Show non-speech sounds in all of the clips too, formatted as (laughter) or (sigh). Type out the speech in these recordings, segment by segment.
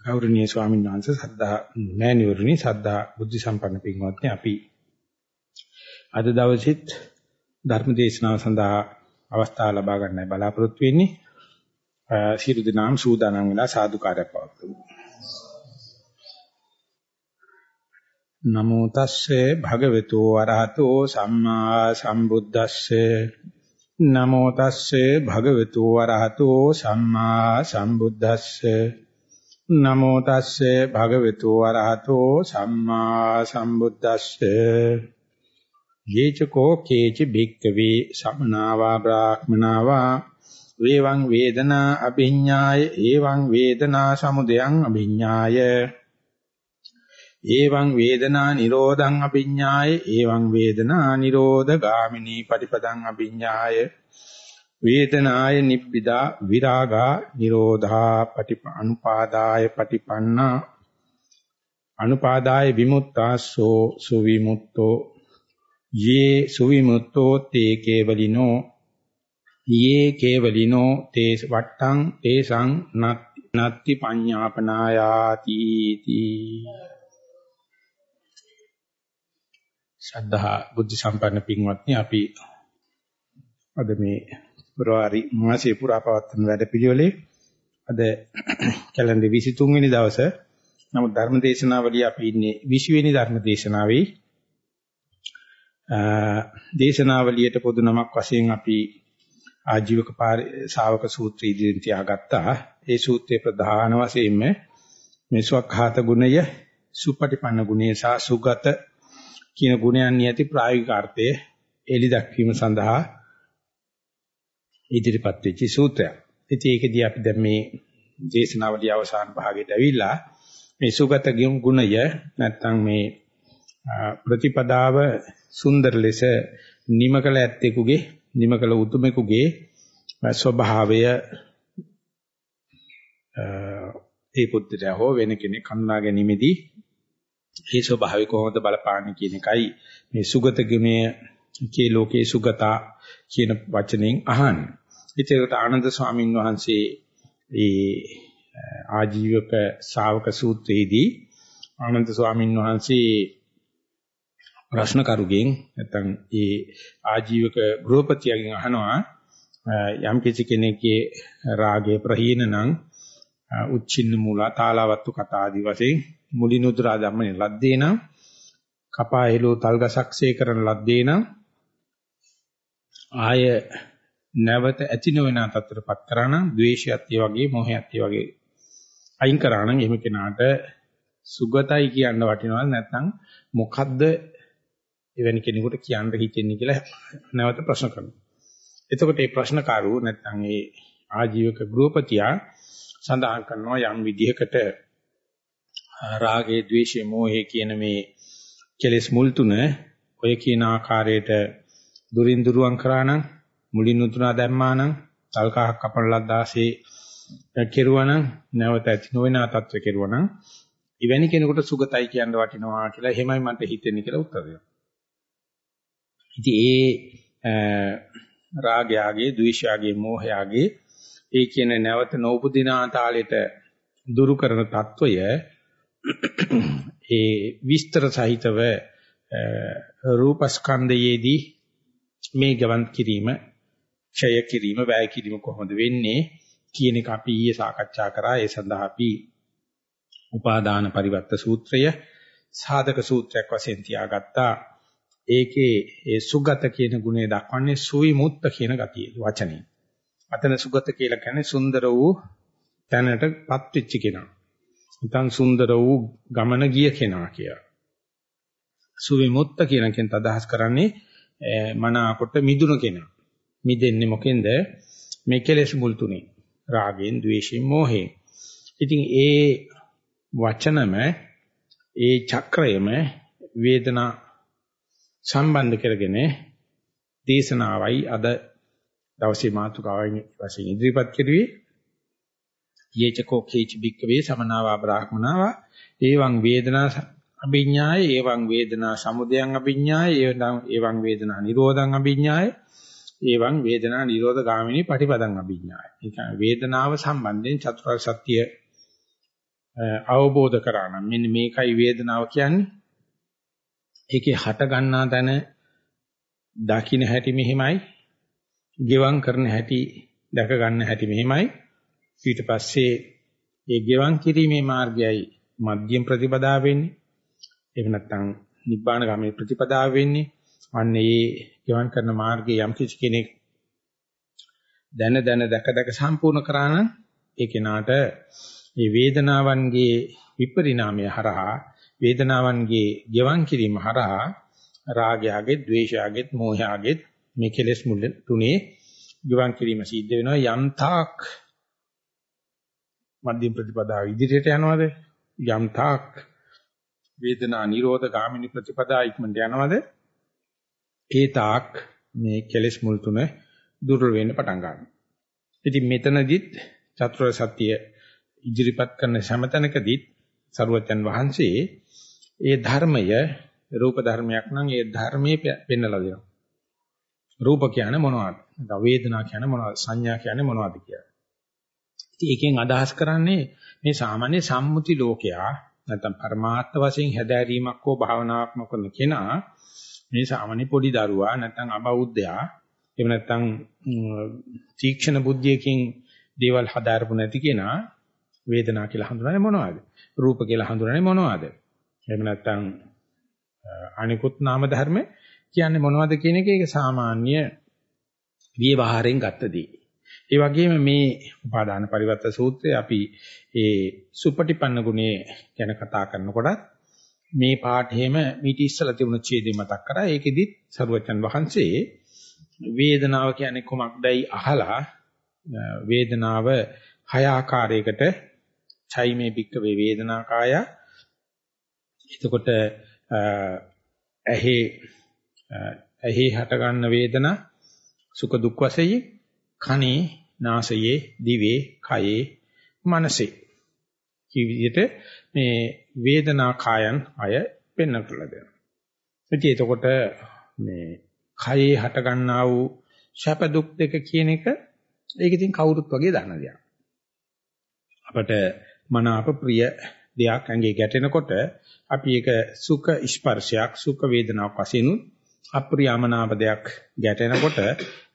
ගෞරවනීය ස්වාමීන් වහන්සේ සද්ධා මෑණිවරණි සද්ධා බුද්ධ සම්පන්න පින්වත්නි අපි අද දවසෙත් ධර්ම දේශනාව සඳහා අවස්ථාව ලබා ගන්නයි බලාපොරොත්තු වෙන්නේ. සියලු දෙනාම සූදානම් වෙලා සාදුකාරයක් පවත්වමු. නමෝ තස්සේ භගවතු වරහතෝ සම්මා සම්බුද්දස්සේ නමෝ තස්සේ භගවතු වරහතෝ සම්මා සම්බුද්දස්සේ නමෝ තස්සේ භගවතු වරහතෝ සම්මා සම්බුද්දස්සේ. යේචකෝ කේච භික්කවේ සමනාවා බ්‍රාහ්මනාවා. වේවං වේදනා අභිඤ්ඤාය එවං වේදනා සමුදයං අභිඤ්ඤාය. එවං වේදනා නිරෝධං අභිඤ්ඤාය එවං වේදනා නිරෝධ ගාමිනී පටිපදං අභිඤ්ඤාය. වේදනාය නිබ්බිදා විරාගා නිරෝධා පටිප අනුපාදාය පටිපන්නා අනුපාදාය විමුක්තාසෝ සුවිමුක්තෝ යේ සුවිමුක්තෝ තේ කේවලිනෝ යේ කේවලිනෝ තේ වට්ටං තේසං නත්ති පඤ්ඤාපනායාති තී ශ්‍රද්ධා බුද්ධ සම්පන්න පින්වත්නි අපි අද මේ පෙබරවාරි මාසයේ පුරා පවත්වන වැඩපිළිවෙලේ අද කැලෙන්ඩර් 23 වෙනි දවසේ නමුත් ධර්ම දේශනාවලිය අපි ඉන්නේ 20 වෙනි ධර්ම දේශනාවේ දේශනාවලියට පොදු නමක් වශයෙන් අපි ආජීවක ශාවක සූත්‍රය ඉදිරියට තියාගත්තා. ඒ සූත්‍රයේ ප්‍රධාන වශයෙන්ම මේ සුවඛාත ගුණය, සුපටිපන්න ගුණය සහ සුගත කියන ගුණයන් නියති ප්‍රායෝගික අර්ථයේ එලි දක්වීම සඳහා ඉදිරිපත් වෙච්ච සූත්‍රයක්. ඉතින් ඒකදී අපි දැන් මේ දේශනාවලිය අවසාන භාගයට ඇවිල්ලා මේ සුගත ගුණය නැත්තම් මේ ප්‍රතිපදාව සුන්දර ලෙස නිමකල ඇත්තෙකුගේ නිමකල උතුමෙකුගේ ස්වභාවය ඒ පුත්‍රය හෝ වෙන කෙනෙක් හඳුනා ගැනීමේදී ඒ ස්වභාවය කොහොමද බලපාන්නේ කියන එකයි මේ සුගත ගුණය කේ ලෝකේ සුගතා කියන වචනෙන් අහන්නේ. ඉතින් ආනන්ද ස්වාමීන් වහන්සේ ඒ ආජීවක ශාවක සූත්‍රයේදී ආනන්ද ස්වාමීන් වහන්සේ ප්‍රශ්න කරුගෙන් නැත්නම් ඒ ආජීවක ගෘහපතියගෙන් අහනවා යම් කිසි කෙනෙක්ගේ රාගය ප්‍රහීන නම් උච්චින්න මූල තාලවත්තු කතා ආදි වශයෙන් මුලිනුදුරා ධම්මනේ ලද්දේ නම් කපා එළෝ තල්ගසක්සේ කරන ලද්දේ නම් ආය නැවත ඇති නොවන තත්ත්වයටපත් කරා නම් ද්වේෂයත් ඒ වගේ මොහයත් ඒ වගේ අයින් කරා නම් එහෙම කෙනාට සුගතයි කියන්න වටිනවද නැත්නම් මොකද්ද එවැනි කෙනෙකුට කියන්න හිතෙන්නේ කියලා නැවත ප්‍රශ්න කරනවා. එතකොට මේ ප්‍රශ්නකාරෝ නැත්නම් ඒ ආජීවක ගෘහපතියා සඳහන් කරනවා යම් විදිහකට රාගේ, ద్వේෂේ, මෝහේ කියන මේ කෙලෙස් මුල් තුන ඔය කියන ආකාරයට දුරින් දුරුවන් කරා නම් මුලින් උතුනා දැම්මා නම් තල්කහක් කපනලක් දාසේ කෙරුවනම් නැවත ඇති නොවන තත්ත්ව කෙරුවනම් ඉවැනි කෙනෙකුට සුගතයි කියන්න වටිනවා කියලා එහෙමයි මන්ට හිතෙන්නේ කියලා උත්තර දෙනවා. ඉතින් ඒ රාගයාගේ, ද්වේෂයාගේ, මෝහයාගේ ඒ කියන නැවත නෝපුදිනා තාලෙට දුරු කරන తত্ত্বය ඒ විස්තර සහිතව රූපස්කන්ධයේදී මේ ගවන් කිරීම ක්ෂය කිරීම වැය කිරීම කොහොමද වෙන්නේ කියන එක අපි ඊයේ සාකච්ඡා කරා. ඒ සඳහා අපි උපාදාන පරිවර්ත සූත්‍රය සාධක සූත්‍රයක් වශයෙන් තියාගත්තා. ඒකේ ඒ සුගත කියන ගුණය දක්වන්නේ සුවිමුත්ත කියන ගතිය වචනේ අතන සුගත කියලා කියන්නේ සුන්දර වූ තැනටපත් වෙච්ච කෙනා. නැත්නම් සුන්දර වූ ගමන ගිය කෙනා කියලා. සුවිමුත්ත කියන කෙනත් අදහස් කරන්නේ මනාකොට මිදුණු කෙනා. මිදෙන්නේ මොකෙන්ද? මේ කෙලෙස් මුල් තුනේ. රාගෙන්, ద్వේෂයෙන්, මෝහයෙන්. ඉතින් ඒ වචනම ඒ චක්‍රයම වේදනා සම්බන්ධ කරගෙන දේශනාවයි අද දවසේ මාතෘකාවයි වශයෙන් ඉදිරිපත් කෙරුවේ යේචකෝ කේච බික්කවේ සමනාවා බ්‍රාහ්මනාවා එවං වේදනා අභිඥාය එවං වේදනා සමුදයං අභිඥාය එවං වේදනා නිරෝධං අභිඥාය ඒවං වේදනා නිරෝධ ගාමිනී පටිපදං අභිඥාය. ඒ කියන්නේ වේදනාව සම්බන්ධයෙන් චතුරාර්ය සත්‍ය අවබෝධ කරා නම් මෙන්න මේකයි වේදනාව කියන්නේ. ඒකේ හට ගන්නා තැන දකින්න හැටි මෙහිමයි. ගෙවම් කරන හැටි දැක ගන්න හැටි මෙහිමයි. ඊට පස්සේ ඒ ගෙවම් කිරීමේ මාර්ගයයි මධ්‍යම ප්‍රතිපදාව වෙන්නේ. එහෙම නැත්නම් නිබ්බාන ගාමී ප්‍රතිපදාව වෙන්නේ. අන්න ඒ ගෙවම් කරන මාර්ගයේ යම් කිසි කෙනෙක් දැන දැන දැක දැක සම්පූර්ණ කරා නම් ඒ කෙනාට මේ වේදනාවන්ගේ විපරිණාමය හරහා වේදනාවන්ගේ ගෙවන් කිරීම හරහා රාගයගේ, ద్వේෂයගේ, මෝහයගේ මේ කෙලෙස් මුල් තුනේ ගෙවන් කිරීම සිද්ධ වෙනවා. යම්තාක් මධ්‍යම ප්‍රතිපදාව ඉදිරියට යනවාද? යම්තාක් වේදනා නිරෝධ ගාමිනී ප්‍රතිපදා ඉක්මනට යනවාද? ඒ තාක් මේ කෙලෙස් මුල් තුන දුර්වල වෙන්න පටන් ගන්නවා. ඉතින් මෙතනදිත් චතුරාර්ය සත්‍ය ඉදිරිපත් කරන සමතනකදීත් සරුවචන් වහන්සේ ඒ ධර්මය රූප ධර්මයක් නම් ඒ ධර්මයේ පෙන්වලා දෙනවා. රූප කියන්නේ මොනවද? වේදනා කියන්නේ මොනවද? සංඥා කියන්නේ මොනවද කියලා. ඉතින් ඒකෙන් අදහස් කරන්නේ මේ සාමාන්‍ය සම්මුති ලෝකයා නැත්නම් පරමාර්ථ වශයෙන් හැදෑරීමක් හෝ භාවනාවක් නොකරන කෙනා මේ සාමාන්‍ය පොඩි දරුවා නැත්නම් අබෞද්ධයා එහෙම නැත්නම් තීක්ෂණ බුද්ධියකින් දේවල් හදාරපු නැති කෙනා වේදනා කියලා හඳුනන්නේ මොනවද? රූප කියලා හඳුනන්නේ මොනවද? එහෙම නැත්නම් අනිකුත් නාම ධර්ම කියන්නේ මොනවද කියන එක ඒක සාමාන්‍ය විවහාරයෙන් ගත්තදී. ඒ වගේම මේ උපාදාන පරිවර්ත සූත්‍රය අපි ඒ සුපටිපන්න ගුණයේ ගැන කතා කරනකොට මේ පාඩේම මීට ඉස්සලා තිබුණු ඡේදය මතක් කරා. ඒකෙදිත් සරුවචන් වහන්සේ වේදනාව කියන්නේ කොමක්දයි අහලා වේදනාව හය ආකාරයකට චෛමේ බික්ක වේ වේදනාකාය එතකොට ඇහි ඇහි හට ගන්න වේදනා සුඛ දුක් වශයෙන් කනේ නාසයේ දිවේ කයේ මනසේ කී විදිහට මේ වේදනා කායන් අය පෙන්වලා දෙනවා. ඉතින් එතකොට මේ කයේ හට ගන්නා වූ ශප දුක් දෙක කියන එක ඒක ඉතින් කවුරුත් වගේ දන්න දෙයක්. අපට මනාප ප්‍රිය දෙයක් ඇඟේ ගැටෙනකොට අපි ඒක සුඛ ස්පර්ශයක් සුඛ වේදනාවක් වශයෙන් අප්‍රියමනාප දෙයක් ගැටෙනකොට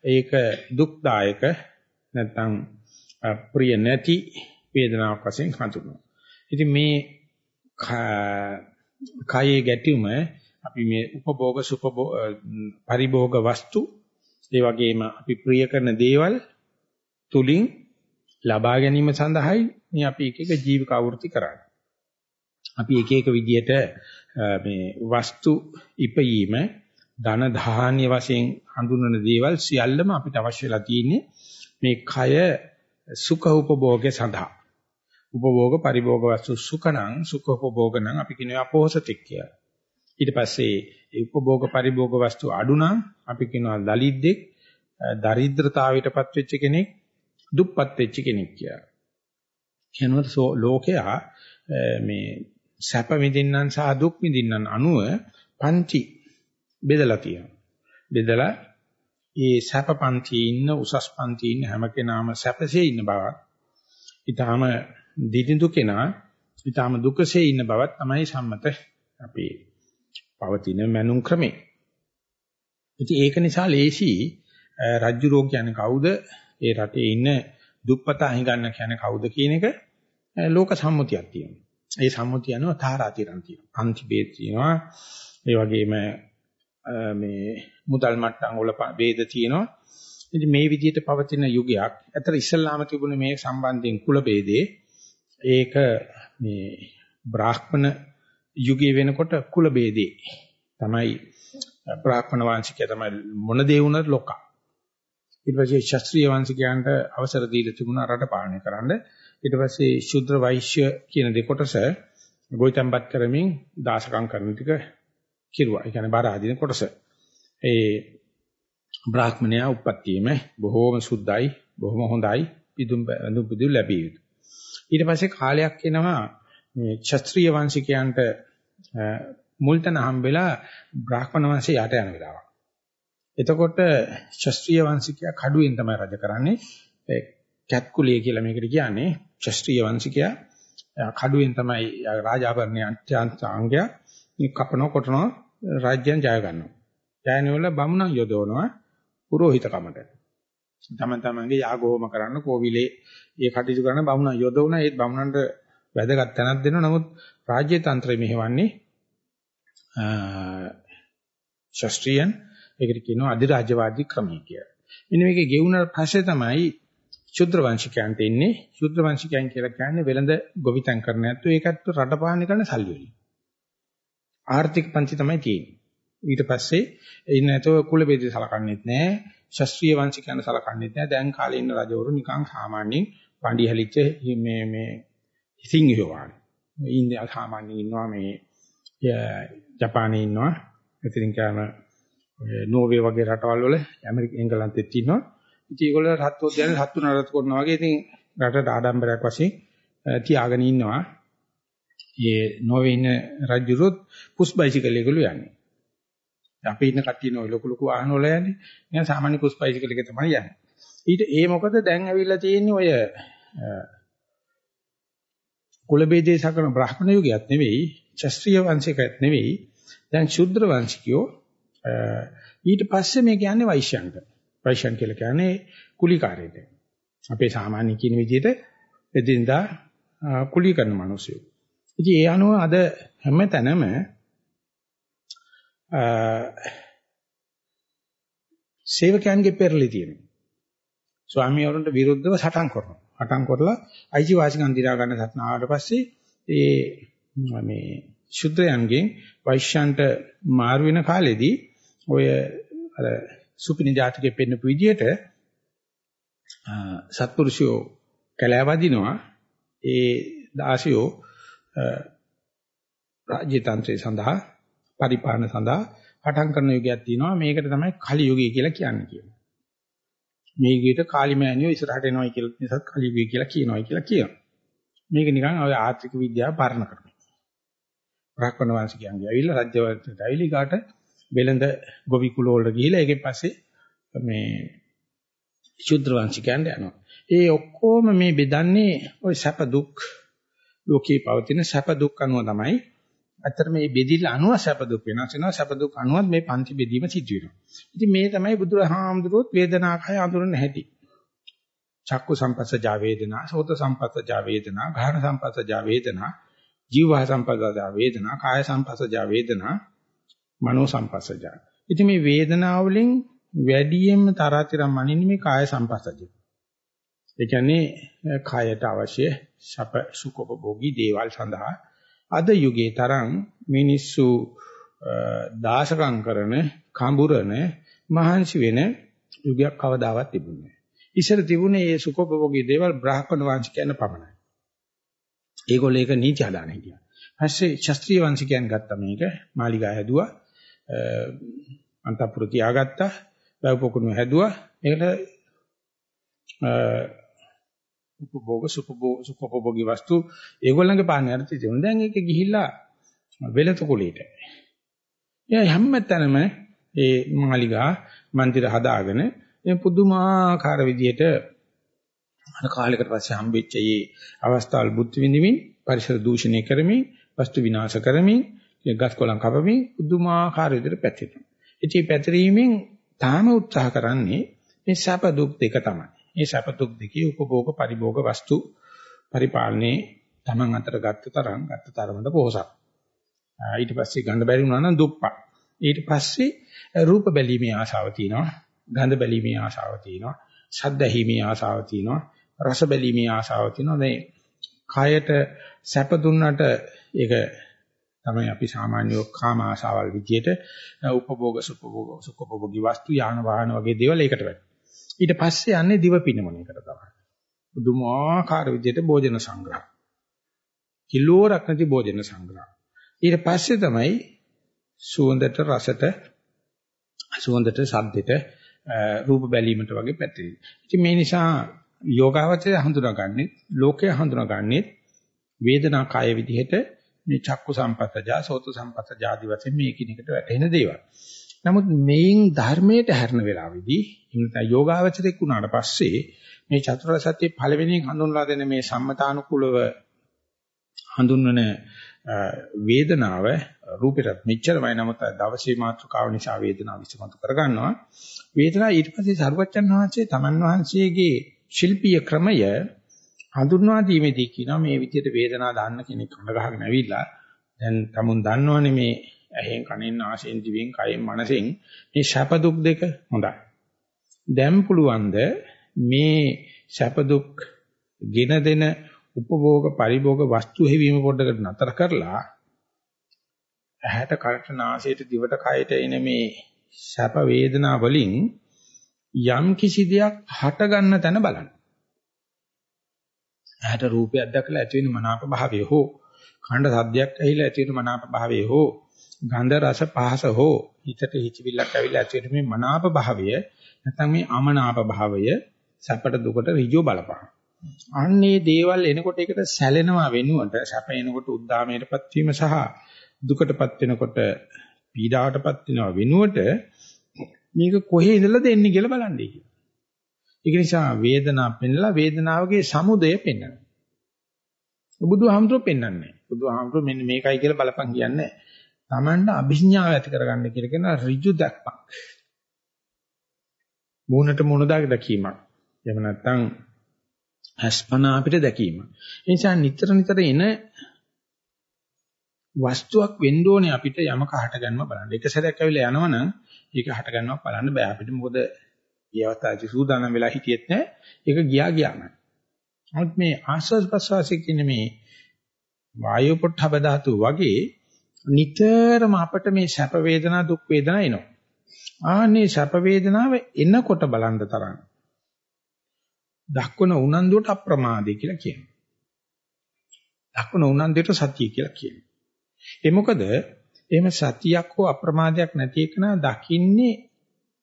ඒක දුක්දායක නැත්නම් ප්‍රිය නැති වේදනාවක් වශයෙන් හඳුන්වනවා. ඉතින් මේ කායේ ගැටීම අපි මේ උපභෝග සුපභෝග පරිභෝග වස්තු ඒ වගේම අපි ප්‍රිය කරන දේවල් තුලින් ලබා ගැනීම සඳහායි මේ අපි එක එක ජීවික අවෘත්ති කරන්නේ. අපි එක එක විදියට මේ වස්තු ඉපයීම ධන ධාන්‍ය වශයෙන් හඳුන්වන දේවල් සියල්ලම අපිට අවශ්‍ය වෙලා තියෙන්නේ මේ කය සුඛ උපභෝගය සඳහා. උපභෝග පරිභෝග වස්තු සුඛණං සුඛ උපභෝග නම් අපි කියනවා අපෝසතික් කියලා. ඊට පස්සේ ඒ උපභෝග පරිභෝග වස්තු අඩු නම් අපි කියනවා දලිද්දෙක් දරිද්‍රතාවයටපත් වෙච්ච කෙනෙක් දුප්පත් වෙච්ච කෙනෙක් කියලා. කියනොත් ලෝකයා මේ සැප විඳින්නන් සහ දුක් විඳින්නන් අනුව පන්ති බෙදලා තියෙනවා. බෙදලා ඒ සැප පන්තියේ ඉන්න උසස් පන්තියේ ඉන්න හැම කෙනාම සැපසේ ඉන්න බවක්. ඊටාම දිනිඳු කෙනා ඊටාම දුකසේ ඉන්න බවත් තමයි සම්මත අපේ පවතින මනුන් ක්‍රමේ. ඉතින් ඒක නිසා ලේසි රජ්ජු රෝග කියන්නේ කවුද? ඒ රටේ ඉන්න දුප්පත අහිගන්න කියන්නේ කවුද කියන එක ලෝක සම්මුතියක් තියෙනවා. ඒ සම්මුතිය යනවා තාරාතිරන් තියෙනවා. අන්තිබේද තියෙනවා. ඒ වගේම මේ මුදල් මට්ටම් වල ભેද තියෙනවා. ඉතින් මේ විදිහට පවතින යුගයක්. අතර ඉස්සල්ලාම තිබුණේ මේ සම්බන්ධයෙන් කුල ભેදේ ඒක මේ බ්‍රාහ්මණ යුගයේ වෙනකොට කුල ભેදේ තමයි බ්‍රාහ්මණ වංශිකය තමයි මොන දේ වුණත් ලොකා. ඊට පස්සේ ශාස්ත්‍රීය වංශිකයන්ට අවසර දීලා තිබුණා රට පාලනය කරන්න. ඊට පස්සේ ශුද්‍ර වෛශ්‍ය කියන දෙකොටස ගොවිතැන්පත් කරමින් දාසකම් කරන ටික කිරුවා. ඒ කියන්නේ බාර ආදීන කොටස. ඒ බ්‍රාහ්මණයා උප්පත්තියේම බොහෝම සුද්ධයි, බොහොම හොඳයි, පිදුම් පිදුම් ලැබිය යුතු. ඊට පස්සේ කාලයක් එනවා මේ ක්ෂත්‍රීය වංශිකයන්ට මුල්තන හම්බෙලා බ්‍රාහ්මණ වංශය යට යන වෙලාවක්. එතකොට ශාස්ත්‍රීය වංශිකයා කඩුවෙන් තමයි රජ කරන්නේ. කැත්කුලිය කියලා මේකට කියන්නේ ශාස්ත්‍රීය වංශිකයා කඩුවෙන් තමයි රාජාභරණයේ අත්‍යන්තාංගය කපන කොටන රාජ්‍යයන් ජය ගන්නවා. ජයනවල බමුණන් යොදවනවා පුරোহিতකමට. තම තමන්ගේ යාගෝම කරන්න කෝවිලේ ඒ කටයුතු කරන බමුණන් යොදවන ඒත් බමුණන්ට වැදගත් තැනක් දෙනවා. නමුත් රාජ්‍ය තන්ත්‍රය මෙහෙවන්නේ ශාස්ත්‍රීයන් ඒකට කියනවා අධිරාජ්‍යවාදී ක්‍රමය කියලා. මෙන්න මේකේ ගෙවුන පස්සේ තමයි ශුද්‍ර වංශිකයන්ට ඉන්නේ. ශුද්‍ර වංශිකයන් කියලා කියන්නේ වෙළඳ ගොවිතැන් කරන ඇත්තෝ ඒකත් රටපාලනය කරන සල්ලි වලින්. ආර්ථික පන්ති තමයි තියෙන්නේ. ඊට පස්සේ ඉන්න ඇතෝ කුල බෙදේ සලකන්නේත් නැහැ. ශාස්ත්‍රීය වංශිකයන් සලකන්නේත් නැහැ. දැන් කාලේ ඉන්න රජවරු නිකන් සාමාන්‍යයෙන් පණ්ඩි හැලිච්ච මේ මේ සිංහයෝ වගේ. ඉන්දියා සාමාන්‍යයෙන් ඉන්නවා මේ ජපානයේ ඉන්නවා. ඉතින් කියම නෝර්වේ වගේ රටවල් වල ඇමරික එංගලන්තෙත් ඉන්නවා. ඉතින් ඒගොල්ලෝ සත්තු උද්‍යානේ සත්තු නරත් කරනවා වගේ ඉතින් රටට ආඩම්බරයක් වශයෙන් තියාගෙන ඉන්නවා. මේ නෝර්වේ ඉන්න රජුරුත් පුස් බයිසිකල් එකලු යන්නේ. අපි ඉන්න කට්ටිය නෝ ලොකු ලොකු වාහන වල යන්නේ. නිකන් සාමාන්‍ය පුස් බයිසිකල් එක තමයි යන්නේ. ඊට ඒ මොකද දැන් ඇවිල්ලා තියෙන්නේ ඔය කුල බේදේ සකන බ්‍රාහ්මණ යුගයක් නෙවෙයි, ශාස්ත්‍රීය වංශිකයක් නෙවෙයි. දැන් ශුද්‍ර වංශිකයෝ ඊට පස්සේ මේ කියන්නේ වෛශ්‍යන්ට. වෛශ්‍යන් කියලා කියන්නේ කුලිකාරයෙක්. අපේ සාමාන්‍ය කියන විදිහට එදින්දා කුලී කරන මිනිස්සු. ඉතින් ඒ අනුව අද හැම තැනම සේවකයන්ගේ පෙරලි තියෙනවා. ස්වාමියවරුන්ට විරුද්ධව සටන් කරනවා. සටන් කරලා අයිති වාසිකම් දිනා ගන්න සටන ආවට පස්සේ ඒ මේ ශුද්‍රයන්ගෙන් වෛශ්‍යන්ට මාරු වෙන කාලෙදී ඔය අර සුපිනි ජාතිකෙ පෙන්නපු විදිහට සත්පුරුෂයෝ කැලෑවදිනවා ඒ දාසියෝ රාජ්‍ය තන්ත්‍රය සඳහා පරිපාලන සඳහා පටන් කරන යුගයක් තියෙනවා මේකට තමයි කලි යුගය කියලා කියන්නේ කියනවා මේ යුගයට කාලිමෑනියෝ ඉස්සරහට එනවා කියලා නිසාත් කලි යුගය කියලා කියනවා කියලා කියනවා මේක නිකන් ඔය ආර්ථික විද්‍යාව පරණ කරනවා බ්‍රහ්මණ වංශිකයන්ගේ ඇවිල්ලා රාජ්‍ය වංශයට ඇවිලි කාට වෙළඳ ගොවි කුල වලට ගිහිලා ඒකෙන් පස්සේ මේ ශුද්‍ර වංශිකයන්ට යනවා. ඒ ඔක්කොම මේ බෙදන්නේ ওই සැප දුක් ලෝකේ පවතින සැප දුක් අනුව තමයි. අතර මේ බෙදිල්ල අනුව සැප දුක් වෙනස් වෙනවා. සැප දුක් අනුව මේ පන්ති බෙදීම සිද්ධ වෙනවා. ඉතින් මේ තමයි බුදුරහාමුදුරුවොත් වේදනාකය අඳුරන හැටි. චක්කු සම්පස්සජා වේදනා, සෝත සම්පස්සජා වේදනා, ගාහන සම්පස්සජා වේදනා, ජීවහ සම්පස්සජා වේදනා, කාය සම්පස්සජා වේදනා, මනෝ සම්පස්සජා. ඉතින් මේ වේදනාව වලින් වැඩියෙන්ම තරතිරම් මනින්නේ මේ කාය සම්පස්සජය. ඒ කියන්නේ කායට අවශ්‍ය සප සුඛෝපභෝගී දේවල් සඳහා අද යුගයේ තරම් මිනිස්සු දාශකම් කරන කඹුරන මහන්සි වෙන යුගයක් කවදාවත් තිබුණේ නැහැ. ඉස්සර තිබුණේ මේ සුඛෝපභෝගී දේවල් බ්‍රාහ්මණ වංශිකයන් පමණයි. ඒගොල්ලෝ ඒක නීති හදාන හිටියා. ඊපස්සේ ශාස්ත්‍රීය වංශිකයන් ගත්තා මේක මාලිගා හැදුවා. අන්තපුර තියාගත්තා. වැව් පොකුණු හැදුවා. ඒකට උපභෝග සුපභෝග සුපභෝගී වස්තු ඒගොල්ලන්ගේ පාන්නේ හරි තියෙනවා. දැන් ඒක ගිහිල්ලා වෙලත කුලීට. එයා හැමතැනම ඒ මාලිගා මන්දිර හදාගෙන මේ පුදුමාකාර විදියට අර කාලයකට පස්සේ හම්බෙච්ච මේ අවස්ථාවල් බුද්ධ විඳින්මින් පරිසර දූෂණය කරමින් වස්තු විනාශ කරමින් ගස් කොළන් කපමින් පුදුමාකාර විදිහට පැතිරෙනවා. ඉතින් පැතිරීමෙන් තාම උත්සාහ කරන්නේ මේ සැප දුක් දෙක තමයි. මේ සැප දුක් දෙකේ උපභෝග පරිභෝග වස්තු පරිපාලනයේ Taman අතර ගත්ත තරම් ගත්ත තරමට පොහසත්. ඊට පස්සේ ගඳ බැරි වුණා නම් දුප්පත්. ඊට පස්සේ රූප බැලීමේ ආශාව තියෙනවා. ගඳ බැලීමේ ආශාව තියෙනවා. ශබ්ද ඇහිීමේ ආශාව තියෙනවා. රස බැලීමේ ආශාව තියෙනවා. මේ කයට සැප දුන්නට ඒක තමයි අපි සාමාන්‍ය කාම ආශාවල් විදියට උපභෝග සුපභෝග සුඛභෝගී වස්තු යාන වාහන වගේ දේවල් ඒකට වැටෙනවා. ඊට පස්සේ යන්නේ දිව පිනමන එකට තමයි. බුදුමාකාර විදියට භෝජන සංග්‍රහ. කිලෝරක් නැති භෝජන සංග්‍රහ. ඊට පස්සේ තමයි සුවඳට රසට සුවඳට ශබ්දෙට රූප බැලීමට වගේ පැතිරෙන්නේ. ඉතින් මේ නිසා යෝගාවචරය හඳුනාගන්නේ ලෝකය හඳුනාගන්නේ වේදනා කාය විදිහට මේ චක්කු සම්පස්සජා සෝත සම්පස්සජා ආදි වශයෙන් මේ කිනකට වැටෙන දේවල්. නමුත් මේන් ධර්මයට හැරෙන වෙලාවේදී ඉන්නත යෝගාවචරයක් වුණාට පස්සේ මේ චතුරාර්ය සත්‍ය පළවෙනියෙන් හඳුන්වලා දෙන මේ සම්මතානුකූලව හඳුන්වන වේදනාව රූපෙට මෙච්චරමයි. නමුත් දවසේ මාතෘකාව නිසා වේදනාව විසමතු කරගන්නවා. වේදනාව ඊට පස්සේ සරුවච්චන් වහන්සේ තමන් වහන්සේගේ ශිල්පීය ක්‍රමය හඳුන්වා දීමේදී කියනවා මේ විදිහට වේදනාව දාන්න කෙනෙක් හඳ ගහගෙන ඇවිල්ලා දැන් තමුන් දන්නවනේ මේ ඇහෙන් කනෙන් නාසයෙන් දිවෙන් කයෙන් මනසෙන් මේ ශප දුක් දෙක හොඳයි දැන් පුළුවන්ද මේ ශප දුක් ගෙන දෙන උපභෝග පරිභෝග වස්තු හැවීම පොඩ්ඩකට නතර කරලා ඇහැට කනට නාසයට දිවට කයට එන මේ සැප වේදනා වලින් යම් කිසි දෙයක් හට ගන්න තැන බලන්න. ඇහැට රූපයක් දැකලා ඇති වෙන මනාප භාවය හෝ කණ්ඩ සද්දයක් ඇහිලා ඇති වෙන මනාප භාවය හෝ ගන්ධ රස පහස හෝ හිතට හිචිවිල්ලක් ඇවිල්ලා ඇති වෙන මේ මනාප භාවය නැත්නම් මේ අමනාප භාවය සැපට දුකට ඍජුව බලපං. අන්නේ දේවල් එනකොට ඒකට සැලෙනවා වෙනුවට සැප එනකොට උද්දාමයටපත් වීම සහ දුකටපත් වෙනකොට පීඩාවටපත් වෙනවා වෙනුවට මේක කොහේ ඉඳලා දෙන්නේ කියලා බලන්නේ කියලා. ඒක නිසා වේදනාව පෙන්නලා වේදනාවගේ සමුදය පෙන්වනවා. බුදුහාමුදුරුවෝ පෙන්වන්නේ නැහැ. බුදුහාමුදුරුවෝ මෙන්න මේකයි කියලා බලපන් කියන්නේ නැහැ. Tamanda අභිඥාව ඇති කරගන්න කියලා කියන ඍජු දැක්පක්. මූණට මූණ දාගෙන දැකීමක්. එහෙම නැත්නම් අස්පනා අපිට දැකීම. ඒ නිසා නිතර නිතර එන වස්තුවක් වෙන්න ඕනේ අපිට යමක හට ගන්නව බලන්න. එක සැරයක් ඇවිල්ලා යනවනම් ඒක හට ගන්නවක් බලන්න බෑ අපිට. මොකද මේ අවස්ථාවේ සූදානම් වෙලා හිටියෙත් නැහැ. ඒක ගියා ගියාම. නමුත් මේ ආස්වාද ප්‍රසවාසයේ කියන මේ වායු පොට්ටබ ධාතු වගේ නිතරම අපිට මේ සැප වේදනා දුක් වේදනා එනවා. ආන්නේ සැප වේදනාව එනකොට බලන්න තරම්. දක්වන උනන්දුවට අප්‍රමාදේ කියලා කියනවා. දක්වන උනන්දුවට සතිය කියලා කියනවා. ඒ මොකද එහෙම සතියක් හෝ අප්‍රමාදයක් නැති එකන දකින්නේ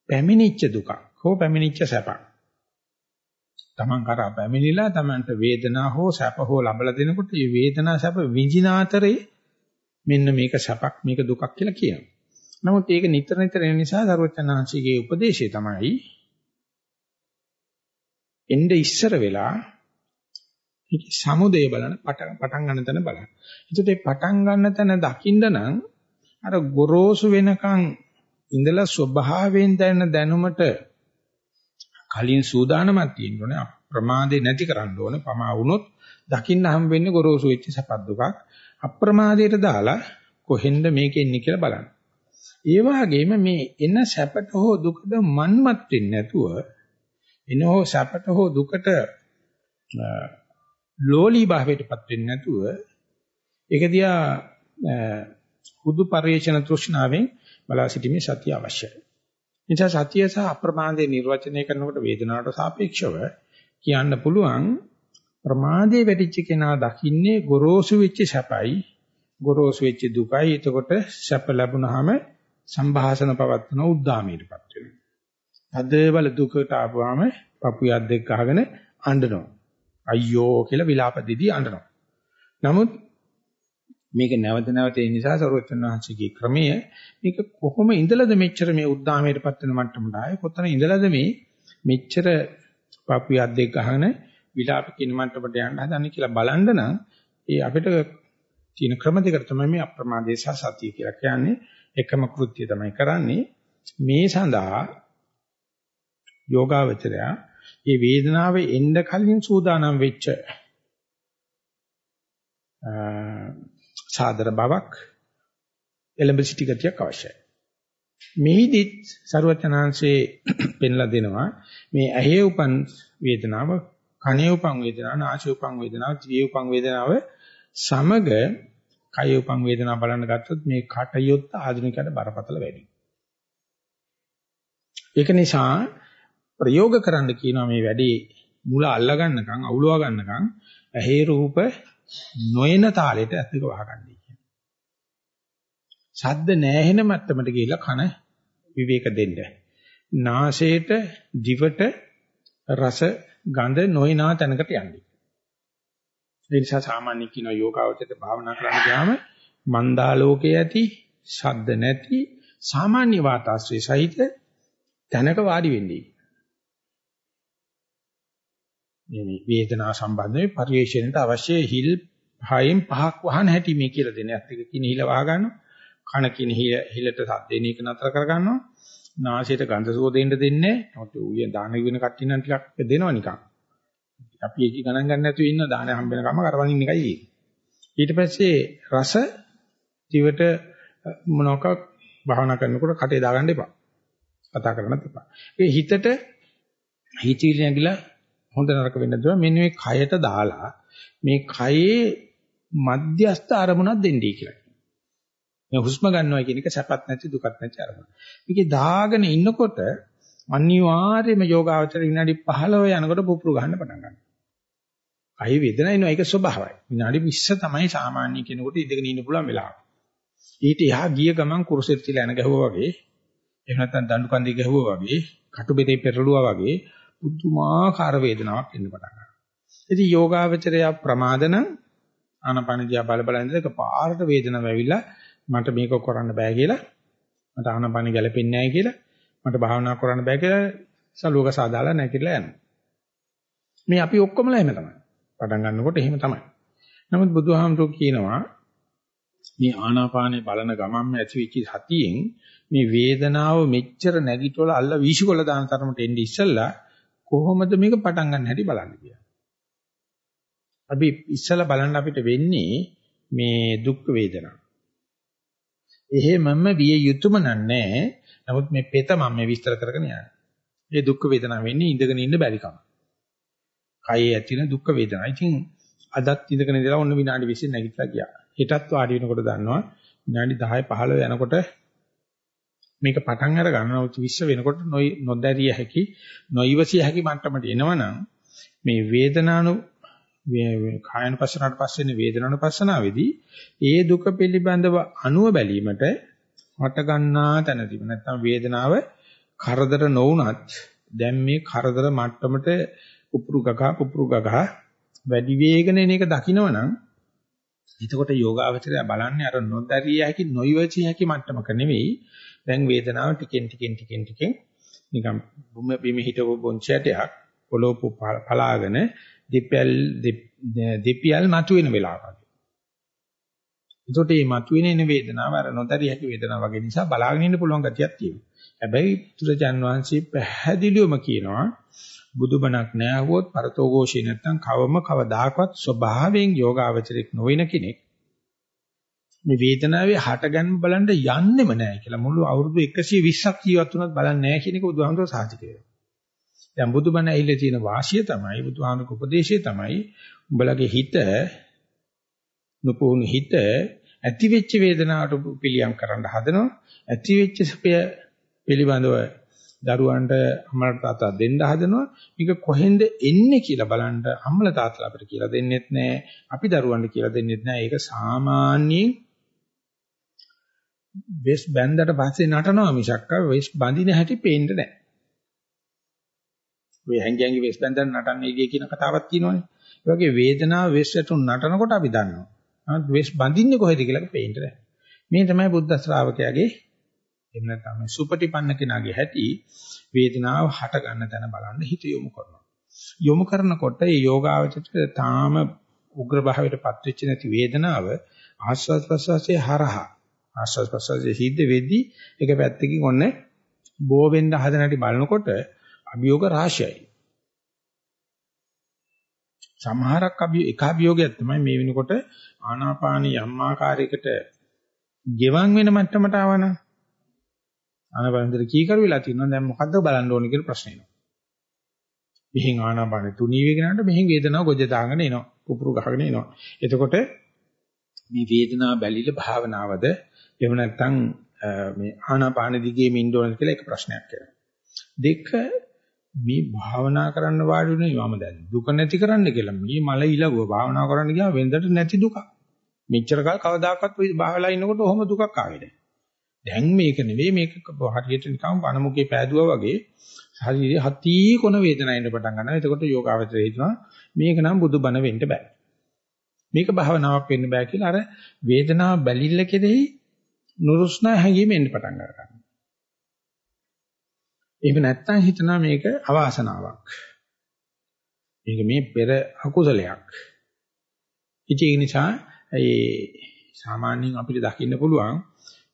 පැමිණිච්ච දුකක් හෝ පැමිණිච්ච සැපක්. Taman කරා පැමිණිලා Tamanට වේදනා හෝ සැප හෝ ලබලා දෙනකොට මේ වේදනා සැප විඳින අතරේ මෙන්න මේක සැපක් මේක දුකක් කියලා කියනවා. නමුත් ඒක නිතර නිතර එන නිසා සරුවචනාංශිකේ උපදේශය තමයි එnde ඉස්සර වෙලා මේක සමුදය බලන පටන් ගන්න තැන බලන්න. ඒකට මේ පටන් ගන්න තැන දකින්න නම් අර ගොරෝසු වෙනකන් ඉඳලා ස්වභාවයෙන් දැනෙන දැනුමට කලින් සූදානමක් තියෙන්න ඕනේ. අප්‍රමාදේ නැති කරන්න ඕනේ. පමා වුණොත් දකින්න හම් වෙන්නේ ගොරෝසු වෙච්ච සපත් දුකක්. අප්‍රමාදයට දාලා කොහෙන්ද මේක එන්නේ කියලා බලන්න. ඒ වගේම මේ එන සැපට හෝ දුකට මන්මත් වෙන්නේ නැතුව එන හෝ සැපට හෝ දුකට ලෝලී භාවයටපත් වෙන්නේ නැතුව ඒක දිහා හුදු පරිේශන තෘෂ්ණාවෙන් බලා සිටීමේ සතිය අවශ්‍යයි. නිසා සතිය සහ අප්‍රමාදයේ නිර්වචනය කරනකොට වේදනාවට සාපේක්ෂව කියන්න පුළුවන් ප්‍රමාදයේ වැටිච්ච කෙනා දකින්නේ ගොරෝසු වෙච්ච සැපයි ගොරෝසු වෙච්ච දුකයි එතකොට සැප ලැබුණාම සංభాසන පවත්වන උද්දාමයටපත් වෙනවා. අද බල දුකට ආපුවාම පපුයක් දෙක අහගෙන අඬනවා. අයියෝ කියලා විලාප දෙදී අඬනවා. නමුත් මේක නැවත නැවත ඒ නිසා සරුවචන වහන්සේගේ ක්‍රමය මේක කොහොම ඉඳලාද මෙච්චර මේ උද්දාමයටපත් වෙන මට්ටමට ආයේ කොතන ඉඳලාද මේ මෙච්චර පපු යද්දෙක් ගහන විලාප කියන මට්ටමට යන්න හදන්නේ කියලා බලන්න නම් ඒ අපිට තියෙන ක්‍රම දෙකට තමයි මේ අප්‍රමාදේ සහ සතිය කියලා කියන්නේ එකම කෘත්‍යය තමයි කරන්නේ මේ සඳහා යෝගාවචරයා මේ වේදනාවේ එන්න කලින් සූදානම් වෙච්ච සාදර බවක් එලඹ සිටි ගතියක් අවශ්‍යයි. මෙහිදීත් ਸਰවචනාංශේ පෙන්ලා දෙනවා මේ ඇහි උපන් වේදනාව, කනේ උපන් වේදනාව, නාසයේ උපන් වේදනාව, දිවේ උපන් වේදනාව සමග කය උපන් වේදනාව බලන්න ගත්තොත් මේ කටයුත්ත ආධුනිකයට බරපතල වැඩි. ඒක නිසා ප්‍රයෝග කරන්න කියනවා මේ වැඩේ මුල අල්ලා ගන්නකම් අවුලවා ගන්නකම් ඇහි රූප නොයන තාලෙට ඇස් දෙක වහගන්නයි කියන්නේ. ශබ්ද නැහෙන මට්ටමට ගිහිල්ලා කන විවේක දෙන්න. නාසයට දිවට රස ගඳ නොයනා තැනකට යන්නේ. ඒ නිසා සාමාන්‍ය කියන යෝගාවචරයට භාවනා කරන්න ගියාම මන්දාලෝකයේ ඇති ශබ්ද නැති සාමාන්‍ය වාතාශ්‍රය සහිත තැනක වාඩි වෙන්නේ. මේ වේදනාව සම්බන්ධ මේ පරිේශණයට අවශ්‍ය හිල් හයෙන් පහක් වහන හැටි මේ කියලා දෙන්නේ. ඇත්ත එක කින හිල වහ ගන්නවා. කන කින හිලට සද්දේන එක නතර කර ගන්නවා. නාසයට ගඳ සුව දෙන්න දෙන්නේ නැහැ. නමුත් ඌය දාන වෙන කට්ටිය නම් ටිකක් දෙනවා නිකන්. අපි ඒක ගණන් ගන්න නැතුව ඉන්න දාන හම්බෙන කම කරවනින් එකයි ඒක. ඊට පස්සේ රස දිවට මොනවාක් භාවනා කරනකොට කටේ දාගන්න එපා. කතා කරන්නත් එපා. ඒ හිතට හිතවිලි නැගිලා හොඳ නරක වෙන්න දුවා මෙන්න මේ කයට දාලා මේ කයේ මධ්‍යස්ථ අරමුණක් දෙන්නයි කියලා. මේ හුස්ම ගන්නවා කියන එක සැපත් නැති දුකත් නැති අරමුණ. මේකේ දාගෙන ඉන්නකොට අනිවාර්යයෙන්ම යෝගාවචර විනාඩි 15 යනකොට පුපුරු ගන්න පටන් ගන්නවා. කයි වේදනාව එනවා ඒක ස්වභාවයි. විනාඩි 20 තමයි සාමාන්‍ය කෙනෙකුට ඉඳගෙන ඉන්න පුළුවන් වෙලාව. ඊට එහා ගිය ගමන් කුරුසෙත් තියලා එන ගැහුවා වගේ එහෙම නැත්නම් දඬු කන්දේ ගැහුවා වගේ කටු බෙදේ පෙරළුවා වගේ පුදුමාකාර වේදනාවක් එන්න පටන් ගන්නවා. ඉතින් යෝගාවචරය ප්‍රමාදන ආනපනදියා බල බල ඉඳලා පාරට වේදනාව ඇවිල්ලා මට මේක කරන්න බෑ කියලා මට ආනපන ගැලපෙන්නේ නැහැ කියලා මට භාවනා කරන්න බෑ කියලා සලුවක සාදාලා නැතිලා යනවා. මේ අපි ඔක්කොමලා එහෙම තමයි. පටන් ගන්නකොට එහෙම තමයි. නමුත් බුදුහාමුදුරුවෝ කියනවා මේ ආනාපානේ බලන ගමන්ම ඇතිවෙච්ච සතියෙන් මේ වේදනාව මෙච්චර නැගිටවල අල්ල වීසිකොල දාන තරමට එන්නේ ඉස්සෙල්ලා කොහොමද මේක පටන් ගන්න හැටි බලන්න කියලා. අපි ඉස්සෙල්ලා බලන්න අපිට වෙන්නේ මේ දුක් වේදනා. එහෙමම විය යුතුයම නෑ. නමුත් මේ පෙත මම මේ විස්තර කරගෙන යන්නේ. මේ දුක් වේදනාව වෙන්නේ ඉඳගෙන ඉන්න බැරිකම. කයේ ඇතින දුක් වේදනා. ඉතින් අදත් ඉඳගෙන ඉඳලා ඔන්න විනාඩි 20 නැගිටලා ගියා. හෙටත් වාඩි වෙනකොට දන්නවා විනාඩි 10 15 යනකොට මේක පටන් අර ගන්නවා විශ්ව වෙනකොට නොදැරිය හැකි නොයිවසිය හැකි මට්ටමට එනවනම් මේ වේදනානු කායන පස්සනට පස්සේ වේදනානු පස්සනාවේදී ඒ දුක පිළිබඳව අනුව බැලීමට හට ගන්නා තැනදී නැත්නම් වේදනාව කරදර නොවුනත් දැන් මේ කරදර මට්ටමට පුපුරු ගගා පුපුරු ගගා වැඩි වේගන එන එක දකිනවනම් එතකොට යෝගාවචරය බලන්නේ අර නොදැරිය හැකි නොයවචිය හැකි මට්ටමක නෙවෙයි. දැන් වේදනාව ටිකෙන් ටිකෙන් ටිකෙන් ටිකෙන් නිකම් බිම හිටපු බොන්චටයක් පොළොව පලාගෙන දෙපැල් දෙපියල් මතුවෙන වෙලාවක. එතකොට මේ මතුවෙන එන වේදනාව අර නොදැරිය හැකි වේදනාව වගේ නිසා බලාගෙන ඉන්න පුළුවන් ගතියක් තියෙනවා. හැබැයි තුරජාන් වහන්සේ පැහැදිලිවම කියනවා බුදුබණක් නැහුවොත් පරතෝഘോഷී නැත්තම් කවම කවදාකවත් ස්වභාවයෙන් යෝගාවචරික නොවන කෙනෙක් මේ වේදනාවේ හටගන්න බලන්න යන්නෙම නැහැ කියලා මුළු අවුරුදු 120ක් ජීවත් වුණත් බලන්නේ නැහැ කියන එක බුදුහාමුදුරුවෝ සාහිත්‍ය කියනවා. දැන් බුදුබණ ඇහිලා තියෙන වාසිය තමයි බුදුහාමුදුරුවෝ උපදේශය තමයි උඹලගේ හිත නුපුහුණු හිත ඇති වෙච්ච වේදනාවට පිළියම් කරන්න හදනවා. ඇති වෙච්ච සපය පිළිබඳව දරුවන්ට අම්මලා තාත්තා දෙන්න හදනවා. මේක කොහෙන්ද එන්නේ කියලා බලන්න අම්මලා තාත්තලා අපිට කියලා දෙන්නෙත් නැහැ අපි දරුවන්ට කියලා දෙන්නෙත් නැහැ ඒක සාමාන්‍යයෙන් වෙස් බැන්දට පස්සේ නටනවා මිසක් වෙස් බඳින හැටි පේන්නේ නැහැ. ඔය හැංගියන්ගේ වෙස් බැන්දට නටන්නේ ඉදී කියන කතාවක් තියෙනවානේ. ඒ වගේ වේදනාව වෙස් වැටුන් නටනකොට අපි දන්නවා. නමුත් වෙස් බඳින්නේ කොහෙද කියලා පේන්නේ නැහැ. මේ තමයි බුද්ධ ශ්‍රාවකයාගේ එහෙම නැත්නම් සුපටිපන්න කෙනාගේ හැටි වේදනාව හට ගන්න තැන බලන්න හිත යොමු කරනවා. යොමු කරනකොට මේ යෝගාවචරයට තාම උග්‍ර භාවයටපත් වෙච්ච නැති වේදනාව ආස්වාද ප්‍රසවාසයේ හරහා ආස්වාද ප්‍රසවාසයේ සිද්ධ වෙද්දී එක පැත්තකින් ඔන්න බෝ වෙන්න හදන හැටි බලනකොට අභියෝග රාශියයි. සමහරක් අභිය එක අභියෝගයක් තමයි මේ වෙනකොට ආනාපාන යම් ආකාරයකට ගෙවන් වෙන මට්ටමට ආවනම් ආනාපානෙන්ද කීකරු වෙලා තියෙනවා දැන් මොකද්ද බලන්න ඕනේ කියලා ප්‍රශ්නේ එනවා. මෙහින් ආනාපානෙ තුනී වෙගෙනනට මෙහින් වේදනාව ගොජ දාගෙන එනවා. පුපුරු ගහගෙන එනවා. එතකොට මේ වේදනාව බැලිල භාවනාවද එහෙම නැත්නම් මේ ආනාපාන දිගේ මින්න ඕනද කියලා එක ප්‍රශ්නයක් එනවා. දෙක මේ භාවනා කරන්න වාඩි වෙන්නේ මම දැන් දුක නැති කරන්න කියලා. මේ මල ඉලවුව භාවනා කරන්න ගියාම වෙන්දට නැති දුක. මෙච්චර කල් කවදාකවත් භාවලා ඉන්නකොට ඔහොම දුකක් ආවේ නැහැ. දැන් මේක නෙවෙයි මේක හරියට නිකන් වනමුකේ පෑදුවා වගේ ශරීරයේ හති කොන වේදනාවක් එන්න පටන් ගන්නවා. එතකොට යෝගාවචරය හිතනවා මේක නම් බුදුබණ වෙන්න බෑ. මේක භාවනාවක් වෙන්න බෑ කියලා අර වේදනාව බැලිල්ල කෙරෙහි නුරුස්නා හැඟීම එන්න පටන් ගන්නවා. එහෙම නැත්නම් හිතනවා මේක අවාසනාවක්. මේක මේ පෙර අකුසලයක්. ඉතින් ඒ නිසා ඒ සාමාන්‍යයෙන් අපිට දකින්න පුළුවන්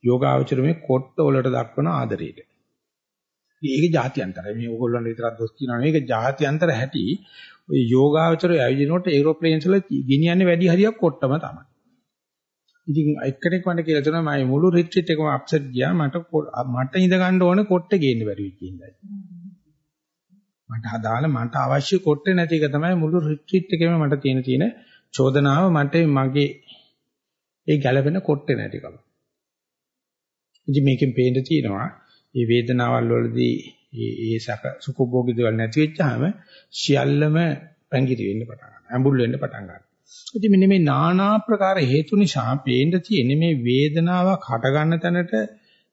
යෝගාවචරමේ කොට්ට වලට දක්වන ආදරයට. ඒක ಜಾත්‍යන්තරයි. මේ ඕගොල්ලන් විතරක් දොස් කියනවා. මේක ಜಾත්‍යන්තර හැටි ඔය යෝගාවචරය ඇවිදිනකොට ඒරෝප්ලේන්ස් වල ගෙනියන්නේ වැඩි හරියක් කොට්ටම තමයි. ඉතින් එක්කෙනෙක් මට කියලා තුනා මම මුළු රිට්‍රීට් එකම අප්සෙට් ගියා මට මට ඉඳ ගන්න ඕනේ කොට්ටේ ගේන්න බැරි වෙච්ච ඉඳයි. මට අදාළ මට අවශ්‍ය කොට්ටේ නැති එක තමයි මුළු රිට්‍රීට් එකේම මට තියෙන තියෙන චෝදනාව මට මගේ ඒ ගැළපෙන කොට්ටේ නැතිකම. ඉතින් මේකෙන් පේන්න තියෙනවා මේ වේදනාවල් වලදී ඒ ඒ සක සුඛභෝගී දේවල් නැති වෙච්චාම සියල්ලම පැංගිරි වෙන්න පටන් ගන්නවා. ඇඹුල් වෙන්න පටන් ගන්නවා. ඉතින් මෙන්න මේ নানা ප්‍රකාර හේතු නිසා පේන්න තියෙන මේ වේදනාවක් හට ගන්න තැනට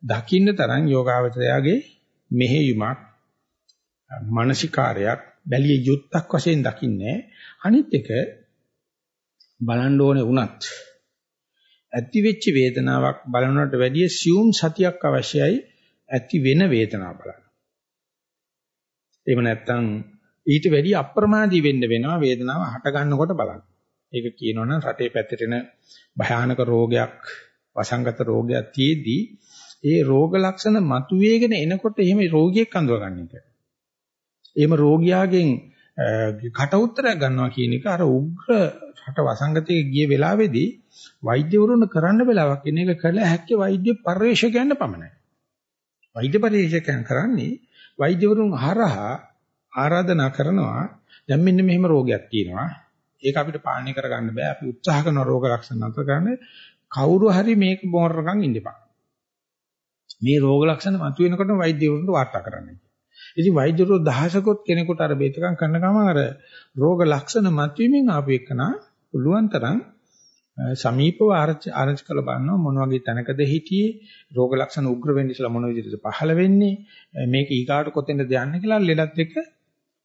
දකින්න තරම් යෝගාවචරයාගේ මෙහෙයුමක් මානසිකාරයක් බැලිය යුත්තක් වශයෙන් දකින්නේ අනිත් එක බලන්න ඕනේ වුණත් ඇති වෙච්ච වේදනාවක් බලනකට වැඩිය සියුම් සතියක් අවශ්‍යයි ඇති වෙන වේදනාව බලන්න. එහෙම නැත්නම් ඊට වැඩිය අප්‍රමාදී වෙන්න වෙනවා වේදනාව හට ගන්නකොට බලන්න. ඒක කියනවනම් රටේ පැතිරෙන භයානක රෝගයක් වසංගත රෝගයක් තියේදී ඒ රෝග ලක්ෂණ මතුවේගෙන එනකොට එහෙම රෝගියෙක් අඳුරගන්න එක. එහෙම රෝගියාගෙන් කට උත්තරයක් ගන්නවා කියන එක අර උග්‍ර රට වසංගතයේ ගිය වෙලාවේදී වෛද්‍යවරුන් කරන්න වෙලාවක් ඉන්න එක කළ හැක්කේ වෛද්‍ය පරිශකයන්ට පමණයි. වෛද්‍ය පරිශකයන් කරන්නේ වෛද්‍යවරුන් හරහා ආරාධනා කරනවා දැන් මෙන්න මෙහෙම රෝගයක් තියෙනවා. ඒක අපිට පාලනය කරගන්න බෑ. අපි උත්සාහ කරන රෝග ලක්ෂණ නැතර කරන්න කවුරු හරි මේක බොරරකම් ඉන්නපන්. මේ රෝග ලක්ෂණ මතුවෙනකොට වෛද්‍යවරුන්ට වාර්තා කරන්න. ඉතින් වෛද්‍යවරු දහසකොත් කෙනෙකුට අර බේතකම් කරන ගමන් අර රෝග ලක්ෂණ මතුවීමෙන් ආපු එකනා පුළුවන් තරම් සමීපව ආරංචි කළ බලනවා මොන වගේ තැනකද හිටියේ රෝග ලක්ෂණ උග්‍ර වෙන්න ඉස්සලා මොන විදිහටද පහළ වෙන්නේ මේක ඊගාට කොතෙන්ද යන්නේ කියලා ලෙඩත් එක්ක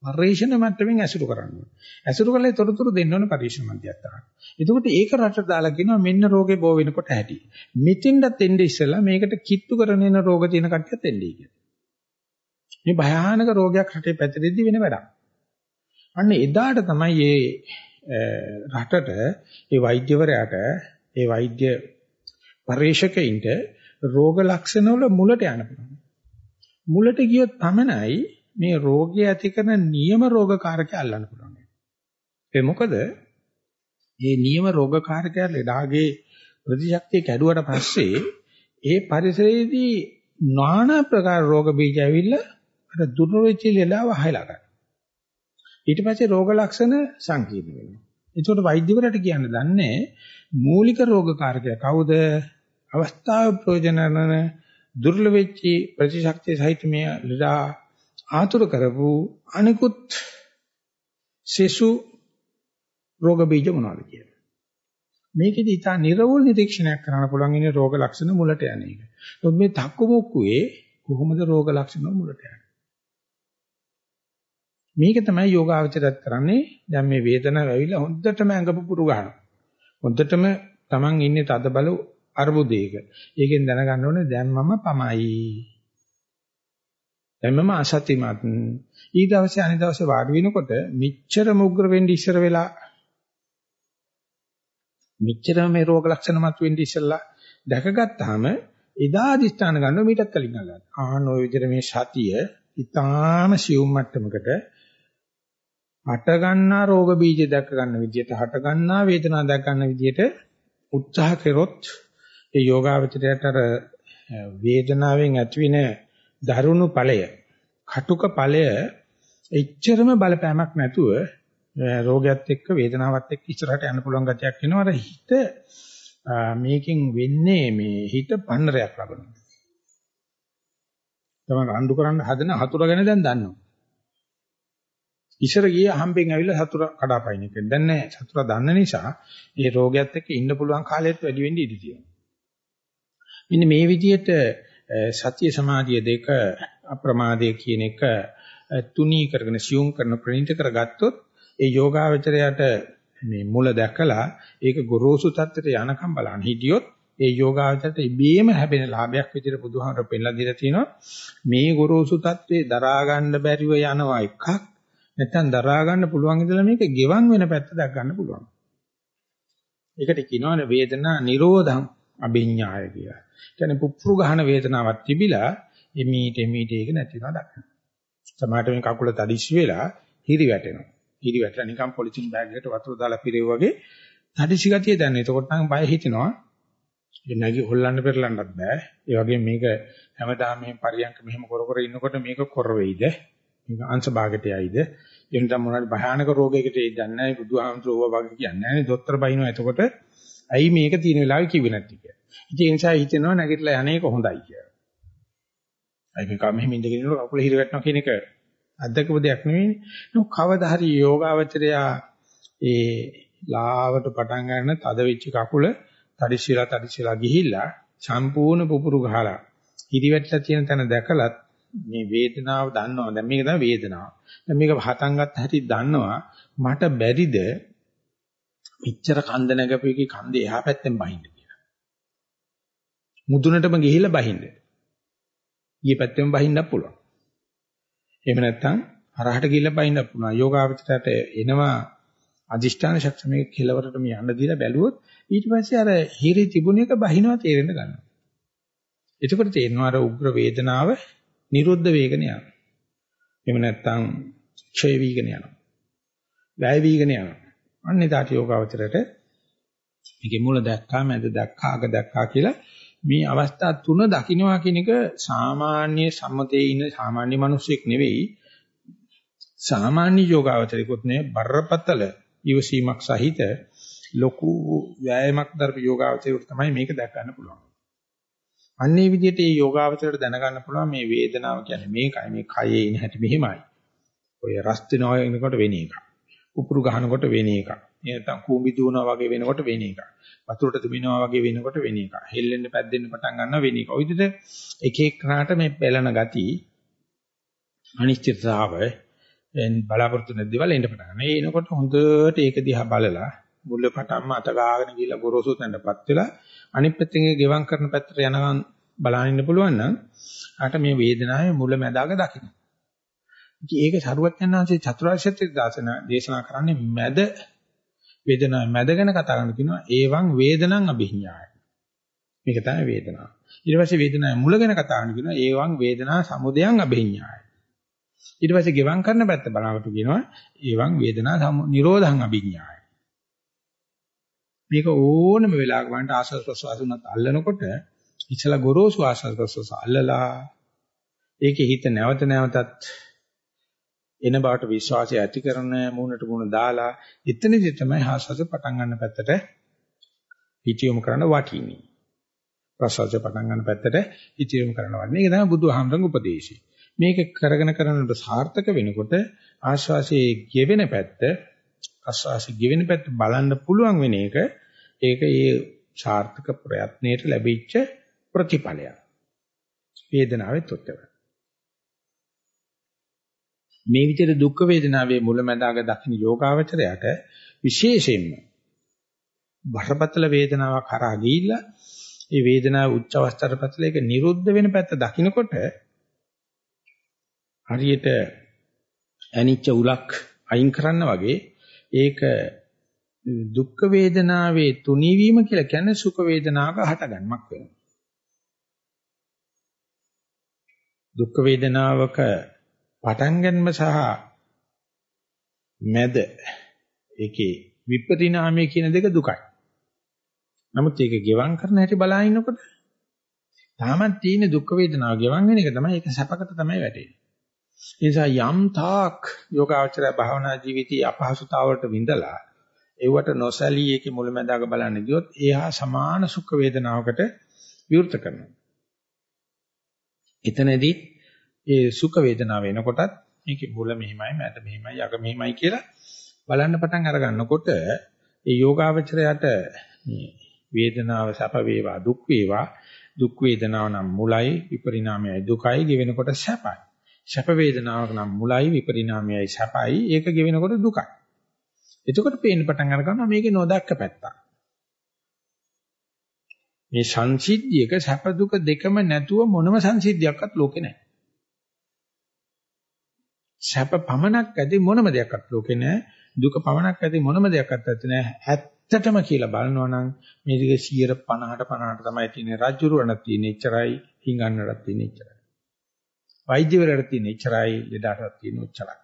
පරිශන මට්ටමින් ඇසුරු කරන්න ඕනේ. ඇසුරු කළේ තොරතුරු දෙන්න ඕනේ පරිශන මධ්‍යස්ථාන. එතකොට ඒක රටට දාලා කියනවා මෙන්න රෝගේ බෝ වෙනකොට ඇති. මෙතෙන්දත් එන්නේ ඉස්සලා මේකට කිට්ටු කරන එන රෝග තියෙන කට්ටියත් එන්නේ කියලා. මේ භයානක රෝගයක් රටේ පැතිරෙද්දි වෙන වැඩක්. අන්න එදාට තමයි මේ රටට ඒ වෛද්‍යවරයාට ඒ වෛද්‍ය පරිශකයින්ට රෝග ලක්ෂණ වල මුලට යන්න පුළුවන්. මුලට ගියොත් පමණයි මේ රෝගය ඇති කරන නියම රෝගකාරකය අල්ලන්න පුළුවන්. ඒ මොකද මේ නියම රෝගකාරකය ලෙඩාගේ ප්‍රතිශක්තිය කැඩුවට පස්සේ ඒ පරිසරයේදී নানা ප්‍රකාර රෝග බීජ ඇවිල්ලා අර දුර්වේචි ලෙඩාව හයලා ගන්නවා. ඊට පස්සේ රෝග ලක්ෂණ සංකීර්ණ වෙනවා. ඒකට වෛද්‍යවරට කියන්න දන්නේ මූලික රෝගකාරකය කවුද? අවස්ථාව ප්‍රයෝජනන දුර්ලභ වෙච්චි ප්‍රතිශක්තිය සහිත මේ ලෙඩා ආතුර කරපු අනිකුත් සෙසු රෝග බීජ මොනවද කියලා. මේකෙදි ඉතා නිර්වෝල් නිරීක්ෂණයක් කරන්න පුළුවන් ඉන්නේ රෝග ලක්ෂණ මුලට යන එක. ඒත් මේ තක්කු මොක්කුවේ කොහොමද රෝග ලක්ෂණ මුලට යන්නේ? මේක තමයි යෝගාවචරයත් කරන්නේ. දැන් මේ වේදනාව ඇවිල්ලා හොඳටම ඇඟ පුපුරු ගන්නවා. හොඳටම Taman ඉන්නේ තද බල අර්බුදයක. ඒකෙන් දැනගන්න ඕනේ දැන් මම පමයි. දැන් මම අසත්‍යමත්. ඊ දවසේ අනිත් දවසේ වාඩි වෙනකොට මෙච්චර මුග්‍ර වෙන්න ඉස්සර වෙලා මෙච්චර මේ රෝග ලක්ෂණ මත වෙන්න ඉස්සලා දැකගත්තාම එදා අදිස්ථාන ගන්නවා මීටත් කලින් අල්ලන්න. ආන ඔය විදිහට මේ සතිය ඊටාම සියුම් මට්ටමකට හට ගන්නා රෝග බීජ දැක ගන්න විදිහට හට ගන්නා වේදනා දැක ගන්න විදිහට උත්සාහ කරොත් ඒ යෝගාවචරයට අර වේදනාවෙන් ඇතිවෙන දරුණු ඵලය කටුක ඵලය එච්චරම බලපෑමක් නැතුව රෝගයත් එක්ක වේදනාවත් එක්ක ඉස්සරහට යන්න පුළුවන් ගතියක් වෙනවා අර හිත මේකෙන් වෙන්නේ මේ හිත පන්නරයක් ලබනවා තමයි රණ්ඩු කරන්න හදන හතුර ගැන දැන් දන්නවා ඉස්සර ගියේ හම්බෙන් ඇවිල්ලා සතුර කඩාපයින් එක. දැන් නෑ සතුර දන්න නිසා ඒ රෝගයත් එක්ක ඉන්න පුළුවන් කාලයත් වැඩි වෙන්න ඉඩ තියෙනවා. මෙන්න මේ විදිහට සතිය සමාධිය දෙක අප්‍රමාදයේ කියන එක තුනී කරගෙන සියුම් කරන ප්‍රණීත කරගත්තොත් ඒ යෝගාවචරයට මේ මුල දැකලා ඒක ගොරෝසු තත්ත්වයට යනකම් බලන්න හිටියොත් ඒ යෝගාවචරයට ඉබේම හැපෙන ලාභයක් විදිහට බුදුහාමර පෙන්නලා දීලා තිනවා මේ ගොරෝසු තත්ත්වේ දරා ගන්න බැරිව යනවා එකක් නැත්නම් දරා ගන්න පුළුවන් ඉඳලා මේක ගෙවන් වෙන පැත්ත දක් ගන්න පුළුවන්. ඒකට කියනවානේ වේදනා නිරෝධං අභිඥාය කියලා. කියන්නේ පුප්පුරු ගහන වේදනාවක් තිබිලා එමීට එමීට ඒක නැති වෙනවා දක්වන. සමහරට මේ කකුල තදිස්සි වෙලා හිරි වැටෙනවා. හිරි වැටලා නිකන් පොලිතින් බෑග් එකට වතුර දාලා පිරෙව වගේ තදිස්සි ගතිය දැනෙන. එතකොට නම් බය හිතෙනවා. ඒ නැගි හොල්ලන්න පෙරලන්නත් බෑ. ඒ වගේම මේක හැමදාම මෙහෙම පරියන්ක මෙහෙම කර කර ඉන්නකොට මේක කොර වෙයිද? මේක අංශ භාගයට යයිද? එහෙම නැත්නම් මොනවාරි භයානක රෝගයකට එන්නේ නැහැ. බුදුහාමුදුරුවෝ වගේ කියන්නේ නැහැ. දොස්තර බයිනවා එතකොට ඇයි මේක තියෙන වෙලාවෙ කිව්වේ නැති කියලා. ඉතින් ඒ නිසා හිතෙනවා නැගිටලා යන්නේක හොඳයි කියලා. අයි මේක මෙහෙම ඉඳගෙන ඉන්නකොට කකුල හිර වැටෙනවා කියන එක අද්දකපු දෙයක් නෙවෙයිනේ. නෝ කවදා හරි යෝගාවචරයා ඒ ලාවට පටන් ගන්න තද වෙච්ච කකුල තදිසිලා තදිසිලා ගිහිල්ලා සම්පූර්ණ පුපුරු ගහලා හිරිවැටලා තියෙන තැන දැකලත් මේ වේදනාව දන්නවා. දැන් මේක තමයි වේදනාව. දැන් මේක හතන් ගත්ත හැටි දන්නවා. මට බැරිද මෙච්චර කන්ද නැගපෙකේ කන්දේ එහා පැත්තෙන් බහින්න කියලා. මුදුනටම ගිහිල්ලා බහින්න. ඊයේ පැත්තෙන් බහින්නත් පුළුවන්. එහෙම නැත්නම් හරහට ගිහිල්ලා බහින්නත් පුළුවන්. යෝගාවචරයට එනවා අදිෂ්ඨාන ශක්තිය මේක කෙලවරටම යන්න දීලා බැලුවොත් ඊට පස්සේ අර හිරි තිබුණ එක බහිනවා තේරෙන්න ගන්නවා. එතකොට තේරෙනවා අර උග්‍ර වේදනාව නිරුද්ධ වේගන යනවා. එහෙම නැත්නම් ක්ෂය වීගන යනවා. වැය වීගන යනවා. අන්න එදාට යෝගාවචරයට මේකේ මුල දැක්කා මැද දැක්කා අග දැක්කා කියලා මේ අවස්ථා තුන දකින්නවා කියන එක සාමාන්‍ය සම්මතයේ ඉන්න සාමාන්‍ය මිනිස්සෙක් නෙවෙයි සාමාන්‍ය යෝගාවචරිකුත් නේ බරපතල ඉවසීමක් සහිත ලොකු ව්‍යායාමයක් දරපු යෝගාවචරිකුත් තමයි මේක දැක් ගන්න පුළුවන්. අන්නේ විදිහට මේ යෝගාවචරයට දැනගන්න පුළුවන් මේ වේදනාව කියන්නේ මේකයි මේ කයේ ඉන හැටි මෙහෙමයි. ඔය රස් වෙනවා එනකොට වෙන එකක්. උපුරු ගහනකොට වෙන එකක්. නැත්නම් කූඹි දුවනවා වගේ වෙනකොට වෙන එකක්. වතුරට දුමිනවා වගේ වෙනකොට වෙන එකක්. හෙල්ලෙන්න පැද්දෙන්න පටන් ගන්නවා වෙන එකක්. ඔය විදිහට එක එකනට මේ පෙළන ගති අනිශ්චිතතාව එන් බලාපොරොත්තු නැති දේවල් එන්න පටන් ගන්නවා. ඒ එනකොට හොඳට ඒක දිහා බලලා මුල පටන්ම අත ගාගෙන ගිහලා ගොරෝසු තැනටපත් වෙලා අනිත් පැත්තෙන් ගෙවම් කරන පැත්තට යනකම් බලන්න ඉන්න පුළුවන් නම් ආට මේ වේදනාවේ මුල මැදාග දකින්න. ඉතින් ඒක සරුවත් යනවාසේ චතුරාර්ය සත්‍ය දාසන දේශනා කරන්නේ මැද වේදනාව මැද ගැන කතා කරන කියනවා ඒවං වේදනං අභිඥාය. මේක තමයි වේදනාව. ඊට පස්සේ වේදනාවේ මුල ගැන කතා කරන කියනවා ඒවං වේදනා සමුදයං අභිඥාය. ඊට පස්සේ ගෙවම් කරන පැත්ත බලනකොට කියනවා ඒවං වේදනා නිරෝධං අභිඥාය. මේක ඕනම වෙලාවක වන්ට ආස්වාද ප්‍රසවාස උනත් අල්ලනකොට ඉතලා ගොරෝසු ආස්වාද ප්‍රසවාස අල්ලලා ඒකේ හිත නැවත නැවතත් එන බවට විශ්වාසය ඇති කරන මූණට මූණ දාලා එතනදි තමයි ආස්වාද පටන් ගන්න පැත්තට හිතියොම කරන්න වටින්නේ ප්‍රසවාසය පටන් ගන්න පැත්තට හිතියොම කරන්න වටින්නේ ඒක තමයි බුදුහාමරගේ උපදේශය මේක කරගෙන කරනකොට සාර්ථක වෙනකොට ආශ්වාසයේ ගෙවෙන පැත්ත ප්‍රශ්වාසයේ ගෙවෙන පැත්ත බලන්න පුළුවන් වෙන එක ඒක ඒ සාර්ථක ප්‍රයත්නයේ ලැබිච්ච ප්‍රතිඵලයක්. වේදනාවෙත් උත්තර. මේ විදිහට දුක් වේදනාවේ මුලැමැදාග දකින්න යෝගාවචරයට විශේෂයෙන්ම බරපතල වේදනාවක් කරා ගිහිල්ලා ඒ වේදනාව උච්ච අවස්ථාවටපතල ඒක නිරුද්ධ වෙන පැත්ත දකින්නකොට හරියට ඇනිච්ච උලක් අයින් කරන්න වගේ ඒක දුක් වේදනාවේ තුනීවීම කියලා කියන්නේ සුඛ වේදනාවක හටගන්මක් වෙනවා. දුක් වේදනාවක පටන් ගැනීම සහ මැද ඒකේ විපරිණාමය කියන දෙක දුකයි. නමුත් ඒක ගෙවම් කරන හැටි බලා ඉන්නකොට තාමත් තියෙන දුක් වේදනාව ගෙවම් වෙන එක තමයි ඒක සැපකට තමයි වැටෙන්නේ. ඒ නිසා යම් තාක් යෝගාචර භාවනා ජීවිතයේ අපහසුතාවලට විඳලා ඒවට නොසැලී ඒකේ මුලැමැදාක බලන්න ගියොත් ඒහා සමාන සුඛ වේදනාවකට විවෘත කරනවා. එතනදී ඒ සුඛ වේදනාව වෙනකොටත් මේකේ මුල මෙහිමයි මැද මෙහිමයි යක මෙහිමයි කියලා බලන්න පටන් අර ගන්නකොට ඒ යෝගාවචරයට මේ වේදනාව සැප වේවා දුක් වේවා දුක් වේදනාව නම් මුලයි විපරිණාමයයි දුකයි ගෙවෙනකොට සැපයි සැප වේදනාවක් නම් මුලයි විපරිණාමයයි සැපයි ඒක ගෙවෙනකොට දුකයි එතකොට පේන්න පටන් අර ගන්නවා මේකේ නොදක්ක පැත්තක්. මේ සංසිද්ධියක සැප දුක දෙකම නැතුව මොනම සංසිද්ධියක්වත් ලෝකේ නැහැ. සැප පමණක් ඇති මොනම දෙයක්වත් ලෝකේ නැහැ. දුක පමණක් ඇති මොනම දෙයක්වත් ඇත්තේ නැහැ. ඇත්ත ඇත්තටම කියලා බලනවා නම් මේ දිගේ 150ට 50ට තමයි තියෙන්නේ රජුරවණක් තියෙන එච්චරයි හිඟන්නටත් තියෙන එච්චරයි. වෛද්‍යවරයාට තියෙන එච්චරයි ලෙඩටත් තියෙන ඔච්චරයි.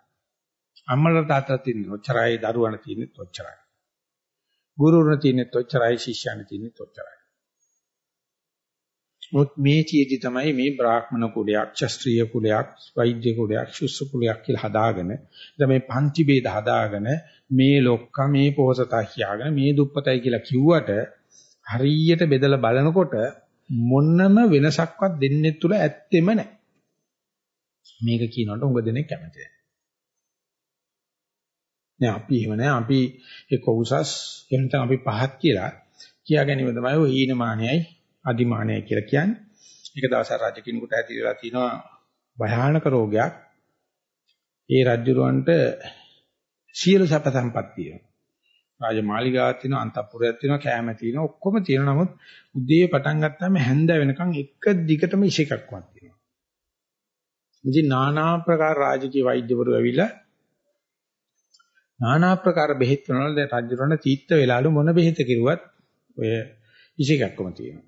අම්මලාට තාත්තට තියෙන ඔච්චරයි දරුවන්ට තියෙන ඔච්චරයි. ගුරුවරුන්ට තියෙන ඔච්චරයි ශිෂ්‍යයන්ට තියෙන ඔච්චරයි. මොත් මේ චීදි තමයි මේ බ්‍රාහ්මණ කුලයක්, ක්ෂත්‍රීය කුලයක්, වෛද්‍ය කුලයක්, ශුස්ස කුලයක් කියලා හදාගෙන දැන් මේ පන්ති ભેද හදාගෙන මේ ලොක්ක මේ පොහසතා කියාගෙන මේ දුප්පතයි කියලා කිව්වට හරියට බෙදලා බලනකොට මොන්නම වෙනසක්වත් දෙන්නේ තුල ඇත්තෙම නැහැ. මේක කියනකොට උඟ දෙනෙක් කැමති නැහැ. නෑ අපි එහෙම නෑ අපි ඒක උසස් එහෙම නැත්නම් අපි පහත් කියලා කියා ගැනීම තමයි ඔය හීනමානයයි අදිමානයයි කියලා කියන්නේ. එක දවසක් රජ කෙනෙකුට ඇතිවලා තිනවා භයානක රෝගයක්. ඒ රජුරවන්ට සියලු සැප සම්පත් තියෙනවා. රාජමාලිගාවක් තියෙනවා, අන්තපුරයක් තියෙනවා, කෑම තියෙනවා, ඔක්කොම තියෙනවා. නමුත් උදේ පටන් ගත්තාම හැන්ද වෙනකන් එක දිගටම ඉෂේකක්වත් තියෙනවා. ඉතින් নানা ආකාර රාජකීය වෛද්‍යවරු ඇවිල්ලා নানা ආකාර බෙහෙත් කරනවා. දැන් රජුරවන්ට තීත්ත වෙලාලු මොන බෙහෙත කිරුවත් ඔය ඉෂේකක්කම තියෙනවා.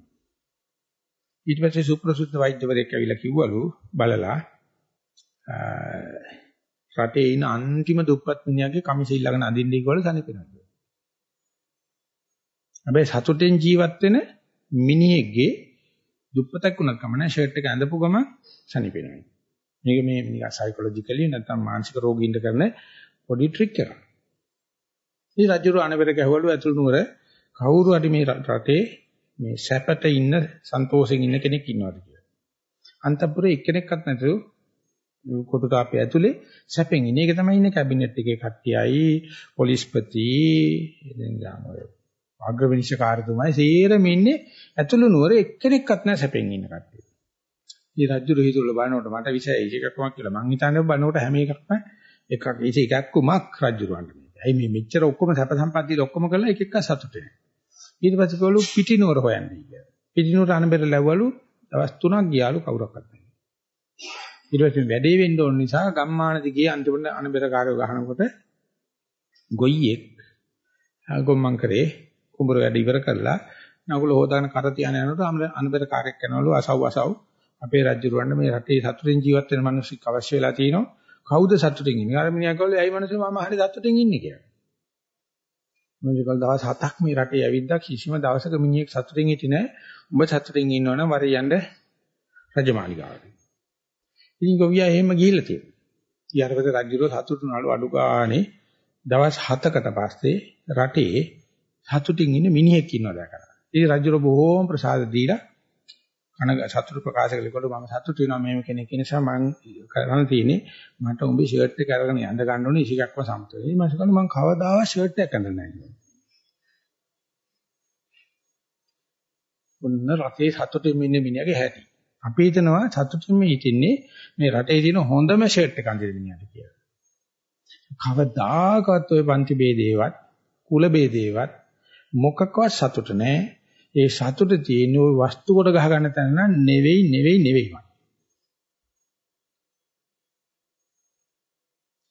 ඊට පස්සේ සුප්‍රසුද්ධ වෛද්‍යවරයෙක් ඇවිල්ලා කිව්වලු බලලා රටේ ඉන්න අන්තිම දුප්පත් මිනිහාගේ කමිස ඊළඟන අඳින්නේ කියලා සනිපෙනවා. හැබැයි සතුටෙන් ජීවත් වෙන මිනිහෙක්ගේ දුප්පතක් වුණත් කමන ෂර්ට් එක ඇඳපු ගම සනිපෙනවා. මේක මේ නිකන් සයිකොලොජිකලි නැත්නම් මානසික රෝගීන්ට කරන පොඩි ට්‍රික් එකක්. ඉතින් රජුරු අනබෙර ගැහුවලු ඇතුළු නුවර කවුරු හරි මේ රටේ මේ සැපට ඉන්න සන්තෝෂෙන් ඉන්න කෙනෙක් ඉන්නවාද කියලා. අන්තපුරේ එක්කෙනෙක්වත් නැතුව කොටු තාපේ ඇතුලේ සැපෙන් ඉන්නේ. ඒක තමයි ඉන්නේ කැබිනට් එකේ කට්ටියයි, පොලිස්පති, දැන් ගාමෝ අග්‍රවිනිශ්චකාරතුමයි සේරම ඉන්නේ ඇතුළු නුවර එක්කෙනෙක්වත් නැහැ සැපෙන් ඉන්න කට්ටිය. මේ රජුරු හිතුවල බලනකොට මට විශේෂ එකක්මක් කියලා මං හිතන්නේ බලනකොට හැම එකක්ම එකක් ඉතින් එකක් කුමක් රජුරවන්ට මේක. ඇයි මේ මෙච්චර ඔක්කොම සැප සම්පත් දීලා ඔක්කොම කරලා එක එක සතුට වෙනවා. ඊට පස්සේ කවලු පිටිනුවර හොයන්නේ කියලා. පිටිනුවර අනබෙර ලැබවලු දවස් 3ක් ගියාලු කවුරක්වත් නැහැ. ඊට පස්සේ වැඩේ වෙන්න ඕන නිසා ගම්මාන දිගේ අන්තිමට අනබෙර කාර්ය ගහනකොට ගොයියෙක් ගොම්මන් කරේ කුඹුර වැඩ ඉවර කරලා නගුල හොදාන කර තියන යනකොට අනබෙර කාර්යයක් කරනවලු අසව් අසව් අපේ රජුරවන්න මේ රටේ සතුටින් ජීවත් වෙන මිනිස්සුක් අවශ්‍ය වෙලා තිනවා කවුද සතුටින් ඉන්නේ? අර මිනිහා කවලේ ඇයි මිනිස්සු මම හරි සතුටින් ඉන්නේ කියලා. මොකද දවස් 7ක් මේ රටේ ඇවිද්දා කිසිම දවසක මිනිහෙක් සතුටින් හිටියේ නැහැ. උඹ සතුටින් ඉන්නවනම් වරේ යන්න රජමාලිගාවට. ඉතින් ගොවියා එහෙම ගිහිල්ලා තියෙනවා. ඊයරපත රජුරෝ සතුටුනාලු අඩු ගානේ දවස් 7කට පස්සේ රටේ සතුටින් ඉන්න මිනිහෙක් ඉන්නවා දැකලා. ඉතින් රජුරෝ බොහෝම ප්‍රසාද දීලා කන සතුටු ප්‍රකාශ කළකොට මම සතුටු වෙනවා මේව කෙනෙක් නිසා මම කරන්න තියෙන්නේ මට උඹේ ෂර්ට් එක අරගෙන යඳ ගන්න ඕනේ ඉසිකක්ම සමත වෙයි මම හිතන්නේ මම කවදාවත් ෂර්ට් එකක් අඳ නැහැ. ඔන්න රටේ සතුටින් ඉන්න මිනිහගේ හැටි. අපි හිතනවා සතුටින්ම හිටින්නේ මේ රටේ තියෙන හොඳම ෂර්ට් එක අඳින මිනිහට කියලා. කවදාකවත් ওই පන්ති ભેදේවත් කුල ભેදේවත් මොකක්වත් සතුට නැහැ. ඒ සතුට තියෙන ওই වස්තු කොට ගහ ගන්න තැන නම් නෙවෙයි නෙවෙයි නෙවෙයිමයි.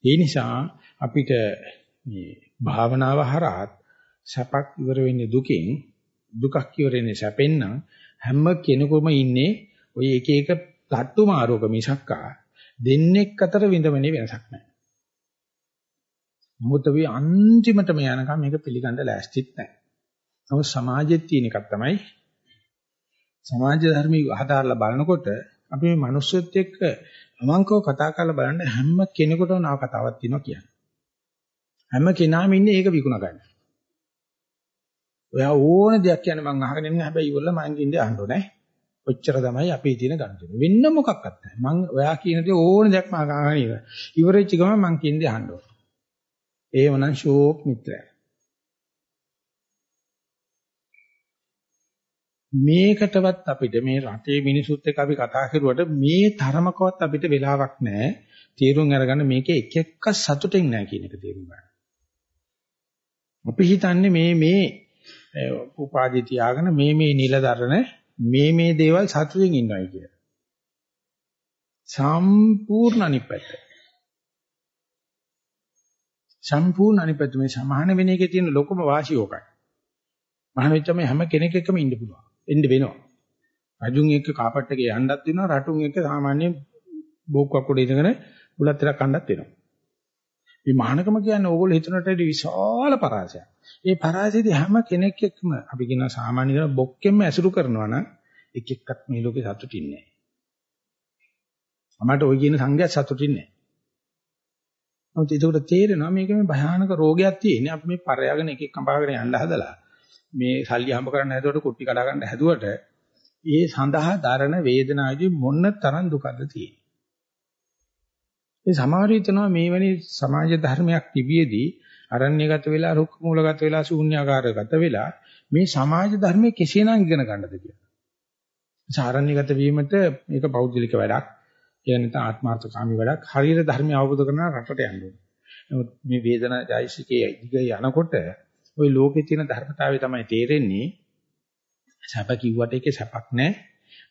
ඒ නිසා අපිට මේ භාවනාව හරහා සැපක් ඉවර වෙන්නේ දුකෙන් දුකක් ඉවර වෙන්නේ සැපෙන් නම් හැම කෙනෙකුම ඉන්නේ ওই එක එක තට්ටු මාරුවක මිසක්කා දෙන්නෙක් අතර විඳමනේ වෙනසක් නැහැ. මොකද අපි අන්තිමටම යනකම් මේක පිළිගන්න ලෑස්තිත් නැහැ. නමුත් සමාජෙත් තියෙන එකක් තමයි සමාජ ධර්මී හදාarලා බලනකොට අපි මේ මිනිස්සුත් එක්ක අමංකව කතා කරලා බලන්න හැම කෙනෙකුටම නව කතාවක් තියෙනවා කියන්නේ. හැම කෙනාම ඉන්නේ ඒක විකුණ ගන්න. ඔයා ඕන දෙයක් කියන්නේ මං අහගෙන ඉන්නේ හැබැයි ඉවරලා මං කින්දේ අහන්න ඕනේ. ඔච්චර තමයි අපේ තියෙන ගණන්. වෙන්න මොකක්වත් නැහැ. මං ඔයා කියන දේ ඕන දෙයක් මං අහගෙන ඉවර. ඉවරෙච්ච ගමන් මං කින්දේ අහන්න ඕනේ. ඒවනම් ෂෝක් මිත්‍රයා. මේකටවත් අපිට මේ රටේ මිනිසුත් එක්ක අපි කතා කරුවට මේ තරමකවත් අපිට වෙලාවක් නැහැ. තීරුම් අරගන්න මේකේ එක එකක් සතුටින් නැහැ කියන එක තේරුම් ගන්න. අපි හිතන්නේ මේ මේ උපාධි තියාගෙන මේ මේ නිලදරන මේ මේ දේවල් සතුටින් ඉන්නවයි කියලා. සම්පූර්ණ අනිපැත්ත. සම්පූර්ණ අනිපැත්ත මේ සමාන වෙන එකේ තියෙන ලොකුම වාසිය ඕකයි. මහාන වෙච්චම හැම කෙනෙක් එක්කම ඉන්න පුළුවන්. එන්න වෙනවා. රජුන් එක්ක කාපට් එකේ යන්නත් වෙනවා රටුන් එක්ක සාමාන්‍ය බෝක්කක් උඩ ඉඳගෙන බුලත් ටිකක් කන්නත් වෙනවා. මේ මහානකම කියන්නේ ඕගොල්ලෝ හිතනට විශාල පරාසයක්. ඒ පරාසයේදී හැම කෙනෙක් එක්කම අපි කියන සාමාන්‍ය කරන බොක්කෙන්ම ඇසුරු කරනවා නම් එක එක්කත් මේ ලෝකේ සතුටින් නැහැ. අපමට ওই කියන සංඝයා සතුටින් නැහැ. නමුත් ඒකට තේරෙනවා මේක මේ භයානක රෝගයක් තියෙන්නේ. අපි මේ පරයාගෙන එක එක කම්පාගෙන යන්න හදලා මේ සල්ලි හම්බ කරන්න හැදුවට කුට්ටි කඩා ගන්න හැදුවට ඒ සඳහා දරන වේදනාවේදී මොන තරම් දුකද තියෙන්නේ. ඒ සමහර හිතනවා මේ වැනි සමාජ ධර්මයක් තිබියදී අරණ්‍යගත වෙලා රුක්ක මූලගත වෙලා ශූන්‍යාකාරගත වෙලා මේ සමාජ ධර්මයේ කෙසේනම් ඉගෙන ගන්නද කියලා. සාරණ්‍යගත වීමට මේක පෞද්ගලික වැඩක්. ඒ නැත්නම් ආත්මార్థකාමී වැඩක්. හරියට ධර්මය අවබෝධ කරන රටට යන්න ඕනේ. නමුත් මේ වේදනා ජයසිකේ දිග යනකොට ওই ලෝකේ තියෙන ධර්මතාවය තමයි තේරෙන්නේ. සැප කිව්වට ඒකේ සැපක් නැහැ.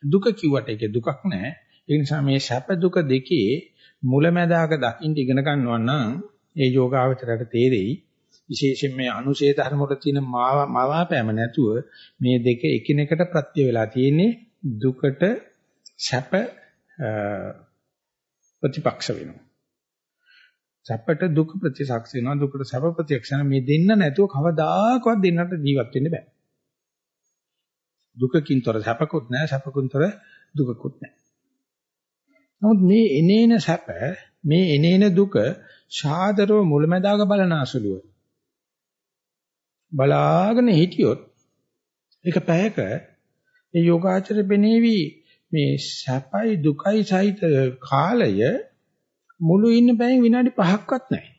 දුක කිව්වට ඒකේ දුකක් නැහැ. ඒ නිසා මේ සැප දුක දෙකේ මුලැමැදාක දකින්න ඉගෙන ගන්නවා නම් ඒ යෝගාවචරයට තේරෙයි විශේෂයෙන් මේ අනුශේ ධර්ම වල තියෙන මාවාපෑම නැතුව මේ දෙක එකිනෙකට ප්‍රත්‍ය වෙලා තියෙන්නේ දුකට සැප ප්‍රතිපක්ෂ වෙනවා සැපට දුක ප්‍රතිසක්ෂ වෙනවා. දුකට සැප ප්‍රතික්ෂණ මේ දෙන්න නැතුව කවදාකවත් දෙන්නට ජීවත් වෙන්න බෑ. දුකකින්තර සැපකුත් නැහැ සැපකුන්තර දුකකුත් නැහැ නමුත් මේ එනේන සැප මේ එනේන දුක සාදරව මුලැමැදාක බලන අසුලුව. බලාගෙන හිටියොත් ඒක පැයක ඒ යෝගාචර බෙනේවි මේ සැපයි දුකයි සහිත කාලය මුළු ඉන්න බැයින් විනාඩි 5ක්වත් නැහැ.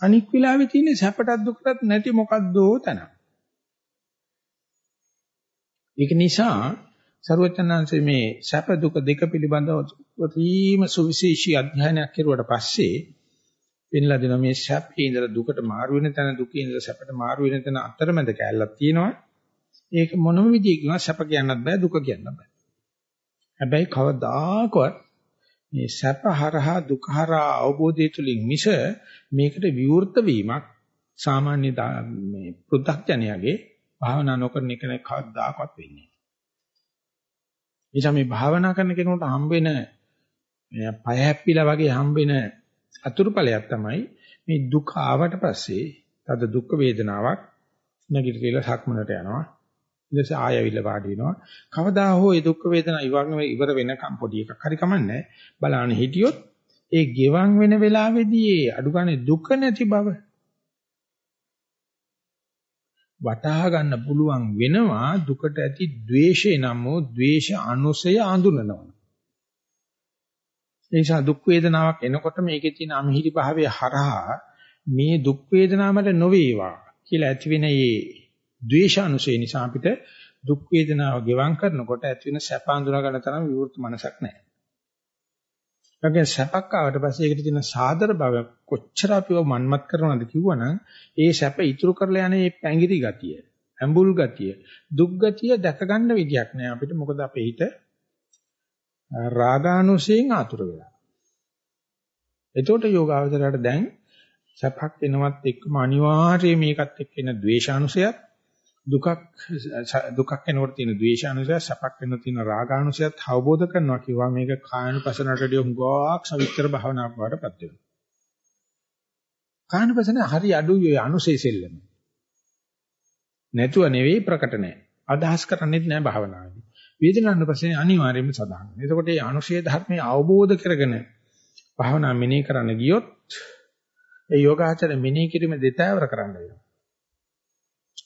අනික් වෙලාවෙ තියෙන සැපටත් දුකටත් නැති මොකද්දෝ තන. ඒක නිසා සරුවචනාංශයේ මේ සැප දුක දෙක පිළිබඳව ප්‍රතිම සුවිශේෂී අධ්‍යයනයක් කෙරුවට පස්සේ පෙන්ලා දෙනවා මේ සැපේ ඉඳලා දුකට මාරු වෙන තැන දුකේ ඉඳලා සැපට මාරු වෙන තැන අතරමැද කැලලක් තියෙනවා. ඒක මොනම විදියකින්වත් සැප කියන්නත් බෑ දුක කියන්නත් බෑ. හැබැයි කවදාකවත් මේ සැප හරහා දුක හරහා අවබෝධය තුලින් මිස මේකට විවෘත වීමක් සාමාන්‍ය මේ පෘථග්ජනයාගේ භාවනා නොකරන කෙනෙක් කවදාකවත් වෙන්නේ නිසා මේ භාවනා කරන කෙනෙකුට හම්බ වෙන පය හැප්පිලා වගේ හම්බ වෙන අතුරුඵලයක් තමයි මේ දුක ආවට පස්සේ තද දුක් වේදනාවක් නැගිටලා සක්මනට යනවා. ඊට ආයවිල්ල වාඩි වෙනවා. කවදා හෝ ඒ දුක් වේදනා ඉවරන ඉවර වෙනකම් පොඩි එකක් හරි කමන්නේ. බලාන හිටියොත් ඒ ගෙවන් වෙන වෙලාවේදී ඒ අඩුගානේ දුක නැති බව වටහා ගන්න පුළුවන් වෙනවා දුකට ඇති द्वේෂය නම් වූ द्वේෂ අනුසය අඳුනනවා. ඒ නිසා දුක් වේදනාවක් එනකොට මේකේ තියෙන අමහිරි භාවය හරහා මේ දුක් වේදනාවට නොවේවා කියලා ඇතිවෙන මේ द्वේෂ අනුසය නිසා අපිට දුක් වේදනාව ගෙවම් කරනකොට ඇති වෙන සැප අඳුනා ගන්න තරම් විවෘත මනසක් නැහැ. ඒකෙන් සැපක් ආවට පස්සේ ඒකට තියෙන සාදර බව කොච්චර අපිව මන්මත් කරනවද කිව්වනම් ඒ සැප ඉතුරු කරලා යන මේ පැංගිරි ගතිය, ඇඹුල් ගතිය, දුක් ගතිය දැක ගන්න විදියක් නෑ අපිට මොකද අපේ හිත රාගානුසයෙන් ආතුර වෙලා. එතකොට යෝගාවචරයට දැන් සැපක් එනවත් එක්කම අනිවාර්යයෙන් මේකත් එක්ක එන ද්වේෂානුසයත් දුකක් දුකක් එනකොට තියෙන ද්වේෂානුසය සැපක් වෙන තියෙන රාගානුසයත් අවබෝධ කරනවා කිව්වා මේක කායනුපසනටදී හුඟක් සවිස්තර භාවනාවක් වඩපත් වෙනවා. කායනුපසන හරි අඩුයි ඔය අනුසය සෙල්ලම. නැතුව නෙවෙයි ප්‍රකට නැහැ. අදහස් කරන්නේත් නැහැ භාවනාවේදී. වේදනානුපසනේ අනිවාර්යයෙන්ම සදාහන්. එතකොට මේ අනුශය ධර්මයේ අවබෝධ කරගෙන භාවනා මෙනෙහි කරන්න ගියොත් ඒ යෝගාචර මෙනෙහි කිරීම දෙතෑවර කරන්න වෙනවා.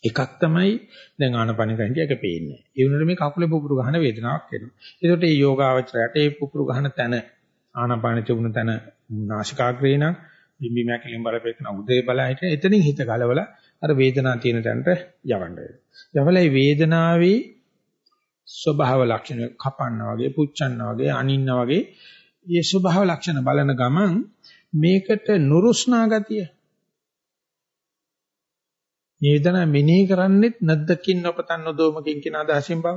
එකක් තමයි දැන් ආනපන කරන්නේ ඒක පේන්නේ. ඒ වුණාට මේ කකුලේ පුපුරු ගන්න වේදනාවක් එනවා. ඒකට මේ යෝගාවචරයට ඒ පුපුරු ගන්න තැන ආනපන තිබුණ තැන නාසිකාග්‍රේ නම් බිම්බි මැකලින් බලපෑකන උදේ බලහිට එතනින් හිත ගලවලා අර වේදනාව තියෙන තැනට යවන්න වෙනවා. යවලා මේ වේදනාවේ ස්වභාව ලක්ෂණ කපන්න වගේ පුච්චන්න වගේ අනින්න වගේ මේ ස්වභාව ලක්ෂණ බලන ගමන් මේකට නුරුස්නා ගතිය මේ වේදනාව මෙනෙහි කරන්නෙත් නැද්දකින් නොපතන්න දෝමකින් කියන අදහසින් බව.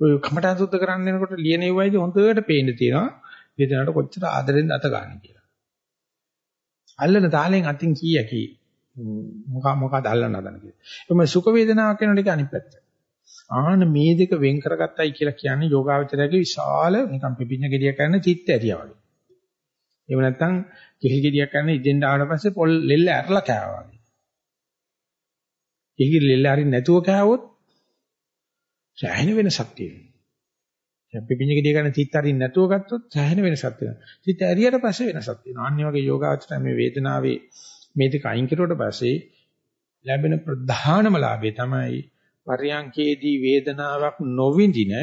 ඔය කමඨා සුද්ධ කරන්න යනකොට ලියනෙවයිද හොඳට පේන්න තියෙනවා වේදනාවට කොච්චර ආදරෙන්ද අත ගන්න කියලා. අල්ලන තාලෙන් අතින් කීයකි මොකක් මොකක්ද අල්ලන්න හදන කියලා. එහම සුඛ වේදනාවක් වෙනකොට ඒක අනිත් පැත්ත. ආන මේ දෙක වෙන් කරගත්තයි කියලා කියන්නේ යෝගාවචරයේ විශාල නිකන් පිපිඤ්ඤ ගෙඩිය කරන චිත්ත ඇතියා වගේ. එහෙම නැත්නම් කිහිල් ගෙඩියක් කරන ඉදෙන් ආවට පස්සේ පොල් ලෙල්ල ඇරලා කෑවා වගේ. කිහිල් ලෙල්ල හරින් නැතුව කෑවොත් සෑහෙන වෙනසක් තියෙනවා. දැන් පිපිඤ්ඤ ගෙඩිය කරන චිත්ත හරින් නැතුව ගත්තොත් සෑහෙන වෙනසක් තියෙනවා. චිත්ත ඇරියට පස්සේ වෙනසක් තියෙනවා. අනිත් වගේ යෝගාවචරය මේ වේදනාවේ මේ දෙක අයින් කරුවට පස්සේ ලැබෙන ප්‍රධානම ලාභය තමයි පරියංකේදී වේදනාවක් නොවිඳින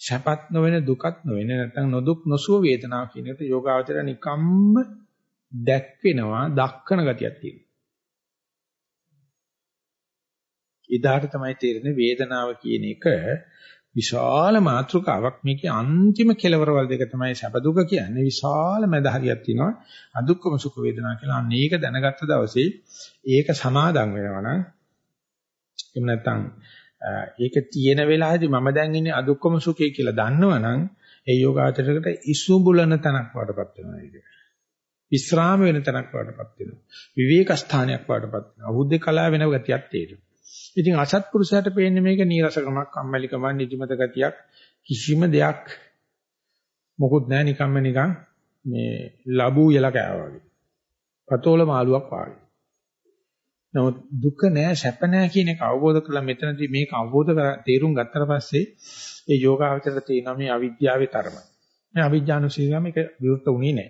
සැපත් නොවන දුකත් නොවන නැත්නම් නොදුක් නොසුව වේදනාව කියන එක යෝගාවචර නිකම්ම දැක්වෙනවා දක්කන ගතියක් තියෙනවා. ඉදාට තමයි තේරෙන්නේ වේදනාව කියන එක විශාල මාත්‍රකාවක් මේකේ අන්තිම කෙලවරවල දෙක තමයි සැප දුක කියන්නේ විශාල මැද හරියක් තියෙනවා අදුක්කම සුඛ වේදනා කියලා අන්න ඒක දැනගත්ත දවසේ ඒක සමාදම් වෙනවා නම් එහෙම නැත්නම් ඒක තියෙන වෙලාවේදී මම දැන් ඉන්නේ අදුක්කම සුඛය කියලා දන්නවනම් ඒ යෝගාචරයකට ඉසුඹුලන තනක් වඩපත් වෙනවා ඒක. විස්රාම වෙන තනක් වඩපත් වෙනවා. විවේක ස්ථානයක් වඩපත් වෙනවා. බුද්ධ කලාව වෙන ගතියක් තියෙනවා. ඉතින් අසත්පුරුෂයාට පේන්නේ මේක නීරසකමක්, අම්මැලිකමක්, නිදිමත ගතියක් කිසිම දෙයක් මොකුත් නැහැ නිකම්ම නිකන් මේ ලබු යල කෑවා වගේ. පතෝල මාළුවක් වගේ. නමුත් දුක නෑ සැප නෑ කියන එක අවබෝධ කරලා මෙතනදී මේක අවබෝධ කර තේරුම් ගත්තට පස්සේ ඒ යෝගාවචරයට තියෙන මේ අවිද්‍යාවේ තරම. මේ අවිද්‍යානුසීගම මේක විරුද්ධ වුණේ නෑ.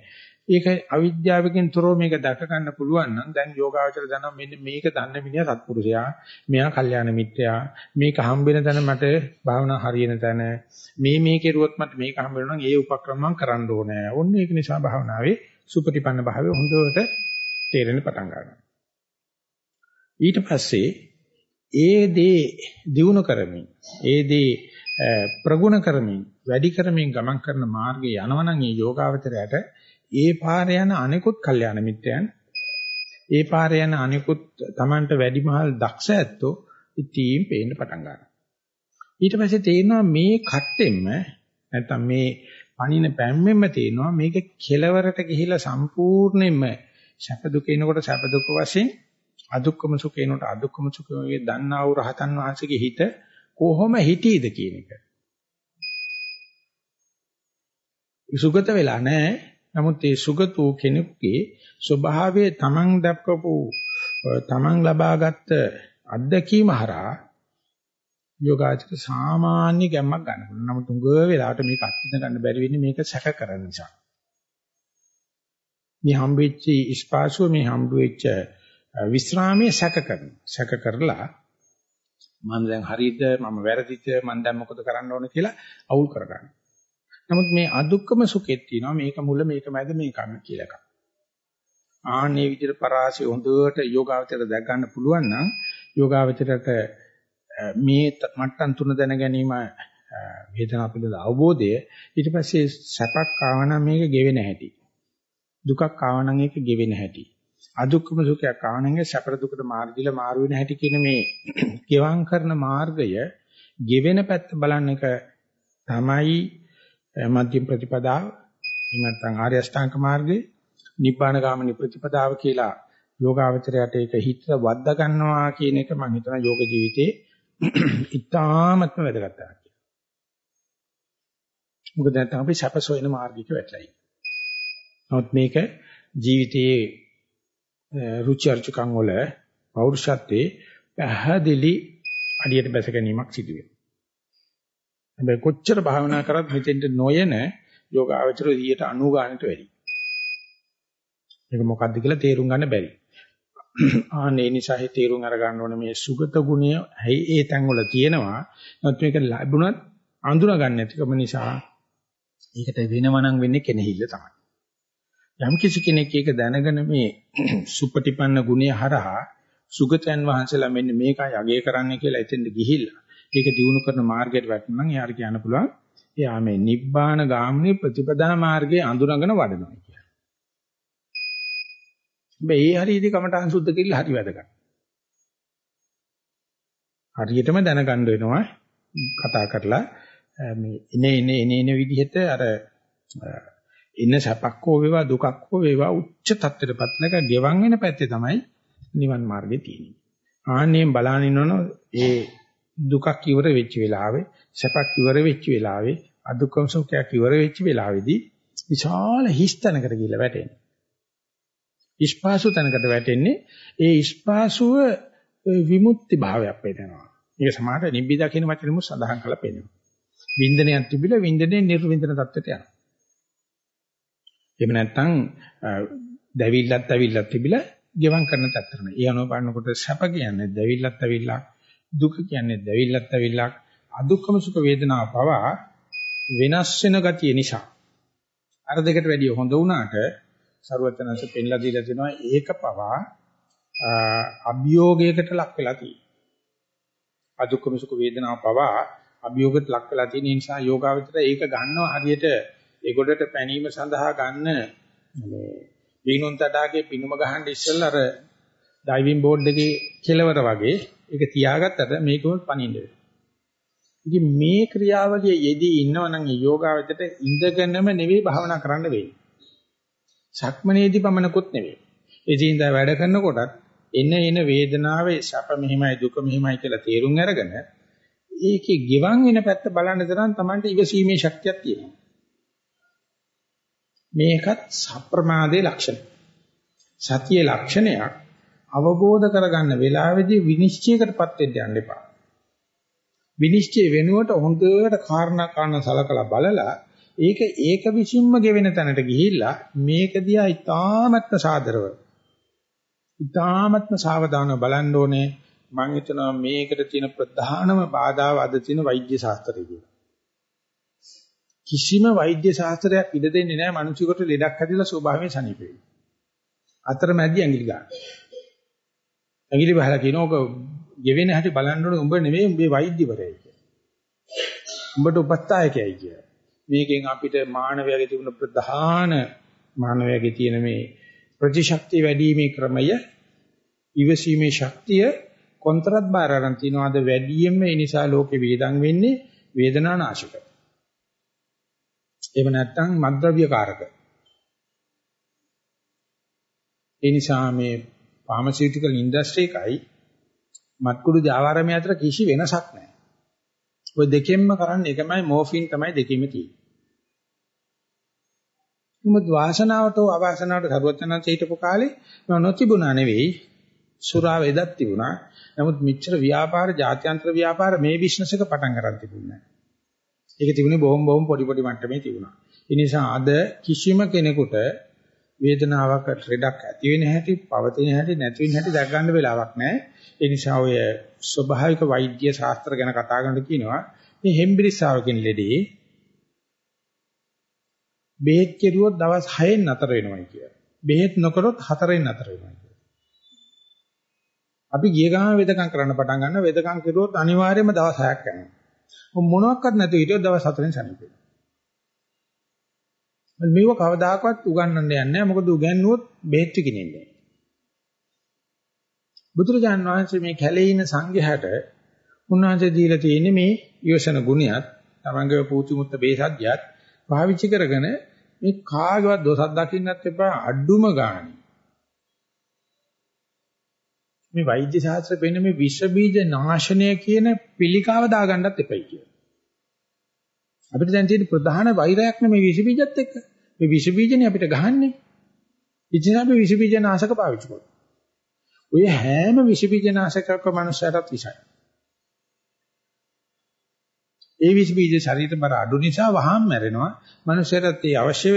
ඒක අවිද්‍යාවකින් තොරව මේක දැක ගන්න පුළුවන් නම් දැන් යෝගාවචර දන්නා මෙන්න මේක දන්න මිනිහා සත්පුරුෂයා මෙයා කල්යාණ මිත්‍රයා මේක හම්බෙන තැන මට භාවනා හරියන තැන මේ මේ කෙරුවොත් මට මේක හම්බ වෙනවා නම් ඒ උපක්‍රම මම කරන්න ඕනේ. ඔන්න ඒක නිසා භාවනාවේ සුපටිපන්න භාවය හොඳට තේරෙන්න පටන් ගන්නවා. ඊට පස්සේ ඒ දේ දිනු කරමින් ඒ දේ ප්‍රගුණ කරමින් වැඩි කරමින් ගමන් කරන මාර්ගයේ යනවනම් ඒ යෝගාවචරයට ඒ පාරේ යන අනිකුත් කල්යාණ මිත්‍රයන් ඒ පාරේ යන අනිකුත් Tamanට වැඩිමහල් දක්ෂ ඇත්තෝ ඉතින් පේන්න පටන් ගන්නවා. ඊට පස්සේ තේරෙනවා මේ කට්ටෙන්න නැත්තම් මේ පණින පැම්මෙන්න තේරෙනවා මේක කෙලවරට ගිහිලා සම්පූර්ණයෙන්ම සැප දුක එනකොට සැප දුක වශයෙන් අදුක්කම සුඛ එනකොට අදුක්කම සුඛ වගේ දන්නා වූ රහතන් වහන්සේගේ හිත කොහොම හිටීද කියන එක. සුගත වෙලා නැහැ. නමුත් ඒ සුගත වූ කෙනෙකුගේ ස්වභාවයේ තමන් දක්වපු තමන් ලබාගත් අත්දැකීම හරහා යෝගාචර සාමාන්‍ය ගැම්මක් ගන්න පුළුවන්. නමුත් උඟ වෙලාවට මේක අත්දින ගන්න බැරි වෙන්නේ මේක සැක කරන නිසා. මේ හම්බෙච්ච ස්පාසුව මේ හම්බෙච්ච විස්රාමයේ සැක කරනවා. සැක කරලා මම දැන් හරියද මම වැරදිද මම දැන් මොකද කරන්න ඕන කියලා අවුල් කරගන්න. නමුත් මේ අදුක්කම සුඛෙත් තියෙනවා. මේක මුල මේක මැද මේක අන්න කියලා එකක්. ආන්නේ විදිහට පරාසය හොඳට යෝගාවචරයට දැක් ගන්න පුළුවන් නම් යෝගාවචරයට මේ මට්ටම් තුන දැන ගැනීම වේදනාව පිළිබඳ අවබෝධය ඊට පස්සේ සැපක් ආවනම් මේක ගෙවෙන හැටි. දුකක් ආවනම් ඒක ගෙවෙන හැටි. අදුක්කම සුඛයක් ආවනංගේ සැපර දුකට මාර්ග දීලා මාරු වෙන හැටි කියන මේ (clears throat) ගෙවම් කරන මාර්ගය ගෙවෙන පැත්ත බලන එක තමයි මධ්‍යම ප්‍රතිපදාව එහෙම නැත්නම් ආර්ය අෂ්ටාංග මාර්ගයේ නිබ්බාන ගාමිනී ප්‍රතිපදාව කියලා යෝගාවචරයට ඒක හිත වද්දා ගන්නවා කියන එක මම හිතනවා යෝග ජීවිතේ (clears throat) ඉතාමත්ම වැදගත් කරක්. මොකද නැත්නම් අපි සැපසොයන මාර්ගික වැටලා ඉන්නේ. නමුත් මේක ජීවිතයේ රුචි අරුචිකම් වල පෞරුෂත්වයේ පැහැදිලි අඩියට බැස ගැනීමක් සිදු වෙනවා. හැබැයි කොච්චර භාවනා කරත් මෙතෙන්ට නොයන යෝගාවචර 90 ගානට වැඩි. මේක මොකක්ද කියලා තේරුම් ගන්න බැරි. ආනේ නිසා හේ තේරුම් අර ගන්න ඕනේ මේ සුගත ගුණය ඇයි ඒ තැන් වල තියෙනවා. නමුත් මේක ලැබුණත් අඳුනා ගන්න නැතිකම නිසා ඒකට වෙනවනම් වෙන්නේ කෙනෙහිල්ල තමයි. යම් කිසි කෙනෙක් ඒක දැනගෙන මේ (clears throat) සුපටිපන්න ගුණය හරහා සුගතයන් වහන්සේලා මෙන්න මේකයි අගය කරන්නේ කියලා එතෙන්ද ගිහිල්ලා ඒක දිනු කරන මාර්ගයට වැටෙනවා නම් එයාට කියන්න පුළුවන් එයා මේ නිබ්බාන ගාමිනී ප්‍රතිපදා මාර්ගයේ අඳුරගෙන වඩනවා කියලා. හැබැයි ඒ හරියදී කමටහන් සුද්ධ කිරිලා හරි වැදගත්. හරියටම දැනගන්න වෙනවා කතා කරලා මේ ඉනේ ඉනේ ඉනේ ඉනේ විදිහට අර ඉන්න සැපක් හෝ වේවා දුකක් හෝ වේවා උච්ච තත්ත්වයටපත් නැක ගෙවන් වෙන පැත්තේ තමයි නිවන් මාර්ගේ තියෙනවා. ආන්නයෙන් බලන ඉන්නවනේ ඒ දුකක් ඉවර වෙච්ච වෙලාවේ සැපක් ඉවර වෙච්ච වෙලාවේ අදුක්කම සුඛයක් ඉවර වෙච්ච වෙලාවේදී විශාල හිස්තැනකට ගිහිල්ලා වැටෙනවා. ඉස්පාසු තැනකට වැටෙන්නේ ඒ ඉස්පාසුව විමුක්ති භාවයක් වෙනවා. ඒක සමාහට නිබ්බිදා කියන වචනෙම සඳහන් කරලා පෙන්නනවා. වින්දනයක් තිබිලා වින්දනේ නිර්වින්දන තත්ත්වයට යනවා. එහෙම නැත්නම් දැවිල්ලත් ඇවිල්ලත් තිබිලා ගෙවම් කරන තත්ත්වෙම. ඒ අනුව බලනකොට සැප කියන්නේ දැවිල්ලත් ඇවිල්ලා දුක කියන්නේ දැවිල්ලත් ඇවිල්ලා අදුක්කම සුඛ වේදනාව පවා වෙනස් වෙන ගතිය නිසා අර දෙකට වැඩිය හොඳ වුණාට ਸਰවඥාන්ස පෙන්ලා දීලා තිනවා ඒක පවා අභියෝගයකට ලක් වෙලා තියෙනවා. අදුක්කම සුඛ වේදනාව පවා අභියෝගයට ලක් වෙලා තියෙන නිසා යෝගාවචර ඒක ගන්නවා හරියට ඒ ගොඩට පැනීම සඳහා ගන්න මේ බීනුන් තඩාගේ පිනුම ගහන්න ඉස්සෙල්ලා අර ඩයිවිං බෝඩ් එකේ කෙලවර වගේ ඒක තියාගත්තට මේකම පනින්න වෙනවා. ඉතින් මේ ක්‍රියාවලිය යෙදී ඉන්නවනම් ඒ යෝගාවචරයට ඉඳගෙනම නෙවෙයි භාවනා කරන්න වෙන්නේ. සක්මනේදී පමණකුත් නෙවෙයි. එදින්දා වැඩ කරනකොටත් එන එන වේදනාවේ සැප මෙහිමයි දුක මෙහිමයි කියලා තේරුම් අරගෙන ඒකේ ගිවන් වෙන පැත්ත බලන්න තරම් Tamanට ඉවසීමේ ශක්තියක් තියෙනවා. මේකත් සප්‍රමාදයේ ලක්ෂණ. සතියේ ලක්ෂණයක් අවබෝධ කරගන්න වෙලාවේදී විනිශ්චයකටපත් වෙන්න යන්න එපා. විනිශ්චය වෙනුවට හොඳට කාරණා කාරණා සලකලා බලලා ඒක ඒක විසින්ම ගෙවෙන තැනට ගිහිල්ලා මේක දිහා ඉතාමත්ම සාදරව ඉතාමත්ම සාවධානව බලන්න ඕනේ මම හිතනවා මේකට තියෙන ප්‍රධානම බාධාව අද තියෙන වෛද්‍ය ශාස්ත්‍රය කියලා. කිසිම වෛද්‍ය ශාස්ත්‍රයක් ඉඩ දෙන්නේ නැහැ මිනිසෙකුට ලෙඩක් හැදිලා ස්වභාවයෙන් සනීප වෙයි. අතරමැදි ඇඟිලි ගන්න. ඇඟිලි බහලා කියන ඕක ගෙවෙන හැටි බලන්න ඕනේ උඹ නෙවෙයි උඹේ වෛද්‍යවරයයි කියලා. උඹට උපස්ථායකයයි කියලා. මේකෙන් අපිට මානවයාගේ තිබුණ ප්‍රධාන මානවයාගේ තියෙන මේ ප්‍රතිශක්තිය වැඩිීමේ ක්‍රමය ඉවසීමේ ශක්තිය කොන්තරත් බාර ගන්න තියනවාද වැඩියෙන්ම ඒ නිසා ලෝකේ වේදන් වෙන්නේ වේදනා නාශක. එහෙම නැත්නම් මද්ද්‍රව්‍ය කාරක. ඒ නිසා මේ ෆාමසිටිකල් ඉන්ඩස්ට්‍රි එකයි මත්කුඩු ජාවාරමය අතර කිසි වෙනසක් නැහැ. ඔය දෙකෙන්ම කරන්නේ එකමයි මෝෆින් තමයි දෙකෙම තියෙන්නේ. මුත් වාසනාවට අවාසනාවට සරුවචනන්ත හිටපු කාලේ නොතිබුණා නෙවෙයි සුරාව එදත් තිබුණා. නමුත් මෙච්චර ව්‍යාපාර ජාත්‍යන්තර ව්‍යාපාර මේ බිස්නස් එක පටන් ගන්න තිබුණේ නැහැ. ඒක තිබුණේ බොහොම බොහොම පොඩි පොඩි මට්ටමේ තිබුණා. ඒ නිසා අද කිසිම කෙනෙකුට වේදනාවක් රෙඩක් ඇති වෙන හැටි, පවතින හැටි, නැති වෙන හැටි දැක ගන්න වෙලාවක් නැහැ. ඒ නිසා ඔය ස්වභාවික වෛද්‍ය ශාස්ත්‍ර ගැන කතා කරනකොට කියනවා මේ හෙම්බිරිස්සාව කියන ලෙඩේ බෙහෙත් කෙරුවොත් දවස් 6න් නතර වෙනවා කියලා. බෙහෙත් නොකරොත් 4න් නතර වෙනවා කියලා. අපි ගිය ගාම වෙදකම් කරන්න පටන් ගන්න වෙදකම් කෙරුවොත් අනිවාර්යයෙන්ම දවස් 6ක් යනවා. මොනවත් නැතුව හිටියොත් දවස් 4න් සනීපෙනවා. මේව කවදාකවත් උගන්වන්න යන්නේ නැහැ. මොකද උගන්වුවොත් බෙහෙත් කිනින්නේ. බුදුරජාන් වහන්සේ මේ කැලේ ඉන්න සංඝයාට උන්වහන්සේ දීලා තියෙන්නේ මේ ඊවසන ගුණයත්, තමංගේ පූතිමුත්ත බේසද්යත් පාවිච්චි කරගෙන මේ කාගේවත් දොසක් දකින්නත් එපා අඩුම ගානේ. මේ වෛද්‍ය ශාස්ත්‍රය පෙන්නේ මේ විෂ බීජ නාශනය කියන පිළිකාව දාගන්නත් එපයි කියලා. අපිට දැන් තියෙන ප්‍රධාන වෛරයක් නෙමේ විෂ බීජත් එක්ක. මේ විෂ බීජනේ අපිට ගහන්නේ. ඉතින් අපි විෂ බීජ නාශක පාවිච්චි කරනවා. ඔය හැම විෂ බීජ නාශකක මනුස්සයරත් විසයි. ඒ විෂ බීජ ශරීරයට බර අඩු නිසා වහාම මැරෙනවා. මනුස්සයරත් ඒ අවශ්‍ය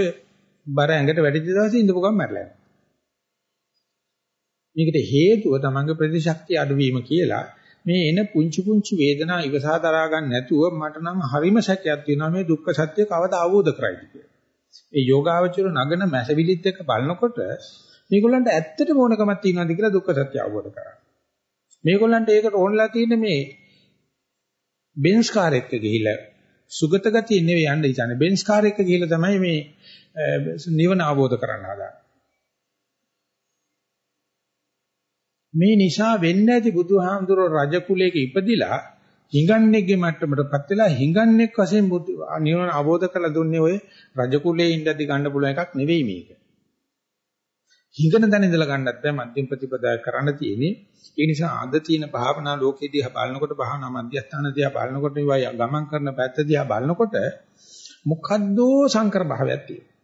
බර ඇඟට වැඩිච්ච දවසේ ඉඳපු ගමන් මැරලා යනවා. මේකට හේතුව තමන්ගේ ප්‍රතිශක්තිය අඩුවීම කියලා මේ එන පුංචි පුංචි වේදනා ඉවසා දරා ගන්න නැතුව මට නම් හරිම සැකයක් තියෙනවා මේ දුක්ඛ සත්‍ය කවදා අවබෝධ කරයිද කියලා. ඒ යෝගාවචර නගන මැසවිලිත් එක්ක බලනකොට මේගොල්ලන්ට ඇත්තටම ඕනකමක් තියෙනවාද කියලා දුක්ඛ සත්‍ය අවබෝධ කරගන්න. මේගොල්ලන්ට ඒකට ඕනලා තියෙන මේ බෙන්ස් කාර් එකක ගිහිල්ලා සුගත ගතිය නෙවෙයි යන්න ඉතන්නේ බෙන්ස් කාර් එකක ගිහිල්ලා තමයි මේ නිවන අවබෝධ කරන්න හදාගන්නේ. මේ නිසා වෙන්න ඇති බුදුහාමුදුරුවෝ රජ කුලයක ඉපදිලා හිඟන්නේගේ මට්ටමටපත් වෙලා හිඟන්නේක් වශයෙන් නිවන අවබෝධ කරලා දුන්නේ ඔය රජ කුලයේ ඉඳද්දි ගන්න පුළුවන් එකක් නෙවෙයි මේක. හිඟන තැන ඉඳලා ගන්නත් බෑ මධ්‍යම ප්‍රතිපදාව කරන්න තියෙන්නේ. ඒ නිසා අද තියෙන භාවනා ලෝකේ දිහා බලනකොට භාවනා මධ්‍යස්ථාන දිහා බලනකොට මේවා ගමන් කරන පැත්ත දිහා බලනකොට මොකද්ද සංකර භාවයක් තියෙනවා.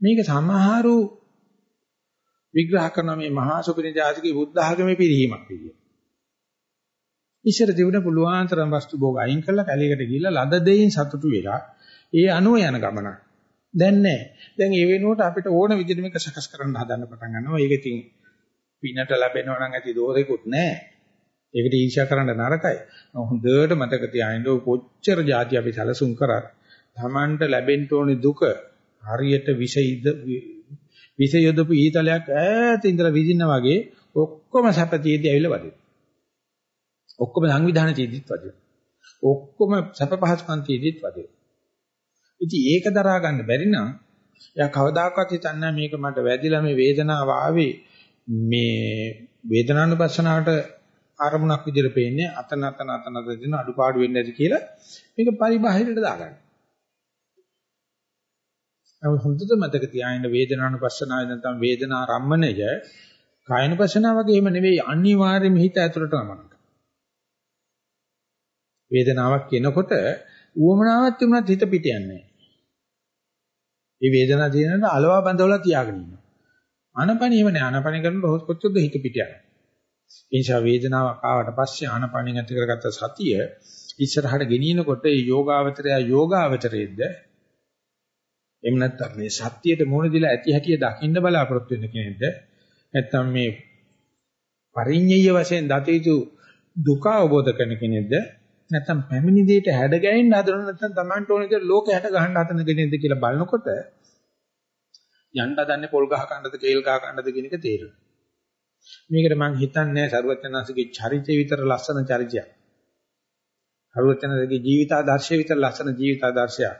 මේක සමහරු විග්‍රහ කරන මේ මහා සුපිරි ජාතිකේ බුද්ධ ආගමේ පිළිහිමක් විදියට. ඉස්සර තිබුණ පුළුවන් තරම් වස්තු භෝග අයින් කරලා කැලේකට ගිහිල්ලා ලද දෙයින් සතුටු වෙලා ඒ අනුව යන ගමනක්. දැන් නැහැ. දැන් ඒ වෙනුවට අපිට ඕන විදිහට මේක සකස් කරන්න හදන්න පටන් ගන්නවා. ඒක ඉතින් පිනට ලැබෙනවා නම් ඇති දෝෂෙකුත් නැහැ. ඒකට ඊර්ෂ්‍යා කරන්න නරකයි. හොඳට මතක තියාගන්න කොච්චර જાති අපි සැලසුම් කරත් Tamanට ලැබෙන්න ඕනේ දුක හරියට විෂ ඉද විෂ යොදපු ඊතලයක් ඈත ඉඳලා විදින්න වගේ ඔක්කොම සැපතියෙදි ඇවිල්ලා වදිනවා. ඔක්කොම සංවිධානය තියෙද්දිත් වදිනවා. ඔක්කොම සැප පහසුකම් තියෙද්දිත් වදිනවා. ඉතින් ඒක දරා ගන්න බැරි නම් එයා කවදාකවත් හිතන්නේ මේක මට වැදිලා මේ වේදනාව ආවේ මේ වේදනානුපස්සනාවට ආරමුණක් විදිහට පේන්නේ අතන අතන අතන අතන දින අඩුපාඩු වෙන්නේ නැති කියලා මේක පරිබාහිරට දාගන්න. නමුත් හොඳට මතක තියාගන්න වේදනානුපස්සනාව නැත්නම් වේදනා රම්මණය කායනුපස්සනාව වගේ එහෙම නෙවෙයි අනිවාර්යයෙන්ම හිත ඇතුළට ගමන. වේදනාවක් කෙනකොට ඌවමනාවක් තිබුණත් හිත පිට යන්නේ නැහැ. මේ වේදනාව තියෙනකොට අලවා බඳවලා තියාගෙන ඉන්නවා. ආනපනියම නෑ ආනපනිය කරනකොට කොච්චරද හිත පිට යන්නේ. ඒ නිසා වේදනාවක් ආවට පස්සේ ආනපනිය ඇති කරගත්ත සතිය ඉස්සරහට ගෙනියනකොට මේ යෝගාවචරය යෝගාවචරයේද එහෙම නැත්නම් මේ සත්‍යයට මුහුණ දීලා ඇති හැටිය දකින්න බලාපොරොත්තු වෙන කෙනෙක්ද නැත්නම් මේ පරිඤ්ඤය වශයෙන් දතේතු දුක අවබෝධ කරන කෙනෙක්ද නැත්නම් පැමිණි දෙයට හැඩ ගැහෙන්න හදන නැත්නම් Tamanට ඕන විදිහට ලෝකෙ හැට ගහන්න හදන කෙනෙක්ද කියලා බලනකොට යන්න හදන්නේ පොල් ගහ කන්නද කේල් ගහ කන්නද කියන එක තේරෙනවා. මේකට මම හිතන්නේ සරුවචනාංශගේ චරිතය විතර ලස්සන චරිතයක්. සරුවචනාංශගේ ජීවිතාදර්ශය විතර ලස්සන ජීවිතාදර්ශයක්.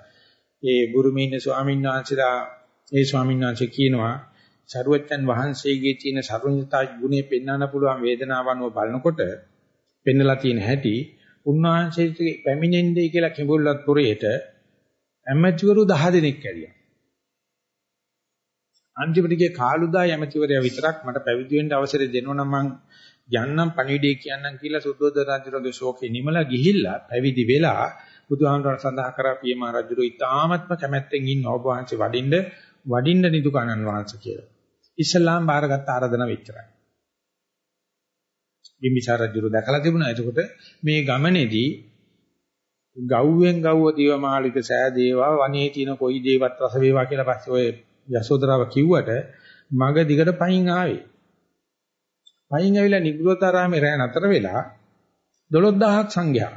ඒ බුරුමීන ස්වාමීන් වහන්සේලා ඒ ස්වාමීන් වහන්සේ කියනවා සරුවචන් වහන්සේගේ තියෙන සරුණිතා ගුණේ පෙන්වන්න පුළුවන් වේදනාවන්ව බලනකොට පෙන්නලා තියෙන හැටි උන්වහන්සේට පැමිණෙන්නේ කියලා කිඹුල්ලත් පුරේට ඇමතිවරු 10 දෙනෙක් කැරියා. අන්තිමට ගිය කාලුදා ඇමතිවරයා විතරක් මට පැවිදි වෙන්න අවසරය දෙනවා නම් මං යන්නම් පණිවිඩය කියන්නම් කියලා සුද්ධෝදන රජුගේ ශෝකේ නිමලා ගිහිල්ලා පැවිදි වෙලා බුදුහාමුදුරන් සඳහා කරා පියම රජුගේ ඉතාමත්ම කැමැත්තෙන් ඉන්න ඔබ වහන්සේ වඩින්න වඩින්න නිදුකණන් වහන්සේ කියලා. ඉස්ලාම් බාරගත්ත ආරාධන වෙච්චරයි. බිම්බිසාර රජු දැකලා තිබුණා. එතකොට මේ ගමනේදී ගව්වෙන් ගව්ව දිවමාලික සෑදේවා වනේ තියෙන කොයි දේවත් රස වේවා කියලා පස්සේ ඔය යසෝදරාව කිව්වට මග දිගට පයින් ආවේ. පයින් ඇවිල්ලා නිග්‍රෝතාරාමේ රැ නතර වෙලා 12000ක් සංඝයා.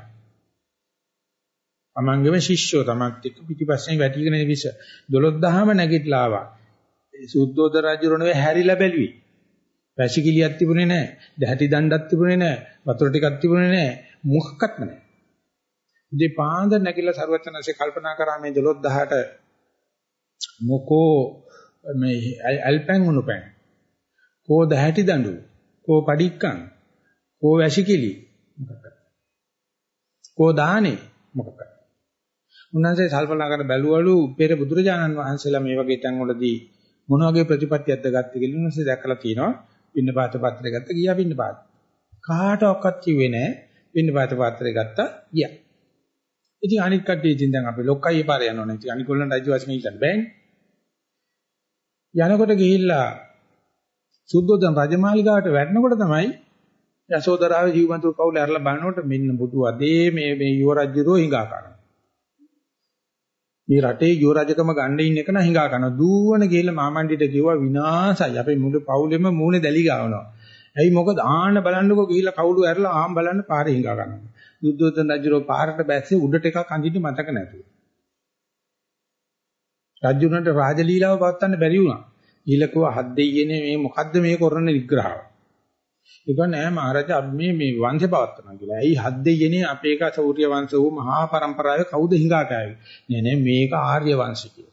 අමංගම ශිෂ්‍යෝ තමක් එක්ක පිටිපස්සෙන් වැටිගෙන ඉවිස 12000ම නැගිටලා ආවා. සුද්ධෝදන රජුරණේ හැරිලා බැලුවේ. වැසිකිලියක් තිබුණේ නැහැ. දැහැටි දණ්ඩක් තිබුණේ නැහැ. වතුර ටිකක් තිබුණේ නැහැ. මොකක්වත්ම නැහැ. ඉතින් පාන්දර නැගිලා ਸਰවචනසේ කල්පනා කරා මේ 12000ට මොකෝ මේ ඇල්පැන් උණුපැන් කෝ දැහැටි දඬු කෝ පඩික්කන් කෝ වැසිකිලි මොකක්ද කෝ දානේ මොකක්ද උන්වහන්සේ කල්පනා කර බැලුවලු පෙර බුදුරජාණන් වහන්සේලා මේ වගේ තැන් වලදී මොන වගේ ප්‍රතිපත්තියක්ද ගත්තේ කියලා උන්වහන්සේ දැකලා තියෙනවා පින්නපාත පාත්‍රය ගත්ත ගියා පින්නපාත. කාට ඔක්කත් කිව්වේ නෑ පින්නපාත පාත්‍රය ගත්තා ගියා. ඉතින් අනිත් කට්ටිය ඉතින් දැන් අපි ලොක්කයි පාර යනවනේ. ඉතින් අනිකොල්ලන්ට අයිතිවාසිකම් ඉල්ලන්න බෑනේ. යනකොට ගිහිල්ලා සුද්ධෝදන රජමාලිගාවට වැටෙනකොට තමයි යසෝදරාවේ ජීවන්තුරු කවුල ඇරලා බලනකොට මෙන්න බුදු අදේ මේ මේ යුව රජුරෝ හිඟා කරනවා. මේ රටේ යුව රජකම ගන්න ඉන්න එක නම් හිඟා කරනවා. දූවන ගිහිල්ලා මාමණ්ඩිට කිව්වා විනාසයි. අපේ මුළු පවුලෙම මූණේ දැලි ගාවනවා. ඇයි මොකද ආන්න බලන්නකෝ ගිහිල්ලා කවුළු ඇරලා ආම් බලන්න පාරේ හිඟා කරනවා. යුද්ධෝදන රජුරෝ පාරට බැස්සේ උඩට එකක් අඳින්න මතක නැතුව. රජුණන්ට රාජලීලාව පවත්වන්න බැරි වුණා. ඊලකුව හත් දෙයියනේ මේ මොකද්ද මේ කරන විග්‍රහය. ඒක නෑ මහරජා මේ මේ වංශය පවත්වනවා කියලා. ඇයි හත් දෙයියනේ අපේ එක සෞර්ය වංශ වූ මහා පරම්පරාවේ කවුද හිඟාට ආවේ? නෑ නෑ මේක ආර්ය වංශිකය.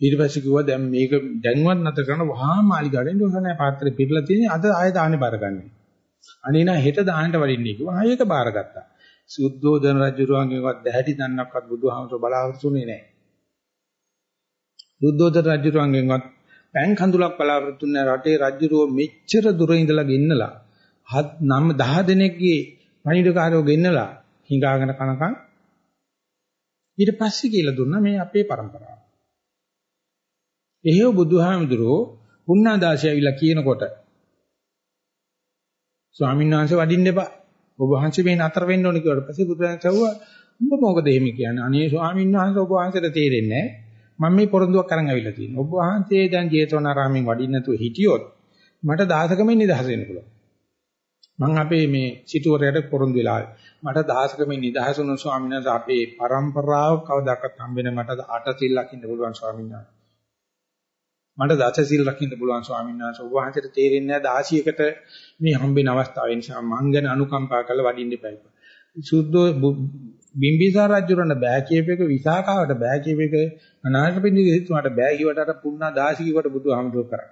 ඊට පස්සේ කිව්වා දැන් මේක දැන්වත් නැතර කරන වහා මාලිගාවෙන් දොසනේ පාත්‍රේ පිරලා තියෙන්නේ අද ආයෙ දාන්නේ බාරගන්නේ. අනේ නා හෙට දාන්නට වඩින්නේ කිව්වා. ආයෙක බාරගත්තා. සුද්ධෝදන රජුරුවන්ගේවත් දැහැටි දන්නක්වත් බුදුහාමසෝ බලාවතුනේ නැහැ. බුද්ධෝදර රජුරංගෙන්වත් පෑන් කඳුලක් බලාපොරොත්තු වෙන රටේ රජුරෝ මෙච්චර දුර ඉඳලා ගෙන්නලා හත් නම් 10 දෙනෙක්ගේ පණිවිඩකාරයෝ ගෙන්නලා හිඟාගෙන කනකම් ඊට පස්සේ කියලා දුන්නා මේ අපේ પરම්පරාව. එහෙව් බුදුහාමුදුරෝ පුණ්ණාදාසය ඇවිල්ලා කියනකොට ස්වාමීන් වහන්සේ වඩින්න එපා. ඔබ වහන්සේ මේ නතර වෙන්න ඕනේ කියලා පස්සේ බුදුරජාණන් කිව්වා උඹ මොකද එහෙම කියන්නේ? අනේ ස්වාමීන් වහන්සේ ඔබ වහන්සේට තේරෙන්නේ නැහැ. මම මේ පොරොන්දුවක් අරන් ඇවිල්ලා තියෙනවා. ඔබ වහන්සේ දැන් ජේතවනාරාමෙන් වඩින්න නැතුව හිටියොත් මට දහසකමින් නිදහස වෙන්න පුළුවන්. මම අපේ මේ සිටුවරයට පොරොන්දු වෙලා මට දහසකමින් නිදහස වුණ ස්වාමීන් වහන්සේ අපේ પરම්පරාව කවදාකවත් හම්බෙන්නේ මට අට සිල් ලකින්න පුළුවන් ස්වාමීන් වහන්සේ. මට දස සිල් රකින්න පුළුවන් ස්වාමීන් වහන්සේ. ඔබ වහන්සේට තේරෙන්නේ නැහැ 16කට මේ හම්බෙන අවස්ථාව නිසා මං ගැන අනුකම්පා කරලා වඩින්න එපා. සුද්ධෝ බිම්බිසාර රජුරණ බෑ කියපේක විසාකාවට බෑ කියපේක අනාථපිණ්ඩික සිතුමාට බෑ කිව්වට අර පුණා දාසි කිව්වට බුදුහාමුදුරුවෝ කරා.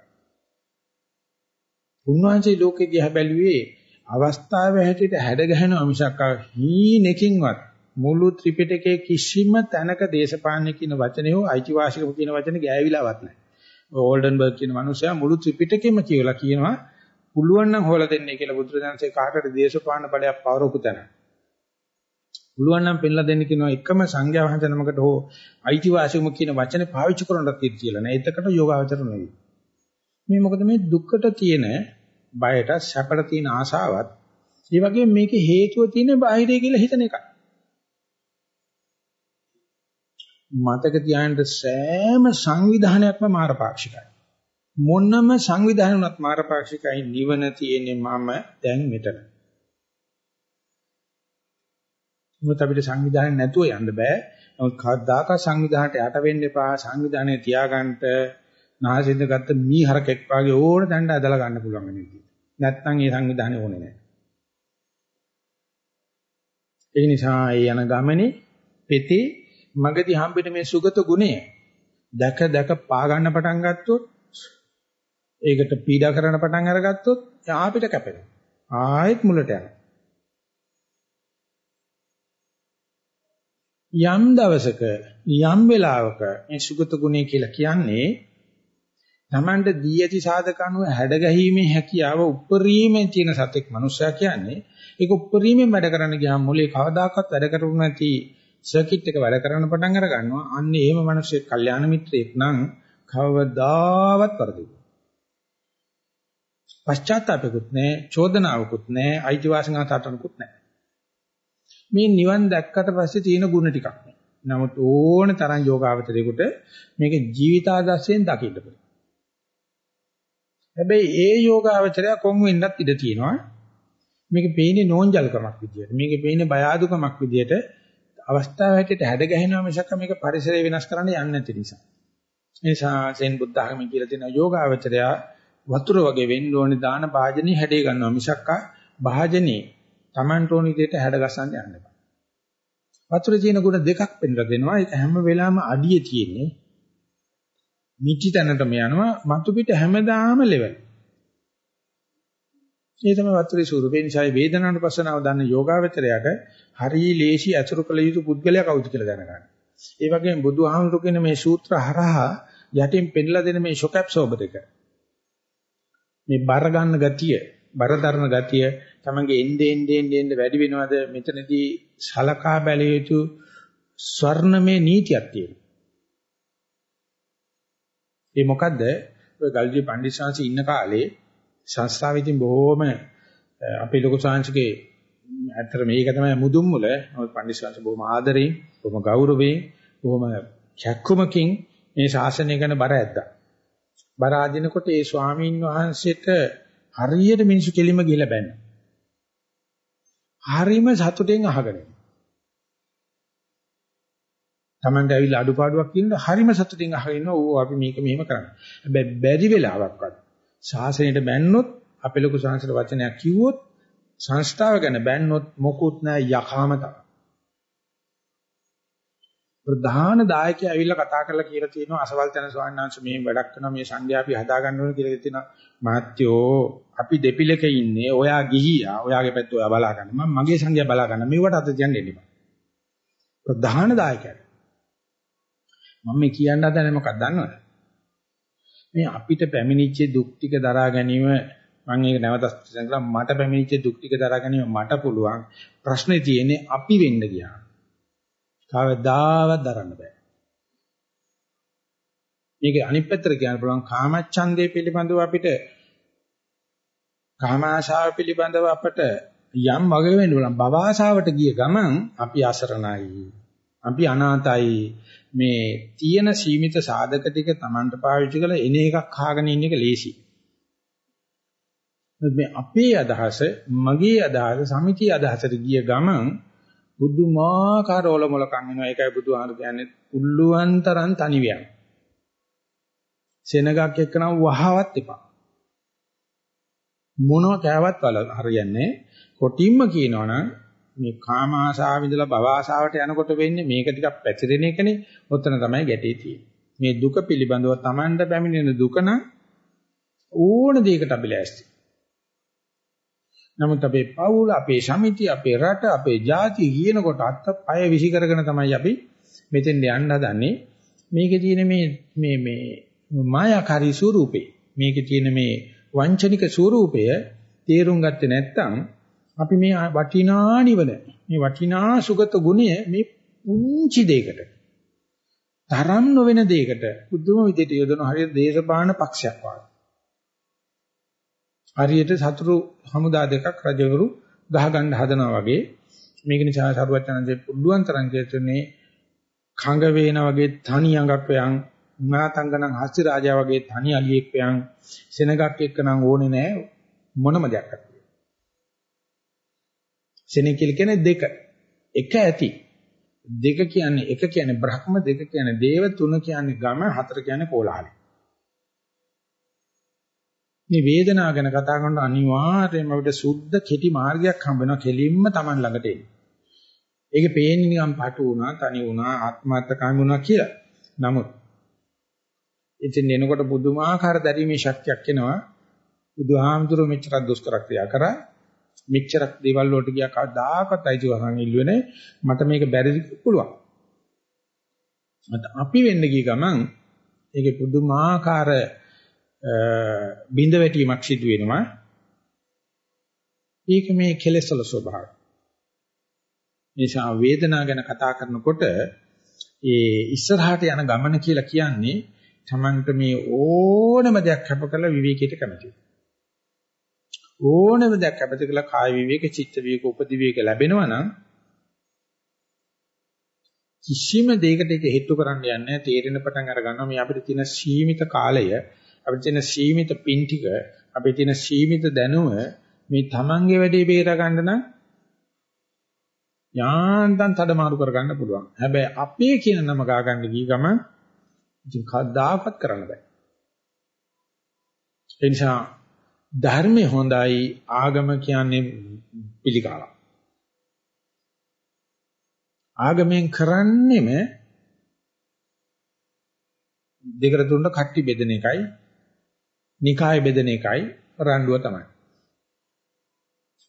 උන්වහන්සේ ලෝකෙ දිහා බැලුවේ අවස්ථාවේ හැටියට හැඩ ගැහෙන මිසක් හීනකින්වත් මුළු ත්‍රිපිටකයේ කිසිම තැනක දේශපාලන කියන වචනේ හෝ අයිතිවාසිකම කියන වචනේ ගෑවිලාවත් නැහැ. ඕල්ඩන්බර්ග් කියන මනුස්සයා මුළු ත්‍රිපිටකෙම කියවලා කියනවා පුළුවන් නම් හොයලා දෙන්නේ කියලා බුදුරජාණන්සේ කාටද දේශපාලන බලයක් පවරපු තැන. පුළුවන් නම් පෙන්ලා දෙන්න කියනවා එකම සංඝයා වහන්සේ නමකට හෝ අයිතිවාසිකම කියන වචනේ පාවිච්චි කරන්නත් කියලා නෑ. එතකට යෝගාවචර නෙවෙයි. මේ මොකද මේ දුක්කට තියෙන බයට සැපට තියෙන ආසාවත් ඒ වගේම මේකේ හේතුව තියෙන බාහිරය කියලා හිතන එකයි. මතක තියාගන්න සෑම සංවිධානයක්ම මාරපාක්ෂිකයි. මොනම සංවිධානයක් මාරපාක්ෂිකයි නිවන තියෙන්නේ මම දැන් මෙතන. මොකද අපිට සංවිධානය නැතුව යන්න බෑ. නමුත් කවදාක සංවිධානයට යට වෙන්න එපා. සංවිධානය තියාගන්න නාසින්ද ගත්ත මීහරකෙක් වගේ ඕන දණ්ඩ ඇදලා ගන්න පුළුවන් වෙන්නේ. නැත්නම් ඒ සංවිධානය ඕනේ නැහැ. ඒ නිසා ඒ යන ගමනේ පෙතේ මගදී හම්බෙන මේ සුගත ගුණය දැක දැක පා ගන්න පටන් ගත්තොත් ඒකට පීඩා කරන පටන් අරගත්තොත් ආපිට කැපෙනවා. ආයෙත් මුලට යනවා. යම් දවසක යම් වෙලාවක මේ සුගත ගුණය කියලා කියන්නේ Tamanට දී ඇති සාධක අනුව හැඩගැහිමේ හැකියාව උප්පරීමේ තියෙන සතෙක් මනුස්සයා කියන්නේ ඒක උප්පරීමෙන් වැඩ කරන්න ගියාම මොලේ කවදාකවත් වැඩ කරුණ නැති සර්කිට් එක වැඩ කරන්න පටන් අර ගන්නවා. අන්න එහෙම මිනිස්සෙක් කල්යාණ මිත්‍රයෙක් නම් කවදාවත් වරදිනවා. පශ්චාත්තාපකුත් නැහැ, චෝදනාවකුත් නැහැ, අයිතිවාසිකම් තාටනකුත් නැහැ. මේ නිවන් දැක්කට පස්සේ තියෙන ಗುಣ ටිකක්. නමුත් ඕන තරම් යෝගාවචරයකට මේක ජීවිතාදර්ශයෙන් දකින්න පුළුවන්. හැබැයි ඒ යෝගාවචරය කොම් වෙන්නත් ඉඩ තියෙනවා. මේක පේන්නේ නෝන්ජල්කමක් විදියට. මේක පේන්නේ බය අඩුකමක් විදියට. අවස්ථාව හැටියට හැඩ ගැහෙනවා මිසක් මේක පරිසරය වෙනස් කරන්න යන්නේ නැති නිසා. ඒ නිසා සෙන් බුද්ධ ආගම කියලා තියෙන යෝගාවචරය වතුර වගේ වෙන්න ඕනේ දාන භාජනී හැඩේ ගන්නවා මිසක් භාජනී Tamanට ඕන විදිහට හැඩ ගසන්න යන්න බෑ. වතුරේ තියෙන ගුණ දෙකක් පෙන්නලා දෙනවා. ඒක හැම වෙලාවෙම අඩියේ තියෙන්නේ. මිටි තැනටම යනවා. මතු පිට හැමදාම ලෙවල්. ඒ තමයි වතුරේ ස්වරූපේ නිසායි වේදනාවට පස්සනාව දන්න යෝගාවචරයට හරි ලේසි අසුරු කළ යුතු පුද්ගලයා කවුද කියලා දැනගන්න. ඒ වගේම බුදුහාමුදුරු කියන මේ සූත්‍ර හරහා යටින් පෙන්නලා දෙන මේ ෂොක් ඇබ්සෝබර් එක. මේ බර ගන්න ගතිය, බර දරන ගතිය තමන්ගේ එnde ende ende ende වැඩි වෙනවද මෙතනදී සලකා බැලිය යුතු ස්වර්ණමය නීතියක් තියෙනවා. ඒ මොකද්ද? ඔය ගල්ජී පණ්ඩිතසාංශ ඉන්න කාලේ සංස්ථාවේ ඉතින් බොහොම අපේ ලොකු සාංශකේ ඇත්තට මේක තමයි මුදුන් මුල. නමුත් පණ්ඩිතසාංශ බොහොම ආදරෙන්, බොහොම ගෞරවයෙන්, බොහොම චක්කුමකින් මේ ශාසනය ගැන බර ඇද්දා. බර ආදිනකොට ඒ ස්වාමීන් වහන්සේට හරියට මිනිස්සු කෙලිම ගිහිල්ලා බැන්න. හරිම සතුටෙන් අහගෙන. Tamanට ඇවිල්ලා අඩුපාඩුවක් කියනකොට හරිම සතුටින් අහගෙන ඕ අපි මේක මෙහෙම කරන්නේ. හැබැයි බැරි වෙලාවක්වත් ශාසනයට බැන්නොත් අපේ ලොකු සංස්කෘත වචනයක් කිව්වොත් සංස්ථාව ගැන බැන්නොත් මොකුත් නැහැ යකාම තමයි. ප්‍රධාන දායකයා ඇවිල්ලා කතා කරලා කියලා තියෙනවා. අසවල් තැන ස්වාමීන් වහන්සේ මේ වැඩක් කරනවා. මේ සංඝයා අපි හදා ගන්න ඕන කියලා තියෙනවා. මහත්යෝ අපි දෙපිලක ඉන්නේ. ඔයා ගිහියා. ඔයාගේ පැත්ත ඔයා බලා ගන්න. මම මගේ සංඝයා බලා ගන්න. මෙවට අත තියන්න එන්න ප්‍රධාන දායකයා. මම මේ කියන්න හදන්නේ මොකක්ද දන්නවද? මේ අපිට පැමිණිච්ච දුක් ටික දරා ගැනීම මම ඒක නැවත සංකල්ප මට පැමිණිච්ච දුක් ටික දරා ගැනීම මට පුළුවන්. ප්‍රශ්නේ තියෙන්නේ අපි වෙන්න ගියා. කවදාවත් දරන්න බෑ. මේක අනිත් පැත්තට කියන්න පුළුවන් කාමච්ඡන්දේ පිළිබඳව අපිට කාම ආශාව පිළිබඳව අපට යම් වගේ වෙන්න පුළුවන් භව ආශාවට ගිය ගමන් අපි අසරණයි. අපි අනාතයි. මේ තියෙන සීමිත සාධක ටික Tamanට පාවිච්චි කරලා එන එකක් කාගෙන ඉන්න එක ලේසි. මේ අපේ අදහස, මගේ අදහස, සමිතිය අදහසට ගිය ගමන් බුදුමාකාර ඔලොමලකම් වෙනවා. ඒකයි බුදුහාම කියන්නේ උල්ලුවන් තරම් තනිවියක්. සෙනගක් එක්කනම් වහවත් එපා. මොනව කෑවත් වල හරියන්නේ කොටින්ම කියනවනම් මේ කාම ආශාව ඉඳලා භව ආශාවට යනකොට වෙන්නේ මේක ටිකක් පැතිරෙන එකනේ. ඔතන තමයි ගැටේ තියෙන්නේ. මේ දුක පිළිබඳව Tamanda පැමිණෙන දුක නම් ඕන දෙයකට අපි ලෑස්ති. නමුත් අපේ පවුල, අපේ සමිතිය, අපේ රට, අපේ ජාතිය කියනකොට අත්ත පය විසි කරගෙන තමයි අපි මෙතෙන් යන්න හදන්නේ. මේකේ තියෙන මේ මේ මේ මායාකාරී ස්වරූපේ මේකේ තියෙන මේ වංචනික ස්වරූපය තේරුම් ගත්තේ නැත්නම් අපි මේ වටිනා නිවන මේ වටිනා සුගත ගුණය මේ පුංචි දෙයකට තරම් නොවන දෙයකට බුදුම විදිහට යොදන හරියට දේශපාලන පක්ෂයක් වගේ. හරියට සතුරු හමුදා දෙකක් රජවරු ගහ ගන්න හදනවා වගේ මේක නිසා සරුවචනන්සේ පුළුවන් තරම් කියතුනේ කඟ වේන වගේ තනි අඟක් වයන් මාතංගණන් හස්ති රාජා වගේ තනි අලියෙක් වයන් සෙනගක් එක්ක නම් ඕනේ නෑ මොනම දෙයක් අත්. සෙනෙහ කියලා කියන්නේ දෙක. එක ඇති. දෙක කියන්නේ එක කියන්නේ බ්‍රහ්ම දෙක කියන්නේ දේව තුන කියන්නේ ගම හතර කියන්නේ කෝලහලයි. මේ වේදනාව ගැන කතා කරනකොට අනිවාර්යයෙන්ම අපිට සුද්ධ කෙටි මාර්ගයක් හම්බ වෙනවා කෙලින්ම Taman ළඟට එන්න. ඒකේ පේන්නේ නිකන් පටු වුණා, තනි වුණා, ආත්මార్థකාමී වුණා කියලා. නමුත් ඉතින් එනකොට පුදුමාකාර දැරීමේ ශක්තියක් එනවා. බුදුහාමුදුරුවෝ මෙච්චර දුෂ්කර ක්‍රියා කරා. මෙච්චරක් දේවල් වලට ගියා කවදාකවත් අයිතිවාසිකම් ඉල්ලුවේ නැහැ. මට මේක බැරි පුළුවන්. මත අපි වෙන්න ගිය ගමන් ඒකේ පුදුමාකාර බින්ද වැටීමක් සිදු වෙනවා. ඒක මේ කෙලෙස්වල ස්වභාවය. නිසා වේදනාව ගැන කතා කරනකොට ඒ ඉස්සරහට යන ගමන කියලා කියන්නේ තමන්ට මේ ඕනම දෙයක් කැප කරලා විවේකයට කැමතියි. ඕනම දෙයක් කැප කරලා කාය විවේක, චිත්ත විවේක, උපදි විවේක ලැබෙනවා නම් කිසිම දෙයකට ඒක හේතු කරන්න යන්නේ නැහැ. තේරෙන පටන් අර ගන්නවා මේ අපිට තියෙන සීමිත කාලය අපිට තියෙන සීමිත පින් ටික, අපිට තියෙන සීමිත දැනුම මේ Tamange වැඩේ බේර ගන්න නම් යාන්තම් තඩමාරු කර ගන්න පුළුවන්. හැබැයි අපේ කියන නම ගා ගන්න ගිය ගමන් ඉතින් කවදාකවත් කරන්න බෑ. ඒ නිසා ධර්මය හොඳයි ආගම කියන්නේ පිළිකාවක්. ආගමෙන් කරන්නේම දෙකට තුනට කට්ටි බෙදෙන එකයි නිකාය බෙදෙන එකයි රණ්ඩුව තමයි.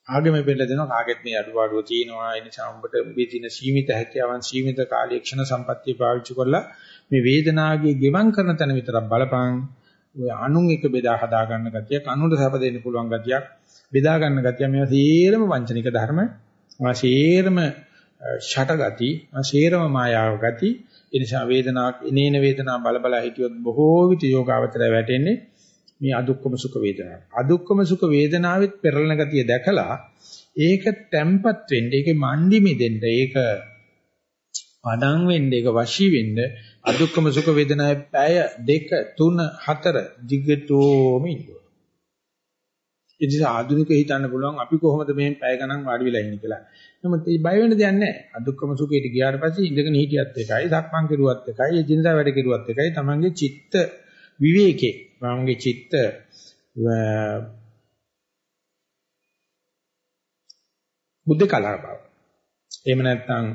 ආගමේ බෙදලා දෙනවා කාගෙත් මේ අඩුපාඩුව තියෙනවා ඒ නිසා උඹට උඹේ තියෙන සීමිත හැකියාවන් සීමිත කාලීය ක්ෂණ සම්පත්තිය පාවිච්චි කරලා මේ වේදනාවේ ගෙවම් කරන තැන විතරක් බලපං. ඔය අනුන් එක බෙදා හදා ගන්න ගතියක් අනුන්ට සැප දෙන්න පුළුවන් ගතියක් බෙදා ගන්න ගතිය මේවා සේරම වංචනික ධර්ම මේවා සේරම ෂට ගති මේවා සේරම මායාව ගති. ඒ නිසා වේදනාවක් එනේන වේදනාව බල බල හිටියොත් බොහෝ විට යෝගාවචරය වැටෙන්නේ මේ අදුක්කම සුඛ වේදනාව. අදුක්කම සුඛ වේදනාවෙත් පෙරලන ගතිය දැකලා ඒක තැම්පත් වෙන්න, ඒකේ මණ්ඩි මිදෙන්න, ඒක පඩම් වෙන්න, ඒක වශී වෙන්න අදුක්කම සුඛ වේදනාවේ පැය 2 3 4 දිගටම ඉන්නවා. ඉතින් ආධුනික හිතන්න පුළුවන් අපි කොහොමද මේ පැය ගණන් වාඩි වෙලා ඉන්නේ කියලා. නමුත් ඒ බය වෙන්න දෙයක් නැහැ. අදුක්කම සුඛයට ගියාට පස්සේ ඉඳගෙන හිටියත් එකයි, සක්මන් කෙරුවත් එකයි, එදිනදා වැඩ කෙරුවත් එකයි, තමන්ගේ චිත්ත විවේකේ මමගේ චිත්ත බුද්ධ කලාව බව. එහෙම නැත්නම්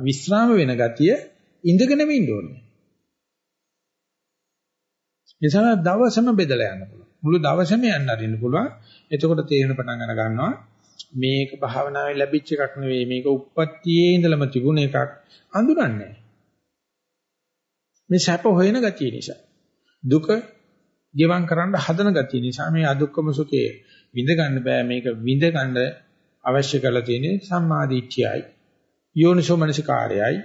විස්්‍රාම වෙන ගතිය ඉඳගෙනම ඉන්න ඕනේ. නිසා දවසම බෙදලා යන්න පුළුවන්. මුළු දවසම යන්න අරින්න පුළුවන්. එතකොට තේරෙන පටන් ගන්න ගන්නවා මේක භාවනාවේ ලැබිච්ච එකක් නෙවෙයි මේක උප්පත්තියේ ඉඳලම තිබුණ එකක් අඳුරන්නේ මේ සැප හොයන ගතිය නිසා. දුක ගෙවම් කරන්න හදන ගතිය නිසා මේ අදුක්කම සුඛේ විඳ ගන්න බෑ මේක විඳ ගන්න අවශ්‍ය කරලා තියෙන්නේ සම්මාදිට්ඨියයි යෝනිසෝ මනසිකාරයයි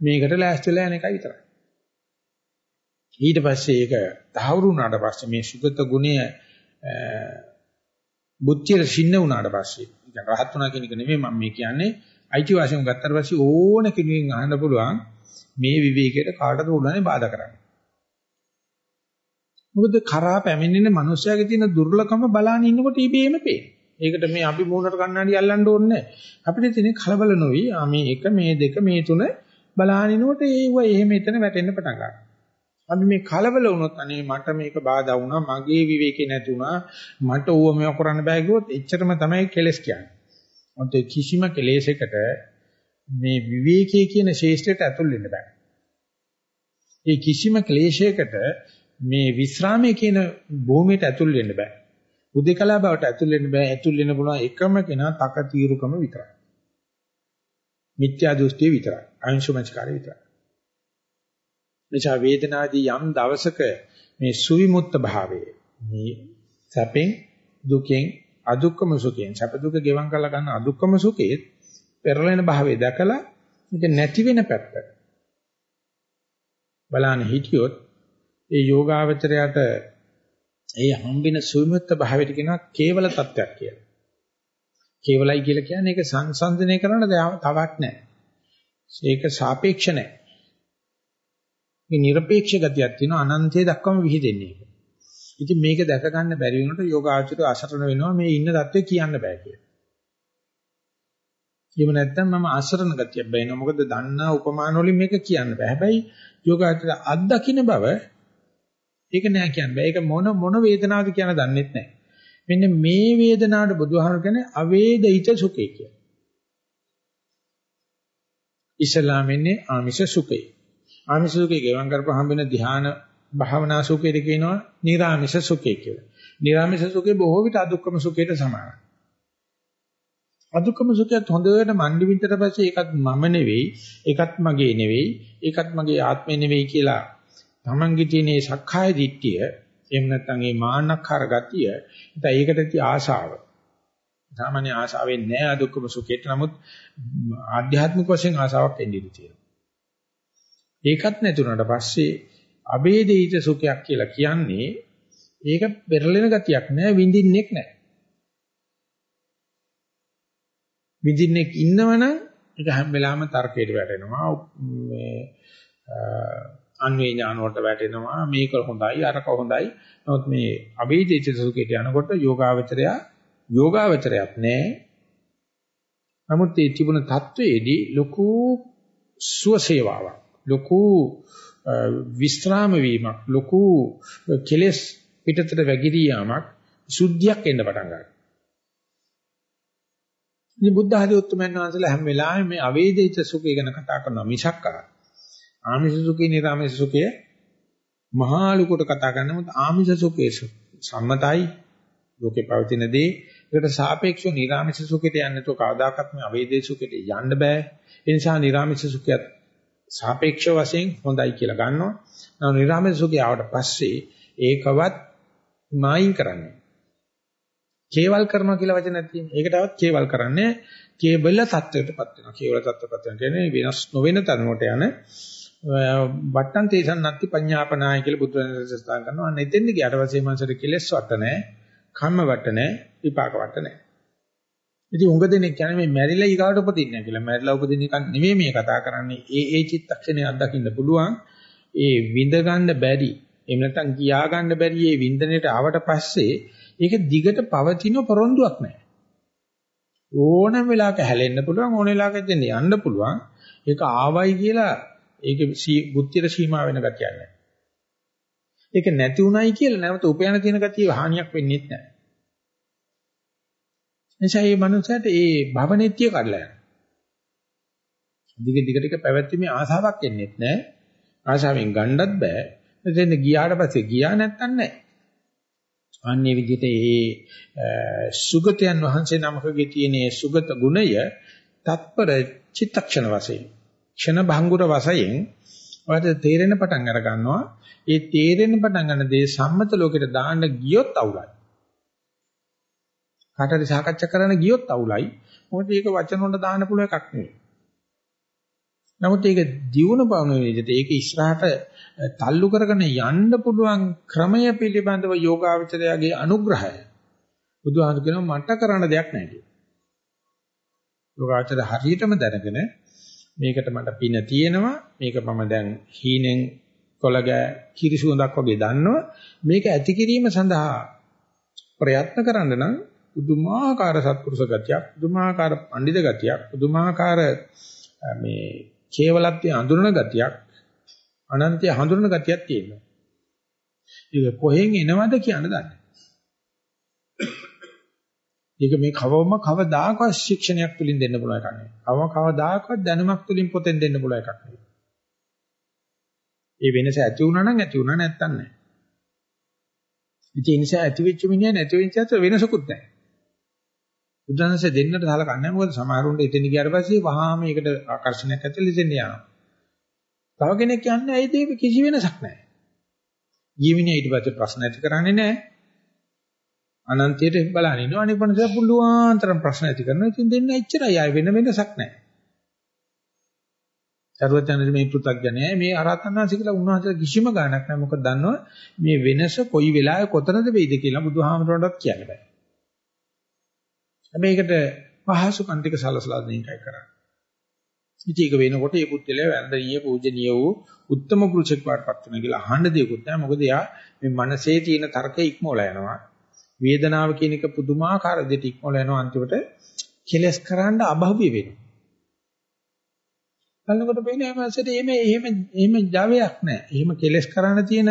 මේකට ලෑස්තිලා යන එකයි විතරයි. ඊට පස්සේ ඒක තහවුරු වුණාට පස්සේ මේ සුගත ගුණය බුද්ධියට සින්න වුණාට පස්සේ දැන් රහත් වුණා කියන එක නෙමෙයි මම මේ කියන්නේ අයිතිවාසිකම් ගත්තාට පස්සේ ඕන කෙනෙකුගෙන් අහන්න පුළුවන් මේ විවේකයට කාටද උනන්නේ බාධා කරන්නේ. මොකද කරා පැමිණෙන මනුස්සයාගේ තියෙන දුර්ලභම බලාන ඉන්නකොට ඉබේම පේන. ඒකට මේ අපි මූණට කණ්ණාඩි අල්ලන්න ඕනේ නැහැ. අපිට තියෙන කලබල නොවි මේ එක මේ දෙක මේ තුන බලානිනකොට ඒව එහෙම එතන වැටෙන්න පටන් ගන්නවා. අපි මේ කලබල වුණොත් අනේ මට මේක බාධා වුණා මගේ විවේකේ නැති වුණා මට ඕව මේව කරන්න බෑ කිව්වොත් එච්චරම තමයි කෙලස් කියන්නේ. මොකද කිසිම කෙලෙසයකට මේ විවේකයේ කියන ශේෂ්ත්‍රයට ඇතුල් වෙන්න බෑ. ඒ කිසිම ක්ලේශයකට මේ විස්රාමයේ කියන භූමියට ඇතුල් වෙන්න බෑ. උදේකලා බවට ඇතුල් වෙන්න බෑ. ඇතුල් වෙන්න පුළුවන් එකම කෙනා තක తీරුකම විතරයි. මිත්‍යා දෘෂ්ටිය විතරයි. අංශුමස්කාරය විතරයි. නිසා වේදනාදී යම් දවසක මේ සුවිමුත්ත භාවයේ මේ සැපෙන් දුකෙන් අදුක්කම සුඛයෙන් සැප දුක ගෙවම් කරලා ගන්න අදුක්කම සුඛයේ පෙරලෙන භාවයේ දැකලා මේක නැති වෙන පැත්ත බලන්න හිටියොත් ඒ යෝගාවචරයට ඒ හම්බින සුවිමුත්ත භාවයට කියනවා කේවල තත්ත්වයක් කියලා. කේවලයි කියලා කියන්නේ ඒක සංසන්දනය කරන්න තවක් නැහැ. ඒක සාපේක්ෂ නැහැ. මේ নিরপেক্ষ ගතියක් තියෙනවා අනන්තය දක්වාම විහිදෙන්නේ. ඉතින් මේක දැක ගන්න බැරි වෙනකොට යෝගාචරය අසරණ වෙනවා මේ ඉන්න தත්ත්වය කියන්න බෑ කියලා. එහෙම නැත්නම් මම අසරණ ගතියක් බෑ නේද? මොකද දන්නා උපමාන වලින් මේක කියන්න බෑ. හැබැයි යෝගාචරය අත්දකින්න බව ඒක නෑ කියන්න බෑ. ඒක මොන මොන වේදනාවද කියන දන්නෙත් නෑ. මෙන්න මේ වේදනාවට බුදුහාම කියන්නේ අවේදිත සුඛය කියලා. ඉස්ලාමෙන්නේ ආමිෂ සුඛය. ආමිෂ සුඛය ගෙවන් කරපුවාම වෙන ධ්‍යාන භාවනා සුඛයට කියනවා නිර්ආමිෂ සුඛය කියලා. නිර්ආමිෂ සුඛය බොහෝ විට අදුක්කම සුඛයට සමානයි. අදුක්කම සුඛයත් හොඳට මණ්ඩි විතර පස්සේ ඒකත් මම නෙවෙයි, ඒකත් මගේ නෙවෙයි, ඒකත් මගේ ආත්මෙ නෙවෙයි කියලා තමන්ගේ තියෙන මේ සක්කාය දිට්ඨිය එහෙම නැත්නම් මේ මාන්නක්කාර ගතිය නැත්නම් ඒකට ඇති ආශාව. සාමාන්‍ය ආශාවෙන් නෑ අදුක්කම සුඛයට. නමුත් ආධ්‍යාත්මික වශයෙන් ආශාවක් එන්නේ තියෙනවා. ඒකත් නැතුණාට පස්සේ අබේදිත සුඛයක් කියලා කියන්නේ ඒක පෙරලෙන ගතියක් නෑ විඳින්නෙක් නෑ. විඳින්නෙක් ඉන්නවනම් ඒක හැම වෙලාවෙම තර්කයට වැටෙනවා. මේ අන්වේ ඥාන වලට වැටෙනවා. මේක හොඳයි අරක හොඳයි. නමුත් මේ අවේදිත සුඛයට යනකොට යෝගාවචරය යෝගාවචරයක් නෑ. නමුත් මේ තිබුණ தത്വයේදී ලොකු සුවසේවාවක් ලොකු විස්්‍රාම වීමක් ලොකු කෙලෙස් පිටතට වැගිරී යාමක් සුද්ධියක් එන්න පටන් ගන්නවා. ඉතින් බුද්ධ ආදී උත්තරමයන් වහන්සේලා හැම වෙලාවෙම මේ අවේදිත සුඛය ගැන කතා කරනවා මිසක් ආ ආමිෂ සුඛේ නිර්ආමිෂ සුඛේ මහලු කොට කතා කරනමුත් ආමිෂ සුඛේ සම්මතයි. ලෝකේ පවතින දේ. ඒකට සාපේක්ෂව නිර්ආමිෂ සුඛයට යන්නේ તો කවදාකවත් මේ අවේදේ සුඛයට යන්න බෑ. ඒ නිසා නිර්ආමිෂ සුඛයත් සාපේක්ෂ වශයෙන් හොඳයි කියලා ගන්නවා. නෝ නිර්ආමිෂ සුඛය ආවට පස්සේ ඒකවත් මායින් කරන්නේ කේවල් කරනවා කියලා වචනක් තියෙනවා ඒකටවත් කේවල් කරන්නේ කේබල තත්වයටපත් වෙනවා. කේවල තත්වපත් වෙන කියන්නේ වෙනස් නොවන තනුවට යන වට්ටන් තේසන් නැති පඤ්ඤාපනාය කියලා බුදුරජාණන් සස්තාන් කරනවා. අන්න එතෙන්ද ගියාට පස්සේ මනසට කෙලෙස් වට නැහැ, කම්ම වට නැහැ, විපාක වට නැහැ. ඉතින් උඟ දෙනෙක් කියන්නේ මේ මැරිලා ඊගාවට උපදින්නේ නැහැ කියලා. මැරිලා උපදින එක නෙමෙයි මේ කතා කරන්නේ. ඒ ඒ චිත්තක්ෂණය අත්දකින්න පුළුවන්. ඒ විඳ ගන්න බැරි, එහෙම නැත්නම් කියා ගන්න බැරි මේ වින්දනයට ආවට පස්සේ ඒක දිගට පවතින පොරොන්දුවක් නැහැ. ඕනම වෙලාවක හැලෙන්න පුළුවන් ඕන වෙලාවක දෙන්න යන්න පුළුවන්. ඒක ආවයි කියලා ඒක බුද්ධියට සීමා වෙන ගතියක් නැහැ. ඒක නැති උනායි කියලා නැවත උපයන තියෙන ගතිය හානියක් වෙන්නේ නැහැ. එනිසා මේ මනුස්සයාට ඒ භවනෙත්‍ය කඩලා යනවා. දිග දිගට පැවැත්ීමේ ආසාවක් එන්නේ නැහැ. ආශාවෙන් ගණ්ඩත් බෑ. එතෙන් ගියාට පස්සේ ගියා නැත්තන් නැහැ. අන්නේ විදිහට ඒ සුගතයන් වහන්සේ නමකගේ තියෙන සුගත ගුණය තත්පර චිත්තක්ෂණ වශයෙන් ක්ෂණ භංගුර වශයෙන් ඔයාලට තේරෙන පටන් අර ගන්නවා. ඒ තේරෙන පටන් ගන්න දේ සම්මත ලෝකෙට දාන්න ගියොත් අවුලයි. කාටරි සාකච්ඡා කරන්න ගියොත් අවුලයි. මොකද මේක වචන වලට දාන්න පුළුවන් එකක් නෙවෙයි. නමුත් ඒක දියුණු බවන විදිහට ඒක ඉස්සරහට තල්ලු කරගෙන යන්න පුළුවන් ක්‍රමය පිළිබඳව යෝගාවචරයාගේ අනුග්‍රහය බුදුහාමුදුර කියනවා මට කරන්න දෙයක් නැහැ කියලා. යෝගාවචර හරියටම දැනගෙන මේකට මට පින තියෙනවා මේක මම දැන් හීනෙන් කොළග කිරිසුවඳක් වගේ දන්නවා මේක ඇති කිරීම සඳහා ප්‍රයත්න කරන්න නම් පුදුමාකාර සත්පුරුෂ ගතියක් පුදුමාකාර පඬිද ගතියක් පුදුමාකාර මේ කේවලත්වයේ අඳුරන ගතියක් අනන්තය හඳුනන ගතියක් තියෙනවා. ඒක කොහෙන් එනවද කියන්න දන්නේ. ඒක මේ කවවම කවදාකවත් ශික්ෂණයක් තුලින් දෙන්න පුළුවන් එකක් නෙවෙයි. කවම කවදාකවත් දැනුමක් තුලින් පොතෙන් දෙන්න පුළුවන් එකක් නෙවෙයි. ඒ වෙනස ඇති වුණා නම් ඇති වුණා නැත්තම් නැහැ. ඉතින් ඒ නිසා ඇති වෙච්ච මිනිහා නැති වෙච්ච අතර වෙනසකුත් නැහැ. බුදුන්සේ දෙන්නට සලකන්නේ නැහැ. මොකද සමහරුන්ට එතන ගියාට පස්සේ වහාම ඒකට ආකර්ෂණයක් ඇතිවෙලා දෙන්න යනවා. තව කෙනෙක් කියන්නේ ඇයි ඒක කිසි වෙනසක් නැහැ. ජීවිනේ ඊට පස්සේ ප්‍රශ්න ඇති කරන්නේ නැහැ. අනන්තයට බලන ඉන්නවා අනිත් පණස පුළුවන් තරම් ප්‍රශ්න ඇති කරනවා. ඉතින් දෙන්න එච්චරයි. ආය වෙන වෙනසක් නැහැ. සර්වඥාණන් මේ පෘථග්ජනයයි මේ ආරහතන්වහන්සේ කියලා උන්වහන්සේ කිසිම ගාණක් නැහැ. මොකද දන්නවා මේ වෙනස කොයි වෙලාවෙ කොතනද වෙයිද කියලා බුදුහාමරණටත් කියන්න බෑ. මේකට පහසුකම් ටික සලසලා දෙන එකයි කරන්නේ. ඉතින් ඒක වෙනකොට මේ පුත්‍රයා වැන්දනීය පූජනීය වූ උත්තම පුරුෂෙක් වඩපත් වෙනවා කියලා අහන්න දෙයක්වත් නැහැ. මොකද එයා මේ මනසේ තියෙන තර්කය ඉක්මවලා යනවා. වේදනාව කියන එක පුදුමාකාර දෙයක් ඉක්මවලා යනවා අන්තිමට කෙලස් කරන්න අභව්‍ය වෙනවා. බලනකොට පේන්නේ මනසට එහෙම එහෙම එහෙම ජවයක් නැහැ. එහෙම කෙලස් කරන්න තියෙන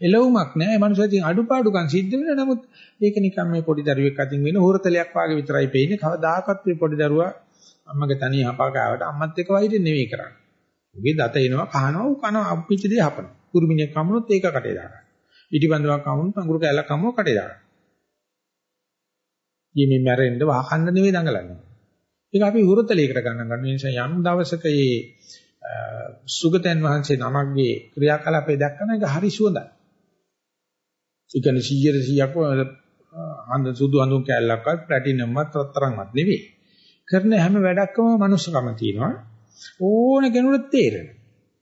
එළවුමක් නැහැ. ඒ මනුස්සයා තියෙන අඩුපාඩුකම් සිද්ධ වෙන නමුත් ඒක නිකන් මේ පොඩි දරුවෙක් අතින් වෙන හොරතලයක් වාගේ විතරයි පේන්නේ. කවදාකවත් මේ පොඩි දරුවා අම්මගේ තනිය හපකාවට අම්මත් එක්ක වෛරය නෙවෙයි කරන්නේ. උගේ දත එනවා කහනවා උ කනවා අප්පිච්ච දේ හපනවා. කුරුමිනියක් කමුනොත් ඒක කටේ දාගන්න. ඉටිබන්දුවක් කමුනොත් අඟුරු කැලක් කමුව කටේ දාගන්න. ඊමේ මැරෙන්න වහකන්න නෙවෙයි දඟලන්නේ. ඒක අපි හුරතලයකට ගන්න ගන්න නිසා යම් දවසක මේ සුගතයන් වහන්සේ නමක්ගේ ක්‍රියාකලාපය දැක්කම ඒක හරි සුවඳයි. ඒ කියන්නේ 100 100ක් හඳ සුදු අඳුන් කැලලක්වත් ප්ලැටිනම්වත් රත්තරන්වත් නෙවෙයි. කරන හැම වැඩක්ම මනුස්සකම තියෙනවා. ඕන කෙනෙකුට තේරෙන.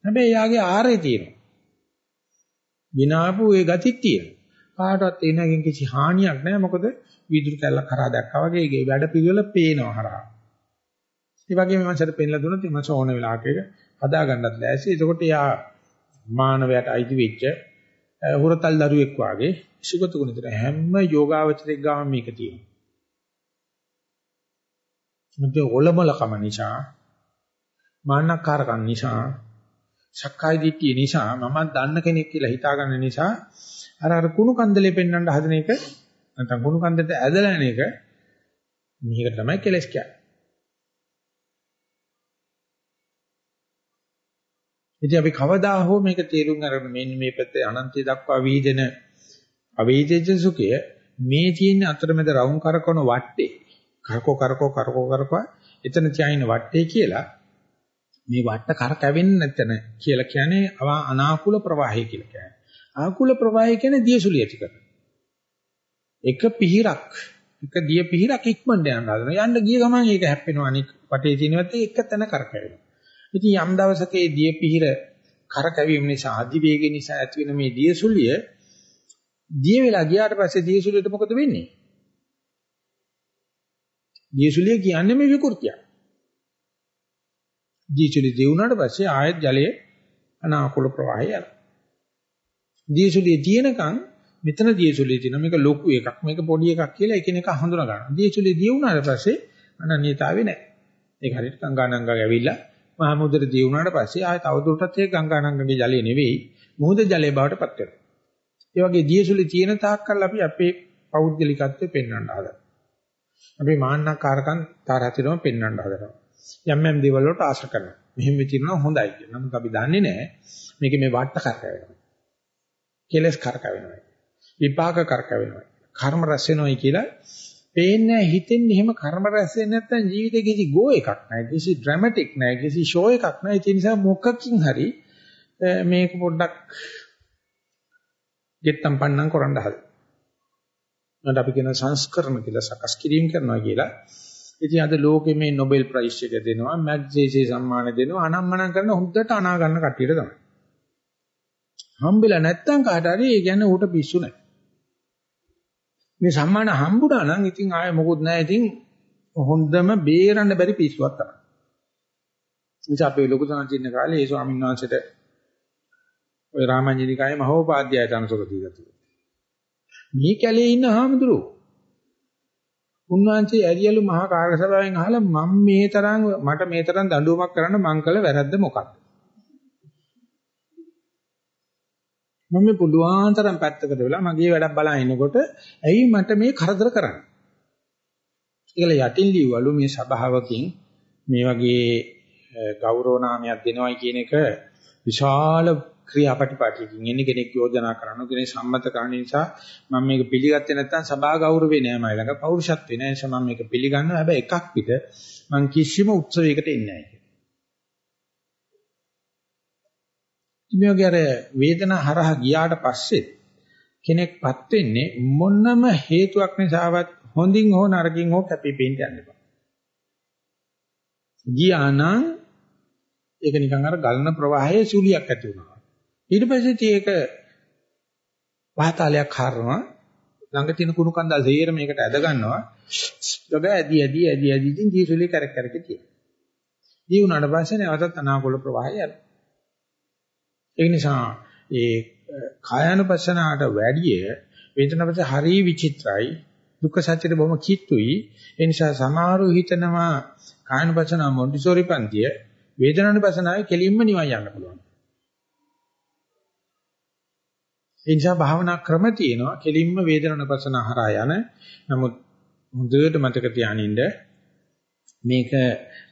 හැබැයි යාගේ ආරේ තියෙනවා. විනාපු ඒ ගතිත් තියෙනවා. කාටවත් එනකින් කිසි හානියක් නැහැ. මොකද විදුලි කැලලක් හරහා දැක්කා වගේ ඒකේ වැඩ පිළිවෙල පේනවා හරහා. ඒ වගේම මනසට පෙන්ලා දුන්නොත් මනස ඕන වෙලාවක හදා ගන්නත් ලෑස්ති. එතකොට යා මානවයට අයිති වෙච්ච හුරතල් දරුවෙක් වාගේ සුගත ගුණතර හැම යෝගාවචරයක් ගාම මේක තියෙනවා. මුද ඔලමලකම නිසා මාන්නකාරකම් නිසා සක්කාය දිට්ඨිය නිසා මම දන්න කෙනෙක් කියලා හිතාගන්න නිසා අර අර කුණු කන්දලේ පෙන්වන්න හදන එක නැත්නම් කුණු කන්දලට ඇදලා යන එක මේක තමයි කෙලස් කියන්නේ. ඉතින් අපි කවදා හෝ මේක තේරුම් අරගෙන මෙන්න මේ පැත්තේ අනන්තය දක්වා වීදෙන අවේජජ සුඛය මේ තියෙන අතරමැද රවුම් කරකවන වටේ කරකෝ කරකෝ කරකෝ කරකෝ එතන තියාින වටේ කියලා මේ වට කර කැවෙන්නේ නැතන කියලා කියන්නේ අනාකූල ප්‍රවාහය කියලා කියන්නේ. ආකූල ප්‍රවාහය කියන්නේ දියසුලිය ටික. එක පිහිරක් එක දිය පිහිරක් ඉක්මනට යන හදන. යන්න ගිය ගමන් ඒක හැප්පෙනවා අනික වටේ තියෙනවත් එක තැන කරකැවෙනවා. ඉතින් යම් දවසක මේ දිය පිහිර කරකැවීම නිසා අධි වේගය නිසා ඇති වෙන මේ දියසුලිය දිය වෙලා ගියාට පස්සේ දියසුලියට මොකද වෙන්නේ? දියසුලිය කියන්නේ මේ විකෘතියක්. දියසුලිය දිනුනාට පස්සේ ආයෙත් ජලයේ අනාකූල ප්‍රවාහය යනවා. දියසුලිය තියෙනකන් මෙතන දියසුලිය තියෙනවා මේක ලොකු එකක් මේක පොඩි එකක් කියලා එකිනෙක හඳුනා ගන්නවා. දියසුලිය දිනුනාට පස්සේ අනන්‍යතාවය නැහැ. ඒක හරියට ගංගානංගා ගැවිලා මහා මුහුදට දී වුණාට පස්සේ ආයෙ තවදුරටත් ඒ ගංගානංගගේ ජලය නෙවෙයි මුහුද ජලයේ බවට පත් වෙනවා. ඒ වගේ දියසුලි තියෙන තාක්කල් අපි අපේ පෞද්ගලිකත්වය පෙන්වන්න හදනවා. අපි මාන්නකාරකම් තරහතිරම පෙන්වන්න හදනවා. යම් යම් දේවල් වලට ආශ කරනවා. මෙහෙම වෙතිනවා හොඳයි කියලා. නමුත් අපි දන්නේ නැහැ මේක මේ වට කරකවෙනවා. කෙලස් කරකවෙනවා. විපාක කරකවෙනවා. කර්ම රැස් වෙනවයි කියලා පේන්නේ හිතෙන්නේ එහෙම කර්ම රැස් වෙන්නේ නැත්නම් ජීවිතේ කිසි ගෝ එකක් නැහැ කිසි ඩ්‍රැමැටික් නැහැ කිසි ෂෝ එකක් නැහැ ඒ නිසා මොකකින් හරි මේක පොඩ්ඩක් ගෙත්තම් පන්නම් කරන්න හදලා. මට අපි කියන සංස්කරණ කියලා සකස් කිරීම කරනවා කියලා. ඉතින් අද ලෝකෙ මේ Nobel Prize එක දෙනවා, මැග්සේසේ සම්මාන දෙනවා, අනම්මනම් කරන හොඳට අනා ගන්න කට්ටියට තමයි. හම්බෙලා නැත්තම් කාට හරි ඒ කියන්නේ ඌට පිස්සු නැහැ. මේ සම්මාන හම්බුණා නම් ඉතින් ආයෙ මොකුත් නැහැ. ඉතින් හොඳම බේරන්න බැරි පිස්සුවක් තමයි. ඉතින් අපේ ලොකු සංචින්න කාලේ ඒ ස්වාමීන් වහන්සේට ඔය රාමඤ්ඤනිකායේ මහෝපාද්‍යය තනසොක දීලා තිබුණා. මේ කැලේ ඉන්න හාමුදුරුවෝ උන්වහන්සේ ඇරියලු මහා කාර්ය සභාවෙන් අහලා මම මේ තරම් මට මේ තරම් දඬුවමක් කරන්න මං කළ වැරද්ද මොකක්ද? මම මේ පුළුවන් තරම් පැත්තකට වෙලා මගේ වැඩක් බලා ඉනකොට ඇයි මට මේ කරදර කරන්නේ? ඒකල යටින් ලියවලු මේ සභාවකින් මේ වගේ ගෞරව නාමයක් දෙනවයි කියන එක විශාල ක්‍රියාපටිපාටියකින් එන්නේ කෙනෙක් යෝජනා කරනවා කෙනෙක් සම්මත කරන නිසා මම මේක පිළිගත්තේ නැත්නම් සභා ගෞරවේ නෑ මයි ළඟ පෞරුෂත්වේ නෑ නිසා මම මේක පිළිගන්නවා හැබැයි එකක් පිට මම කිසිම උත්සවයකට එන්නේ නෑ ඉතින් අර වේදනා හරහා ගියාට පස්සේ කෙනෙක්පත් වෙන්නේ මොනම හේතුවක් නිසාවත් හොඳින් හෝ නරකින් හෝ කැපිපෙන්න යන්න එපා. ගියානම් ඒක නිකන් අර ගලන ප්‍රවාහයේ සුලියක් ඇති වුණා. ඊට පස්සේ ඒක වාතාලයක් හරනවා ළඟ තියෙන කුණු කන්දල් සේර මේකට ඇද ගන්නවා. ගග ඇදි ඇදි ඇදි ඇදි ඉතින් ජීසුලි කරක් කරක තියෙනවා. දී උනාට පස්සේ නැවතත් අනාකූල ප්‍රවාහය යනවා. ඒ නිසා ඒ කායानुපස්සනාවට වැඩිය වේදනාපස හරි විචිත්‍රයි දුක්ඛ සත්‍යෙට බොහොම කිට්ටුයි ඒ නිසා සමහරව හිතනවා කායानुපස්සනා මොන්ටිසෝරි පන්තිය වේදනානුපස්සනාවේ කෙලින්ම නිවන් යන්න පුළුවන් ඒ නිසා භාවනා ක්‍රම තියෙනවා කෙලින්ම වේදනානුපස්සනා හරහා යන නමුත් හොඳට මතක තියානින්න මේක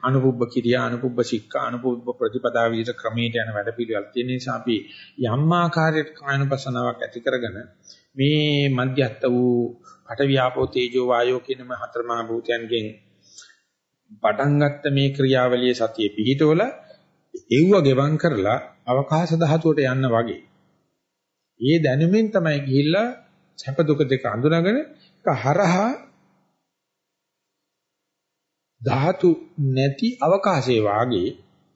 අනුපුබ්බ කිරියා අනුපුබ්බ සික්ඛා අනුපුබ්බ ප්‍රතිපදා විදිහට ක්‍රමයට යන වැඩ පිළිවෙලක් තියෙන නිසා අපි යම් ආකාරයකට කායනුපසනාවක් ඇති කරගෙන මේ මධ්‍යස්ත වූ පට වියාපෝ තේජෝ වායෝ කියන මේ හතර මහා භූතයන්ගෙන් පටන් ගත්ත මේ ක්‍රියාවලියේ සතිය පිහිටවල එව්ව ගෙවම් කරලා අවකාශ ධාතුවට යන්න වගේ. ඒ දැනුමින් තමයි ගිහිල්ලා සැප දුක දෙක අඳුනගෙන ඒක හරහා ධාතු නැති අවකාශයේ වාගේ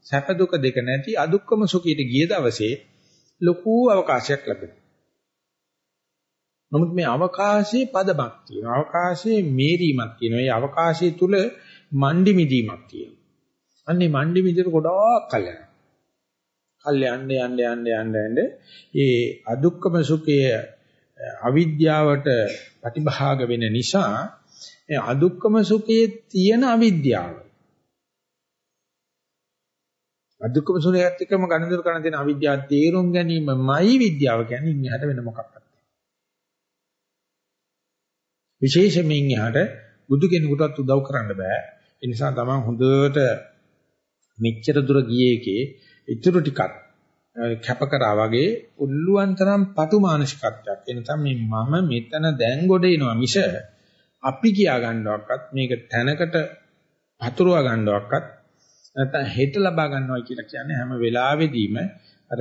සැප දුක දෙක නැති අදුක්කම සුඛයට ගිය දවසේ ලොකු අවකාශයක් ලැබෙනවා. නමුත් මේ අවකාශයේ පදමක් තියෙනවා. අවකාශයේ මේරීමක් තියෙනවා. මේ අවකාශය තුල මණ්ඩි මිදීමක් තියෙනවා. අන්නේ මණ්ඩි මිදිර ගොඩාක් කල් යනවා. කල් යන්න යන්න යන්න යන්න යන්න ඒ අදුක්කම සුඛයේ අවිද්‍යාවට ප්‍රතිභාග වෙන නිසා ඒ අදුක්කම සුඛයේ තියෙන අවිද්‍යාව. අදුක්කම සුඛයත් එක්කම ගණන්දර කරන දෙන අවිද්‍යාව තේරුම් ගැනීමමයි විද්‍යාව කියන්නේ ඉන්නහට වෙන මොකක්වත්. විශේෂයෙන්ම එහාට බුදු කෙනෙකුටත් උදව් කරන්න බෑ. ඒ නිසා තමයි හොඳට මෙච්චර දුර ගියේ එකේ ඊටු ටිකක් කැප කරා වගේ උල්ලුවන් තරම් පටු මානසිකත්වයක්. එනසම් මේ මම මෙතන දැන් ගොඩ එනවා මිස අපි කියා ගන්නවක්වත් මේක තැනකට හතුරවා ගන්නවක්වත් නැත්නම් හෙට ලබා ගන්නවා කියලා කියන්නේ හැම වෙලාවෙදීම අර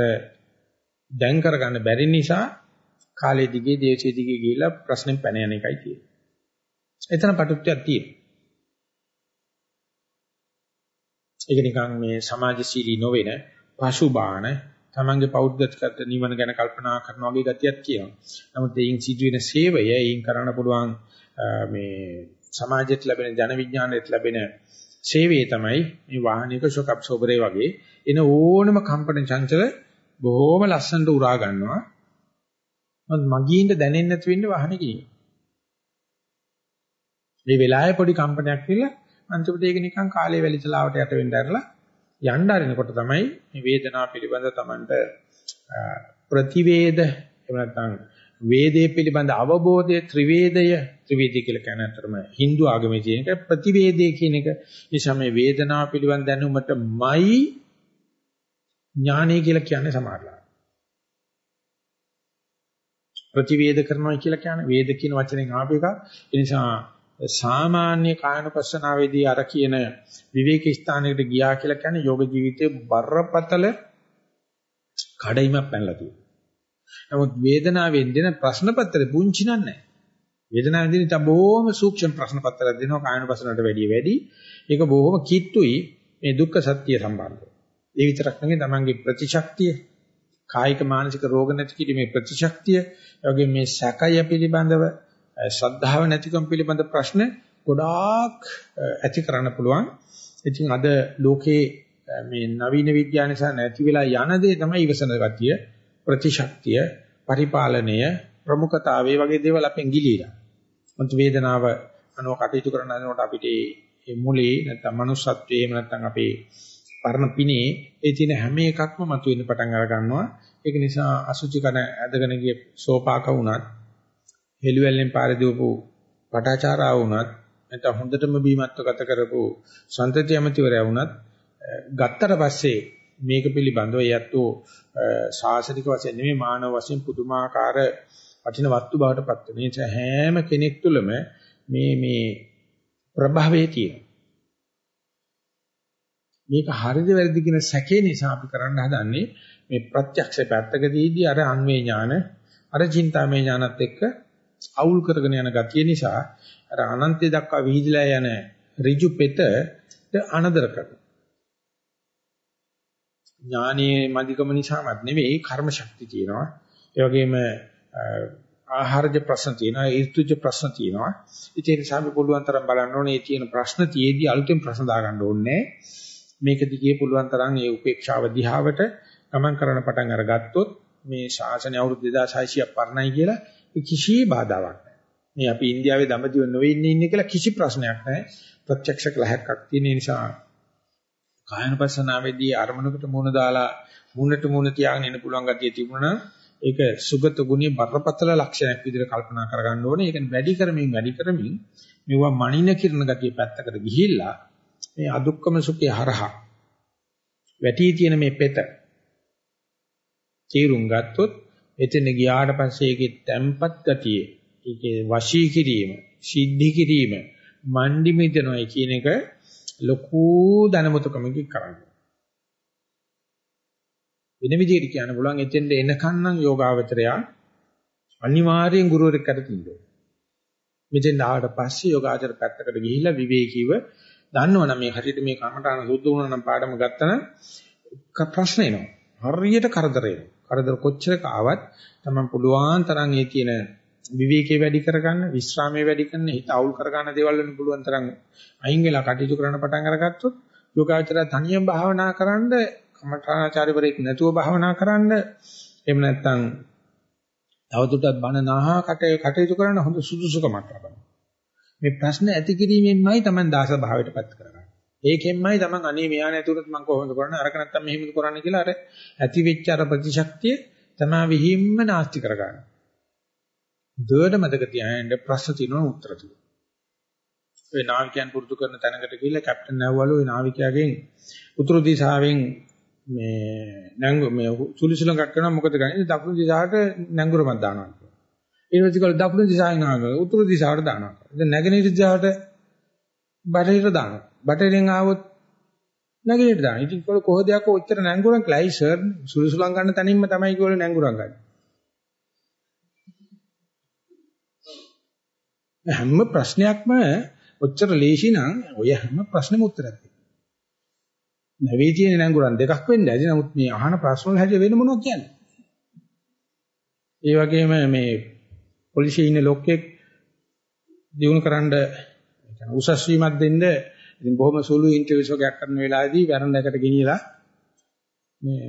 දැන් කරගන්න බැරි නිසා කාලේ දිගේ දේශයේ දිගේ ගිහිලා ප්‍රශ්නෙන් පැන යන එකයි තියෙන්නේ. එතන පටුත්වයක් තියෙනවා. ඒක නිකන් මේ සමාජශීලී නොවන පසුබාන තමන්ගේ පෞද්ගලිකත්ව නිවන ගැන කල්පනා කරන වගේ ගතියක් කියනවා. නමුත් එයින් සිදුවෙන සේවය, එයින් කරන්න පුළුවන් මේ සමාජයට ලැබෙන ජන විඥාණයට ලැබෙන සේවයේ තමයි මේ වාහනික ෂොක් ඇබ්සෝබරේ වගේ එන ඕනම කම්පන චංචල බොහොම ලස්සනට උරා ගන්නවා. මොකද මගින්ද දැනෙන්නේ නැති වෙන්නේ වාහනේ කියන්නේ. මේ වෙලාවේ පොඩි කම්පනයක් කියලා අන්තිමට ඒක නිකන් කාලේ වැලිචලාවට යට වෙන්න ඇරලා යන්න ආරිනකොට තමයි මේ වේදනාව පිළිබඳ Tamanට ප්‍රතිවේද එහෙම නැත්නම් වේදේ පිළිබඳ අවබෝධය ත්‍රිවේදය ත්‍රිවේදී කියලා කියන අතරම Hindu ආගමේ තියෙන එක ප්‍රතිවේදේ කියන එක. නිසා මේ වේදනාව පිළිබඳ දැනුමටමයි ඥානය කියලා කියන්නේ සමහරලා ප්‍රතිවේද කරනවා කියලා කියන්නේ වේද කියන වචනෙන් ආපු එක ඒ නිසා සාමාන්‍ය කායනපස්සනාවේදී අර කියන විවේක ස්ථානයකට ගියා කියලා කියන්නේ යෝග ජීවිතයේ බරපතල කඩයිමක් පැනලා තියෙනවා. නමුත් වේදනාවෙන් දෙන ප්‍රශ්න පත්‍රේ පුංචි නෑ. වේදනාවෙන් දෙන ඉතින් බොහොම සූක්ෂම ප්‍රශ්න පත්‍රයක් දෙනවා කායන ප්‍රශ්නකට වැඩිය වැඩි. ඒක බොහොම කිට්ටුයි මේ දුක්ඛ සත්‍ය සම්බන්ධව. ඒ විතරක් නෙවෙයි තමන්ගේ ප්‍රතිශක්තිය කායික මානසික රෝග නැති කිරීමේ ප්‍රතිශක්තිය එවැගේ මේ සැකය පිළිබඳව ශ්‍රද්ධාව නැතිකම් පිළිබඳ ප්‍රශ්න ගොඩාක් ඇති කරන්න පුළුවන්. ඉතින් අද ලෝකේ මේ නවීන විද්‍යාව නිසා නැති වෙලා යන දේ තමයි ඉවසන ගතිය, ප්‍රතිශක්තිය, පරිපාලනය, ප්‍රමුඛතාවය වගේ දේවල් අපෙන් ගිලීලා. මුත් වේදනාව අනෝ කටයුතු කරන යනකොට අපිට මේ මුලේ නැත්නම් manussත්වයේ එහෙම නැත්නම් අපේ පරණ පිනේ ඒ තියෙන හැම එකක්ම මතුවෙන්න පටන් අර ගන්නවා. ඒක නිසා අසුචි කන ඇදගෙන ගිය සෝපාක වුණත්, හෙළුවැල්ලෙන් පාරේ දීපු පටාචාරා වුණත්, නැත්නම් හොඳටම බීමත්ව ගත කරපු සන්තති ඇමතිවරයා වුණත් ගත්තට පස්සේ මේක පිළිබඳව යැත්තෝ ශාසනික වශයෙන් නෙමෙයි මානව වශයෙන් පුදුමාකාර වටින වස්තු බවට පත් වෙන. නිසා හැම කෙනෙක් තුළම මේ මේ ප්‍රභවයේ තියෙන. මේක හරිද වැරදිද කියන සැකේ නිසා අපි කරන්න හදන්නේ මේ ප්‍රත්‍යක්ෂ පැත්තකදීදී අර අන්වේ ඥාන අර චින්තාමය ඥානත් එක්ක අවුල් කරගෙන යන ගතිය නිසා අර අනන්තය දක්වා විහිදලා යන ඍජු පෙතට අනදර කරනවා ඥානීය මධිකම නිසාමත් නෙවෙයි කර්ම ශක්තිය තියෙනවා. ඒ වගේම ආහාරජ ප්‍රශ්න තියෙනවා, ඍතුජ ප්‍රශ්න තියෙනවා. ඒ නිසා අපි පුළුවන් තරම් බලන්න ඕනේ මේ තියෙන ප්‍රශ්න තියේදී අලුතෙන් ප්‍රශ්න දාගන්න ඕනේ. මේක දිගේ පුළුවන් තරම් ඒ උපේක්ෂාව දිහාවට ගමන් කරන පටන් අරගත්තොත් මේ ශාසනය අවුරුදු 2600ක් පරණයි කියලා කිසි බාධාවක් නැහැ. මේ අපි ඉන්දියාවේ දඹදිව නොවේ ඉන්නේ කියලා කිසි ප්‍රශ්නයක් නැහැ. ප්‍රත්‍යක්ෂ කලහක්ක් තියෙන නිසා කායනුපස්සනාවේදී අරමුණකට මුණ දාලා මුණට මුණ තියාගෙන ඉන්න පුළුවන් ගතිය තිබුණා ඒක සුගත ගුණයේ බරපතල ලක්ෂණයක් විදිහට කල්පනා කරගන්න ඕනේ. ඒක වැඩි කරමින් වැඩි කරමින් මෙවුවා මනින කිරණ ගතිය පැත්තකට ගිහිල්ලා මේ අදුක්කම සුඛය හරහා වැටි තියෙන මේ පෙත තීරුම් ගත්තොත් එතන ගියාට පස්සේ ඒකේ තැම්පත් ගතිය, ඒකේ වශී කිරීම, සිද්ධි කිරීම, මණ්ඩි මිදනොයි කියන එක ලොකු දැනුමතකමකින් කරන්නේ. වෙන විදිහට කියන්න පුළුවන් එතෙන්ද එනකන් නම් යෝගාවචරයා අනිවාර්යෙන් ගුරුවරයෙක් අතර තියෙනවා. මෙතෙන් ආවට පස්සේ යෝගාචර පැත්තකට ගිහිල්ලා විවේකීව දන්නවනම් මේ හරියට මේ කමටහන සුද්ධ වුණා නම් පාඩම ගත්තා නම් ප්‍රශ්න එනවා. හරියට කරදර එනවා. කරදර කොච්චරක ආවත් තමයි පුළුවන් තරම් ඒ තියෙන විවේකේ වැඩි කරගන්න, විශ්‍රාමයේ වැඩි කරන, හිත අවුල් කරගන්න දේවල් වලින් පුළුවන් තරම් අයින් වෙලා කටයුතු කරන්න පටන් අරගත්තොත් යෝගාචරය තනියෙන් භාවනා කරන්න, කමඨාචාර්යවරයෙක් නැතුව භාවනා කරන්න, එහෙම නැත්නම් තවදුරටත් බණ නාහා කටයුතු කරන්න හොඳ සුදුසුකමක් ලබනවා. මේ ප්‍රශ්න ඇති කිරීමෙන්මයි Taman දාස භාවයටපත් කරගන්නේ. ඒකෙන්මයි Taman අනේ මෙයා නැතුණත් මම කොහොමද කරන්නේ අරක නැත්තම් මෙහෙමද කරන්නේ කියලා අර ඇති වෙච්ච අර ප්‍රතිශක්තිය තමා විහිම්ම නාස්ති කරගන්නවා. දුවට මතක තියාගන්න ප්‍රශ්න තියෙනවා උත්තර තියෙනවා. ඒ නාවිකයන් පුරුදු කරන තැනකට ගිහිල්ලා කැප්ටන් නැවවලු ඒ නාවිකයාගෙන් උතුරු දිශාවෙන් මේ නැංගු මේ සුලිසුලඟක් කරනවා මොකද ගන්නේ දකුණු දිශාවට නැංගුරමක් දානවා කියලා. ඊට පස්සේ කල දකුණු දිශාවෙන් නාගල උතුරු දිශාවට දානවා. දැන් නැගෙනහිර දිශාවට බටහිර දානවා. බටහිරෙන් ආවොත් නැගෙනහිර දානවා. ඉතින් කොහොමද යකෝ ඔච්චර නැංගුරන් ක්ලයි සර් සුලිසුලං ගන්න තැනින්ම තමයි කිව්වල නැංගුරන් ගන්නේ. හැම ප්‍රශ්නයක්ම ඔච්චර ලේසි නම් ඔය හැම ප්‍රශ්නෙම උත්තරයක් තියෙනවා. නැවේ තියෙන නංගුරන් දෙකක් වෙන්න ඇති. නමුත් මේ අහන ප්‍රශ්න වල හැටි වෙන මොනවද කියන්නේ? ඒ වගේම මේ පොලිසියේ ඉන්න ලොක්කෙක් දිනු කරන්න උසස් වීමක් දෙන්න ඉතින් බොහොම සුළු ඉන්ටර්වියුස් එකක් කරන වෙලාවේදී වැරන්ඩකට ගෙනියලා මේ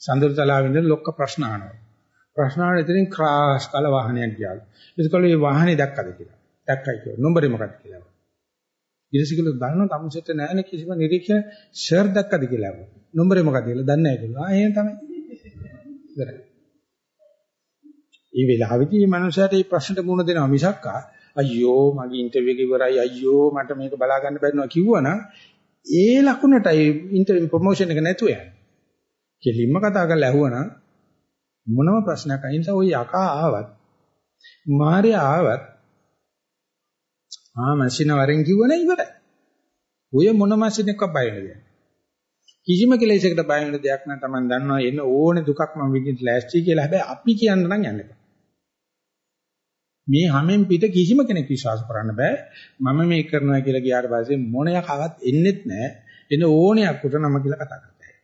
සඳුරුතලාවෙන් ඉඳන් ලොක්ක ප්‍රශ්න අහනවා. ප්‍රශ්න අහන ඉතින් ක්‍රාස් කල වාහනයක් ගියාලු. ඒකවල මේ වාහනේ දැක්කද කියලා. දැක්කයි කියලා. නම්බරේ මොකක්ද කියලා. ඊටසිකල බලන තමුසෙට නැහැ කිසිම නිරීක්ෂණ ෂෙර් දැක්කද කියලා. නම්බරේ මොකක්ද කියලා දන්නේ නැහැ කියලා. ආ එහෙනම් තමයි. ඉවරයි. මේ වෙලාවෙදී මේ මනුස්සයාට මේ ප්‍රශ්නට මුහුණ දෙනවා මිසක් අයියෝ මගේ ඉන්ටර්විව් එක ඉවරයි අයියෝ මට මේක බලා ගන්න බැරිනවා කිව්වනම් ඒ ලකුණටයි ඉන්ටර්විව් ප්‍රොමෝෂන් එක නැතුව යන්නේ. කෙලින්ම කතා කරලා ඇහුවනම් මොනම ප්‍රශ්නයක් අයින්ස ওই යකා ආවත් මාර්යා ආවත් ආ මැෂින වරෙන් කිව්වනේ ඉවරයි. ඔය මොන මැෂින් එකක් බය වෙනද? කිසිම කෙලෙසයකට බය වෙන දෙයක් නැත්නම් Taman දන්නවා එන ඕනේ දුකක් මම විඳින්න ලෑස්ති කියලා. හැබැයි අපි කියන්න නම් යන්න එපා. මේ හැමෙන් පිට කිසිම කෙනෙක් විශ්වාස කරන්න බෑ. මම මේ කරනවා කියලා ගියාට පස්සේ මොනයක්වත් එන්නේත් නෑ. එන ඕනයක් උට නම කියලා කතා කරතයි.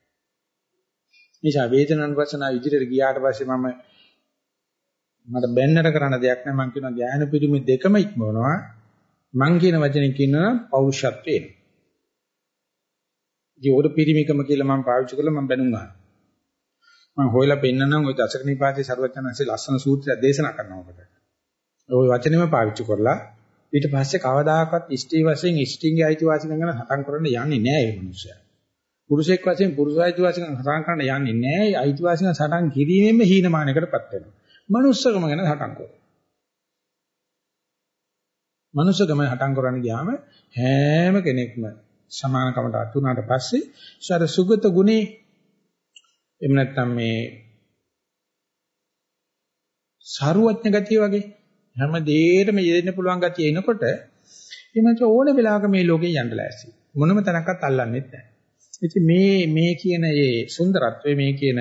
නිසා වේදනනුපස්සනා විදිහට ගියාට පස්සේ මම මට බැන්නට කරන්න දෙයක් නෑ. මං කියනවා ඥාන පිරිමි දෙකම ඉක්මවනවා. මං කියන වචනේ කියනවා පෞරුෂත්වේ. ජීවර පිරිමිකම කියලා මම පාවිච්චි කළා මම බැනුම් ගන්නවා. මම හොයලා පෙන්නනම් ওই දසක නිපාතේ සර්වඥාන්සේ ලස්සන සූත්‍රය දේශනා කරනවා ඔබට. ওই වචනේම පාවිච්චි කරලා ඊට පස්සේ කවදාකවත් ඉෂ්ටි වශයෙන් ඉෂ්ටින්ගේ අයිතිවාසිකම් ගැන හතන් කරන්න යන්නේ නෑ මේ මිනිස්සයා. පුරුෂයෙක් වශයෙන් පුරුෂ අයිතිවාසිකම් හතන් කරන්න යන්නේ නෑ අයිතිවාසිකම් සටන් කිරීමෙන්ම හීනමානයකටපත් වෙනවා. මනුස්සකම ගැන හටන් කරනවා. මනුස්සකම හටන් කරන්න ගියාම හැම කෙනෙක්ම සමානකමට අත් උනාට පස්සේ සර සුගත ගුණේ එහෙම නැත්නම් මේ සාරුවඥ ගතිය වගේ හැම දෙයකම යෙදෙන්න පුළුවන් ගතිය එනකොට එමන්ට ඕන වෙලාවක මේ ලෝකේ යන්න ලෑස්ති මොනම තැනක්වත් අල්ලන්නෙත් නැහැ. ඉතින් මේ මේ කියන මේ සුන්දරත්වය මේ කියන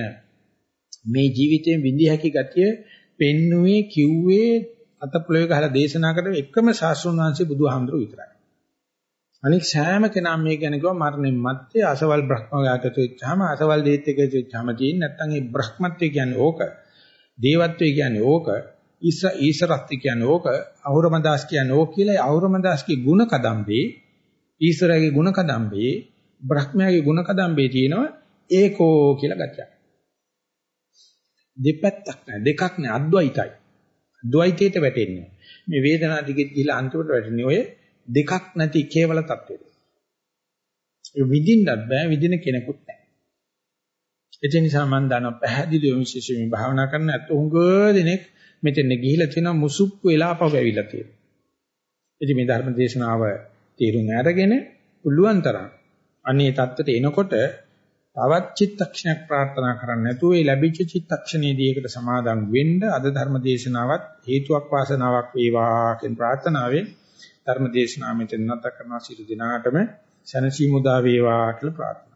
මේ ජීවිතයෙන් විඳිය හැකි ගතිය පෙන්නුවේ කිව්වේ අතපොළවේ ගහලා දේශනා කරන එකම ශාස්ත්‍රඥ වංශේ බුදුහාමුදුරුවෝ විතරයි. අනික සෑම කෙනාම මේ ගැන කිව්වා මරණයන් මැත්තේ අසවල් බ්‍රහ්මයාට වෙච්චාම අසවල් දේත් එක වෙච්චාම තියෙන්නේ නැත්නම් ඒ බ්‍රහ්මත්වය කියන්නේ ඕක. දේවත්වය කියන්නේ ඕක. ඊස ඊසරත්ති කියන්නේ ඕක. අහුරමදාස් කියන්නේ ඕක කියලා අහුරමදාස්ගේ ಗುಣ කදම්බේ ඊසරගේ ಗುಣ කදම්බේ බ්‍රහ්මයාගේ ಗುಣ කදම්බේ තියෙනවා ඒකෝ කියලා ගත්තා. දෙපැත්තක් නෑ දෙකක් නෑ අද්වෛතයි. ද්වෛතයට වැටෙන්නේ. මේ වේදනා දිගේ ගිහිලා අන්තිමට වැටෙන්නේ ඔය දෙකක් නැති කේවල තත්ත්වෙට. ඒ විඳින්නත් බෑ විඳින කෙනෙකුත් නෑ. ඒ නිසා මම දන්නවා පැහැදිලිව විශේෂයෙන් භාවනා කරන අත උඟ දෙනෙක් මෙතන ගිහිලා තියෙනවා මුසුප්පු වෙලා අපව ඇවිල්ලා තියෙනවා. ඉතින් මේ ධර්ම දේශනාව තේරුම් අරගෙන පුළුවන් තරම් අනේ தත්තට එනකොට තවත් චිත්තක්ෂණයක් ප්‍රාර්ථනා කරන්නේ නැතුව ඒ ලැබිච්ච චිත්තක්ෂණයේදී ඒකට සමාදම් වෙන්න අද ධර්ම දේශනාවත් හේතුවක් වාසනාවක් වේවා කියන ප්‍රාර්ථනාවෙන් ධර්ම දේශනාව මෙතන නැත කරනවා සියලු දිනාටම සනසි මුදා වේවා කියලා ප්‍රාර්ථනා